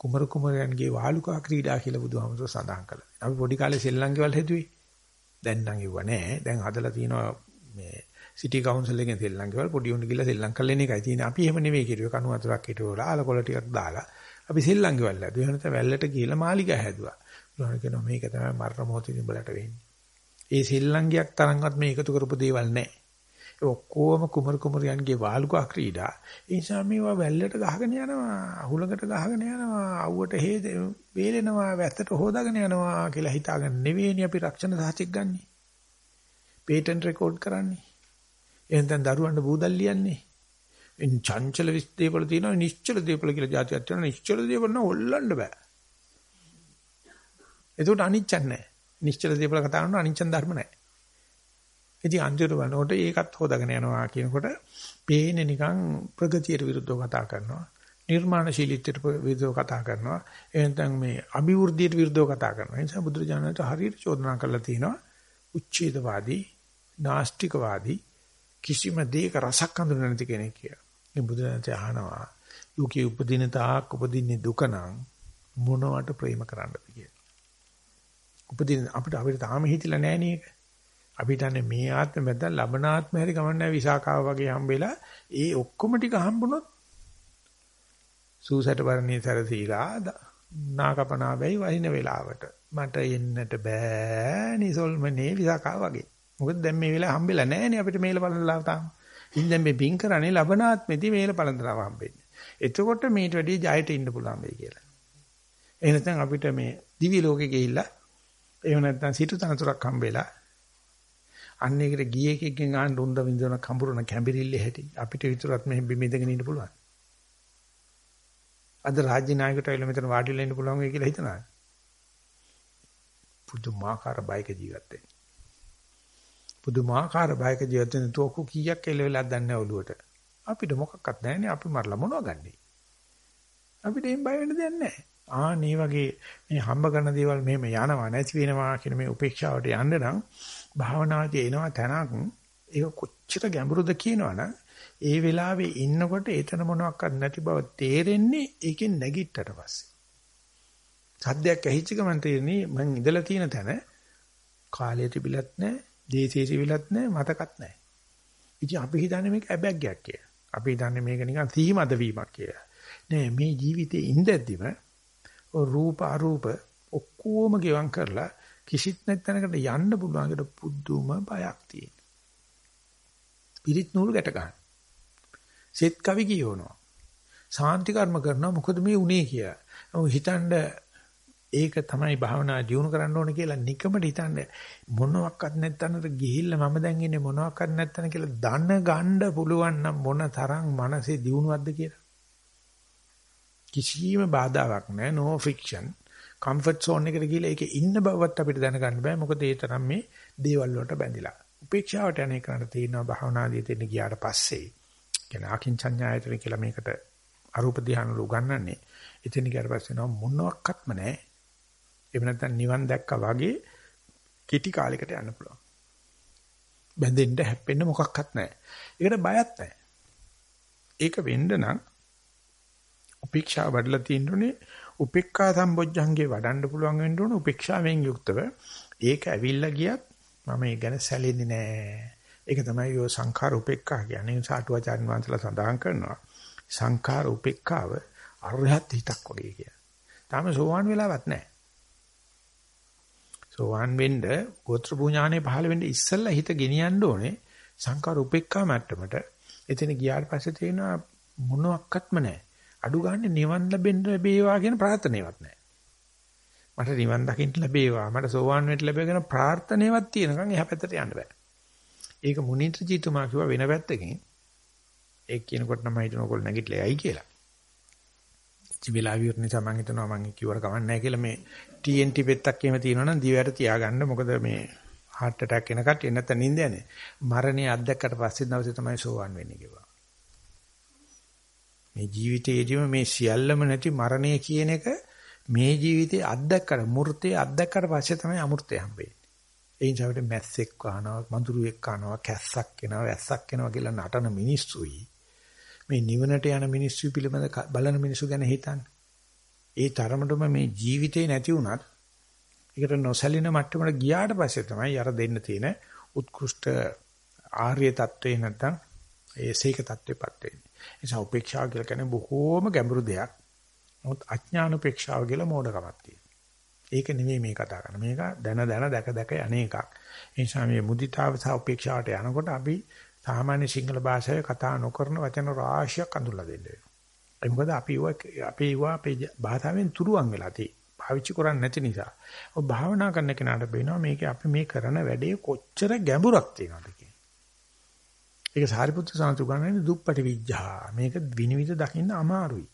B: කුමර කුමරයන්ගේ වාලුකා ක්‍රීඩා කියලා බුදුහාමුදුර සඳහන් කළා. අපි පොඩි කාලේ සෙල්ලම් ගෙවල් හැදුවේ. දැන් නම් ඉව නෑ. දැන් හදලා තිනවා මේ සිටි කවුන්සිල් එකෙන් සෙල්ලම් ගෙවල් පොඩි උන් ගිහලා සෙල්ලම් කරලා එන එකයි තියෙන්නේ. අපි එහෙම නෙවෙයි කිරුවේ. කණු වතුරක් හිටවලා ආලකොල ටිකක් දාලා අපි සෙල්ලම් ගෙවල් හැදුවා. එහෙනම් වැල්ලට ගිහලා මාලිගා හැදුවා. බුදුහාම කියනවා මේක තමයි මරණ මොහොතේ උඹලට වෙන්නේ. ඒ සෙල්ලම්ගයක් තරම්වත් මේ එකතු කරපු දේවල් නෑ. ඒ ඔක්කොම කුමරු කුමරියන්ගේ වාල්කා ක්‍රීඩා. ඒ නිසා මේවා වැල්ලට ගහගෙන යනවා, අහුලකට ගහගෙන යනවා, අවුවට හේද වේලෙනවා, වැත්තට හොදාගෙන යනවා කියලා හිතාගෙන නෙවෙයිනේ අපි රක්ෂණ සාහිත්‍ය ගන්නෙ. පේටන්ට් රෙකෝඩ් කරන්නේ. එහෙනම් දරුවන්ට බූදල් ලියන්නේ. එන් චංචල විස්දේවල තියෙනවා නිශ්චල දේවල කියලා જાතියක් තියෙනවා නිශ්චල දේවල් නම් හොල්ලන්න බෑ. ඒකට අනිච්චක් නැහැ. නිශ්චල දේවල් කතා කරනවා අනිච්චන් ධර්ම නැහැ. ඉතින් අන්තිමට බලනකොට ඒකත් හොදගෙන යනවා කියනකොට පේන්නේ නිකන් ප්‍රගතියට විරුද්ධව කතා කරනවා. නිර්මාණශීලීත්වයට විරුද්ධව කතා කරනවා. එහෙනම් මේ අභිවෘද්ධියට විරුද්ධව කතා කරනවා. ඒ නිසා බුදුරජාණන්ට හරියට චෝදනා කරලා තිනවා උච්ඡේදවාදී, නාස්තිකවාදී කිසිම දෙයක රසක් හඳුනන්නේ නැති කෙනෙක් කියලා. මේ බුදුරජාණන් අහනවා ලෝකයේ උපදින තාක් උපදින්නේ දුක නම් මොනවට ප්‍රේම කරන්නද කියලා. උපදින අපිට අපිට තාම හිතිලා නැහැ නේද? අපි හිතන්නේ මේ ආත්මෙ බැද්දා ලබන ආත්මෙ හරි ගමන්නේ විසාකාව වගේ හම්බෙලා ඒ ඔක්කොම ටික හම්බුනොත් සූසට වර්ණී සරසීලා නාකපනා වෙයි වහින වෙලාවට මට එන්නට බෑ නිසල්මනේ විසාකාව වගේ. මොකද දැන් මේ වෙලාව හම්බෙලා නැහැනේ අපිට මේල බලනලා තාම. ඉතින් දැන් මේ පින් කරන්නේ ලබන ආත්මෙදී මේල බලනලා හම්බෙන්නේ. එතකොට මේට වැඩි ජයට ඉන්න පුළුවන් වෙයි කියලා. එහෙනම් අපිට මේ දිවි ලෝකෙ ගිහිල්ලා එහෙම නැත්නම් සිටු තනතුරක් හම්බෙලා අන්න ඒකට ගියේ එකකින් ආන්න උන්ද විඳන කඹුරන කැඹිරිල්ල හැටි අපිට විතරත් මෙහෙම බිම ඉඳගෙන ඉන්න පුළුවන්. අද රාජ්‍ය නායකට ඇවිල්ලා මෙතන වාඩිලා ඉන්න පුළුවන් වෙයි කියලා හිතනවා. පුදුමාකාර බයික ජීවත් වෙන්න. පුදුමාකාර බයික ජීවත් වෙන තෝකු කීයක් එළවෙලා දන්නේ ඔළුවට. අපිට මොකක්වත් නැහැනේ අපි මරලා මොනව ගන්නේ. අපිට එම් බය වෙන්න දෙයක් නැහැ. ආ මේ වගේ මේ හම්බ කරන දේවල් මෙහෙම යනවා නැති වෙනවා කියන මේ උපේක්ෂාවට යන්න නම් භාවනාදී එනවා තැනක් ඒක කොච්චර ගැඹුරුද කියනවනම් ඒ වෙලාවේ ඉන්නකොට එතන මොනවත් නැති බව තේරෙන්නේ ඒකෙන් නැගිට්ටට පස්සේ. සද්දයක් ඇහිච්ච ගමන් තේරෙන්නේ මං ඉඳලා තියෙන තැන කාලය තිබිලත් නැහැ, දේශේ තිබිලත් නැහැ, මතකත් නැහැ. ඉතින් අපි හිතන්නේ මේක ඇබැග්ගයක් කියලා. අපි හිතන්නේ මේක නිකන් සීමද වීමක් කියලා. නෑ මේ ජීවිතේ ඉඳද්දිම රූප අරූප ඔක්කොම ගෙවම් කරලා කිසිත් නැත්නම්කට යන්න පුළුවන්කට පුදුම බයක් තියෙන. පිරිත් නූල් ගැට ගන්න. සෙත් කවි කියවනවා. සාන්ති කර්ම කරනවා මොකද මේ උනේ කියලා. ඔව් හිතනද ඒක තමයි භාවනා දියුණු කරන්න ඕන කියලා නිකමට හිතන්න මොනවත් නැත්තනට ගිහිල්ලා මම දැන් ඉන්නේ මොනවත් නැත්තන කියලා දන ගන්න පුළුවන් නම් මොන තරම් මනසේ දියුණුවක්ද කියලා. කිසිම බාධාවක් නැහැ no friction කම්ෆර්ට් zone එකට ගිහලා ඒකේ ඉන්න බවවත් අපිට දැනගන්න බෑ මොකද ඒ තරම් මේ දේවල් වලට බැඳිලා. උපේක්ෂාවට යන්නේ කරන්න තියෙනවා භාවනාදී දෙන්න ගියාට පස්සේ. කියන අකින්චඤ්ඤායතන කියලා මේකට අරූප ධානය උගන්වන්නේ. එතන ගියාට පස්සේ නෝ මොනවත්ක්ම නැහැ. එහෙම නැත්නම් නිවන් දැක්කා වගේ කිටි කාලයකට යන්න පුළුවන්. බැඳෙන්න හැප්පෙන්න මොකක්වත් නැහැ. ඒකට බයත් නැහැ. ඒක වෙන්න නම් උපේක්ෂා වඩලා තියෙනුනේ උපේක්ඛා සම්බොජ්ජංගේ වඩන්න පුළුවන් වෙන්න ඕන උපේක්ෂාවෙන් යුක්තව ඒක ඇවිල්ලා ගියත් මම ඒ ගැන සැලෙන්නේ නැහැ. ඒක තමයි යෝ සංඛාර උපේක්ඛා කියන්නේ සාටුවාචාර්ය වංශලා සඳහන් කරනවා. සංඛාර උපේක්ඛාව අරහත් හිතක් වගේ කියන. තාම සෝවාන් වෙලාවක් නැහැ. සෝවාන් වෙන්න ගෝත්‍ර පුඥානේ පහළ වෙන්න ඉස්සෙල්ලා හිත ගෙනියන්න ඕනේ සංඛාර උපේක්ඛා මට්ටමට. එතන ගියාට පස්සේ තේනවා මොනවත්ක්ම නැහැ. අඩු ගන්න නිවන් ලැබෙන්න ලැබේවා කියන ප්‍රාර්ථනාවක් නැහැ. මට නිවන් දකින්න ලැබේවා. මට සෝවාන් වෙන්න ලැබේවා කියන ප්‍රාර්ථනාවක් තියෙනකන් එහා පැත්තට යන්න බෑ. ඒක මුනිත්‍රජීතුමා කිව්වා වෙන පැත්තකින්. ඒ කියනකොට නම් හිතන ඕගොල්ලෝ නැගිටලා යයි කියලා. ඉතිවිලා විවර නිසා මම හිතනවා මම කිව්වට කමක් නැහැ කියලා මේ TNT පෙත්තක් එහෙම තියෙනවනම් දිවයට තියාගන්න. මොකද මේ heart attack එන කට්ටිය නැත්නම් නිින්ද යන්නේ. මරණය අත්දැක්කට පස්සේ දවසේ තමයි සෝවන් වෙන්නේ කිව්වා. මේ ජීවිතයේදීම මේ සියල්ලම නැති මරණය කියන එක මේ ජීවිතේ අත්දැක්කට මූර්තේ අත්දැක්කට පස්සේ තමයි අමූර්තය හම්බෙන්නේ. ඒ නිසා අපිට මැස්සෙක් කනවා, මඳුරුවෙක් කනවා, කැස්සක් එනවා, වැස්සක් එනවා කියලා නටන මිනිස්සුයි. මේ නිවනට යන මිනිස්සු පිළිබඳ බලන මිනිස්සු ගැන හිතන්න. ඒ තරමටම මේ ජීවිතේ නැති වුණත් ඒකට නොසැලෙන මට්ටමට ගියාට පස්සේ තමයි අර දෙන්න තියෙන උත්කෘෂ්ඨ ආර්ය తත්වේ නැත්තම් ඒ සීක తත්වේපත් වෙන්නේ. ඒ නිසා උපේක්ෂාව කියලා කියන්නේ බොහෝම ගැඹුරු දෙයක්. නමුත් අඥාන උපේක්ෂාව කියලා මෝඩකමක් තියෙනවා. ඒක නෙමෙයි මේ කතා කරන්නේ. මේක දැන දැන දැක දැක අනේකක්. ඒ නිසා මේ මුදිතාව සහ උපේක්ෂාවට යනකොට අපි සාමාන්‍ය සිංහල භාෂාවේ කතා නොකරන වචන රාශියක් අඳුල්ලා දෙන්න වෙනවා. ඒ මොකද අපි අපි අපේ භාෂාවෙන් තුරුවන් වෙලා තියෙන්නේ. පාවිච්චි කරන්නේ නැති නිසා. ඔය භාවනා කරන කෙනාට බේනවා මේක අපි මේ කරන වැඩේ කොච්චර ගැඹුරක් තියෙනවද කියන්නේ. ඒක සාරිපුත්‍ර සාන්තු ගන්නනේ දුප්පටි විඥා. මේක විනිවිද දකින්න අමාරුයි.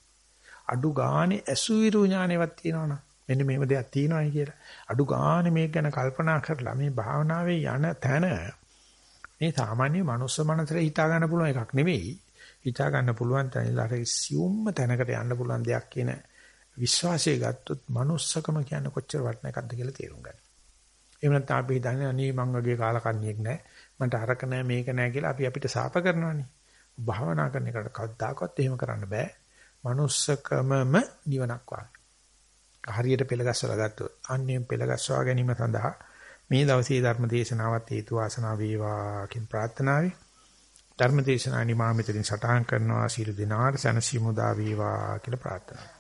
B: අඩු ගානේ ඇසුවිරු ඥානෙවත් තියෙනවනම් මෙන්න මේව දෙයක් තියෙනවායි කියලා. අඩු ගානේ මේක ගැන කල්පනා කරලා මේ භාවනාවේ යන තැන මේ සාමාන්‍ය මනුස්ස මනසට හිතා ගන්න පුළුවන් එකක් නෙවෙයි. හිතා ගන්න පුළුවන් තැනilla අර සියුම්ම තැනකට යන්න පුළුවන් දෙයක් කියන විශ්වාසය ගත්තොත් manussකම කියන්නේ කොච්චර වටින එකක්ද කියලා තේරුම් ගන්න. එහෙම නැත්නම් අපි හිතන්නේ අනේ මං වගේ කාලකන්ණියෙක් නැහැ. මන්ට අරක නැහැ මේක නැහැ කියලා අපි අපිට සාප කරනවානේ. භාවනා කරන එකට කවදාකවත් එහෙම කරන්න බෑ. manussකමම නිවනක් වාගේ. හරියට පෙළගස්සලා ගත්තොත් අන්නේ පෙළගස්වා ගැනීම සඳහා මේ දවසේ ධර්ම දේශනාවත් හේතු වාසනා වේවා කියන ප්‍රාර්ථනාවයි ධර්ම දේශනා නිමාමිතකින් සටහන් කරනවා සීල දිනාට සනසීමු දා වේවා කියලා ප්‍රාර්ථනා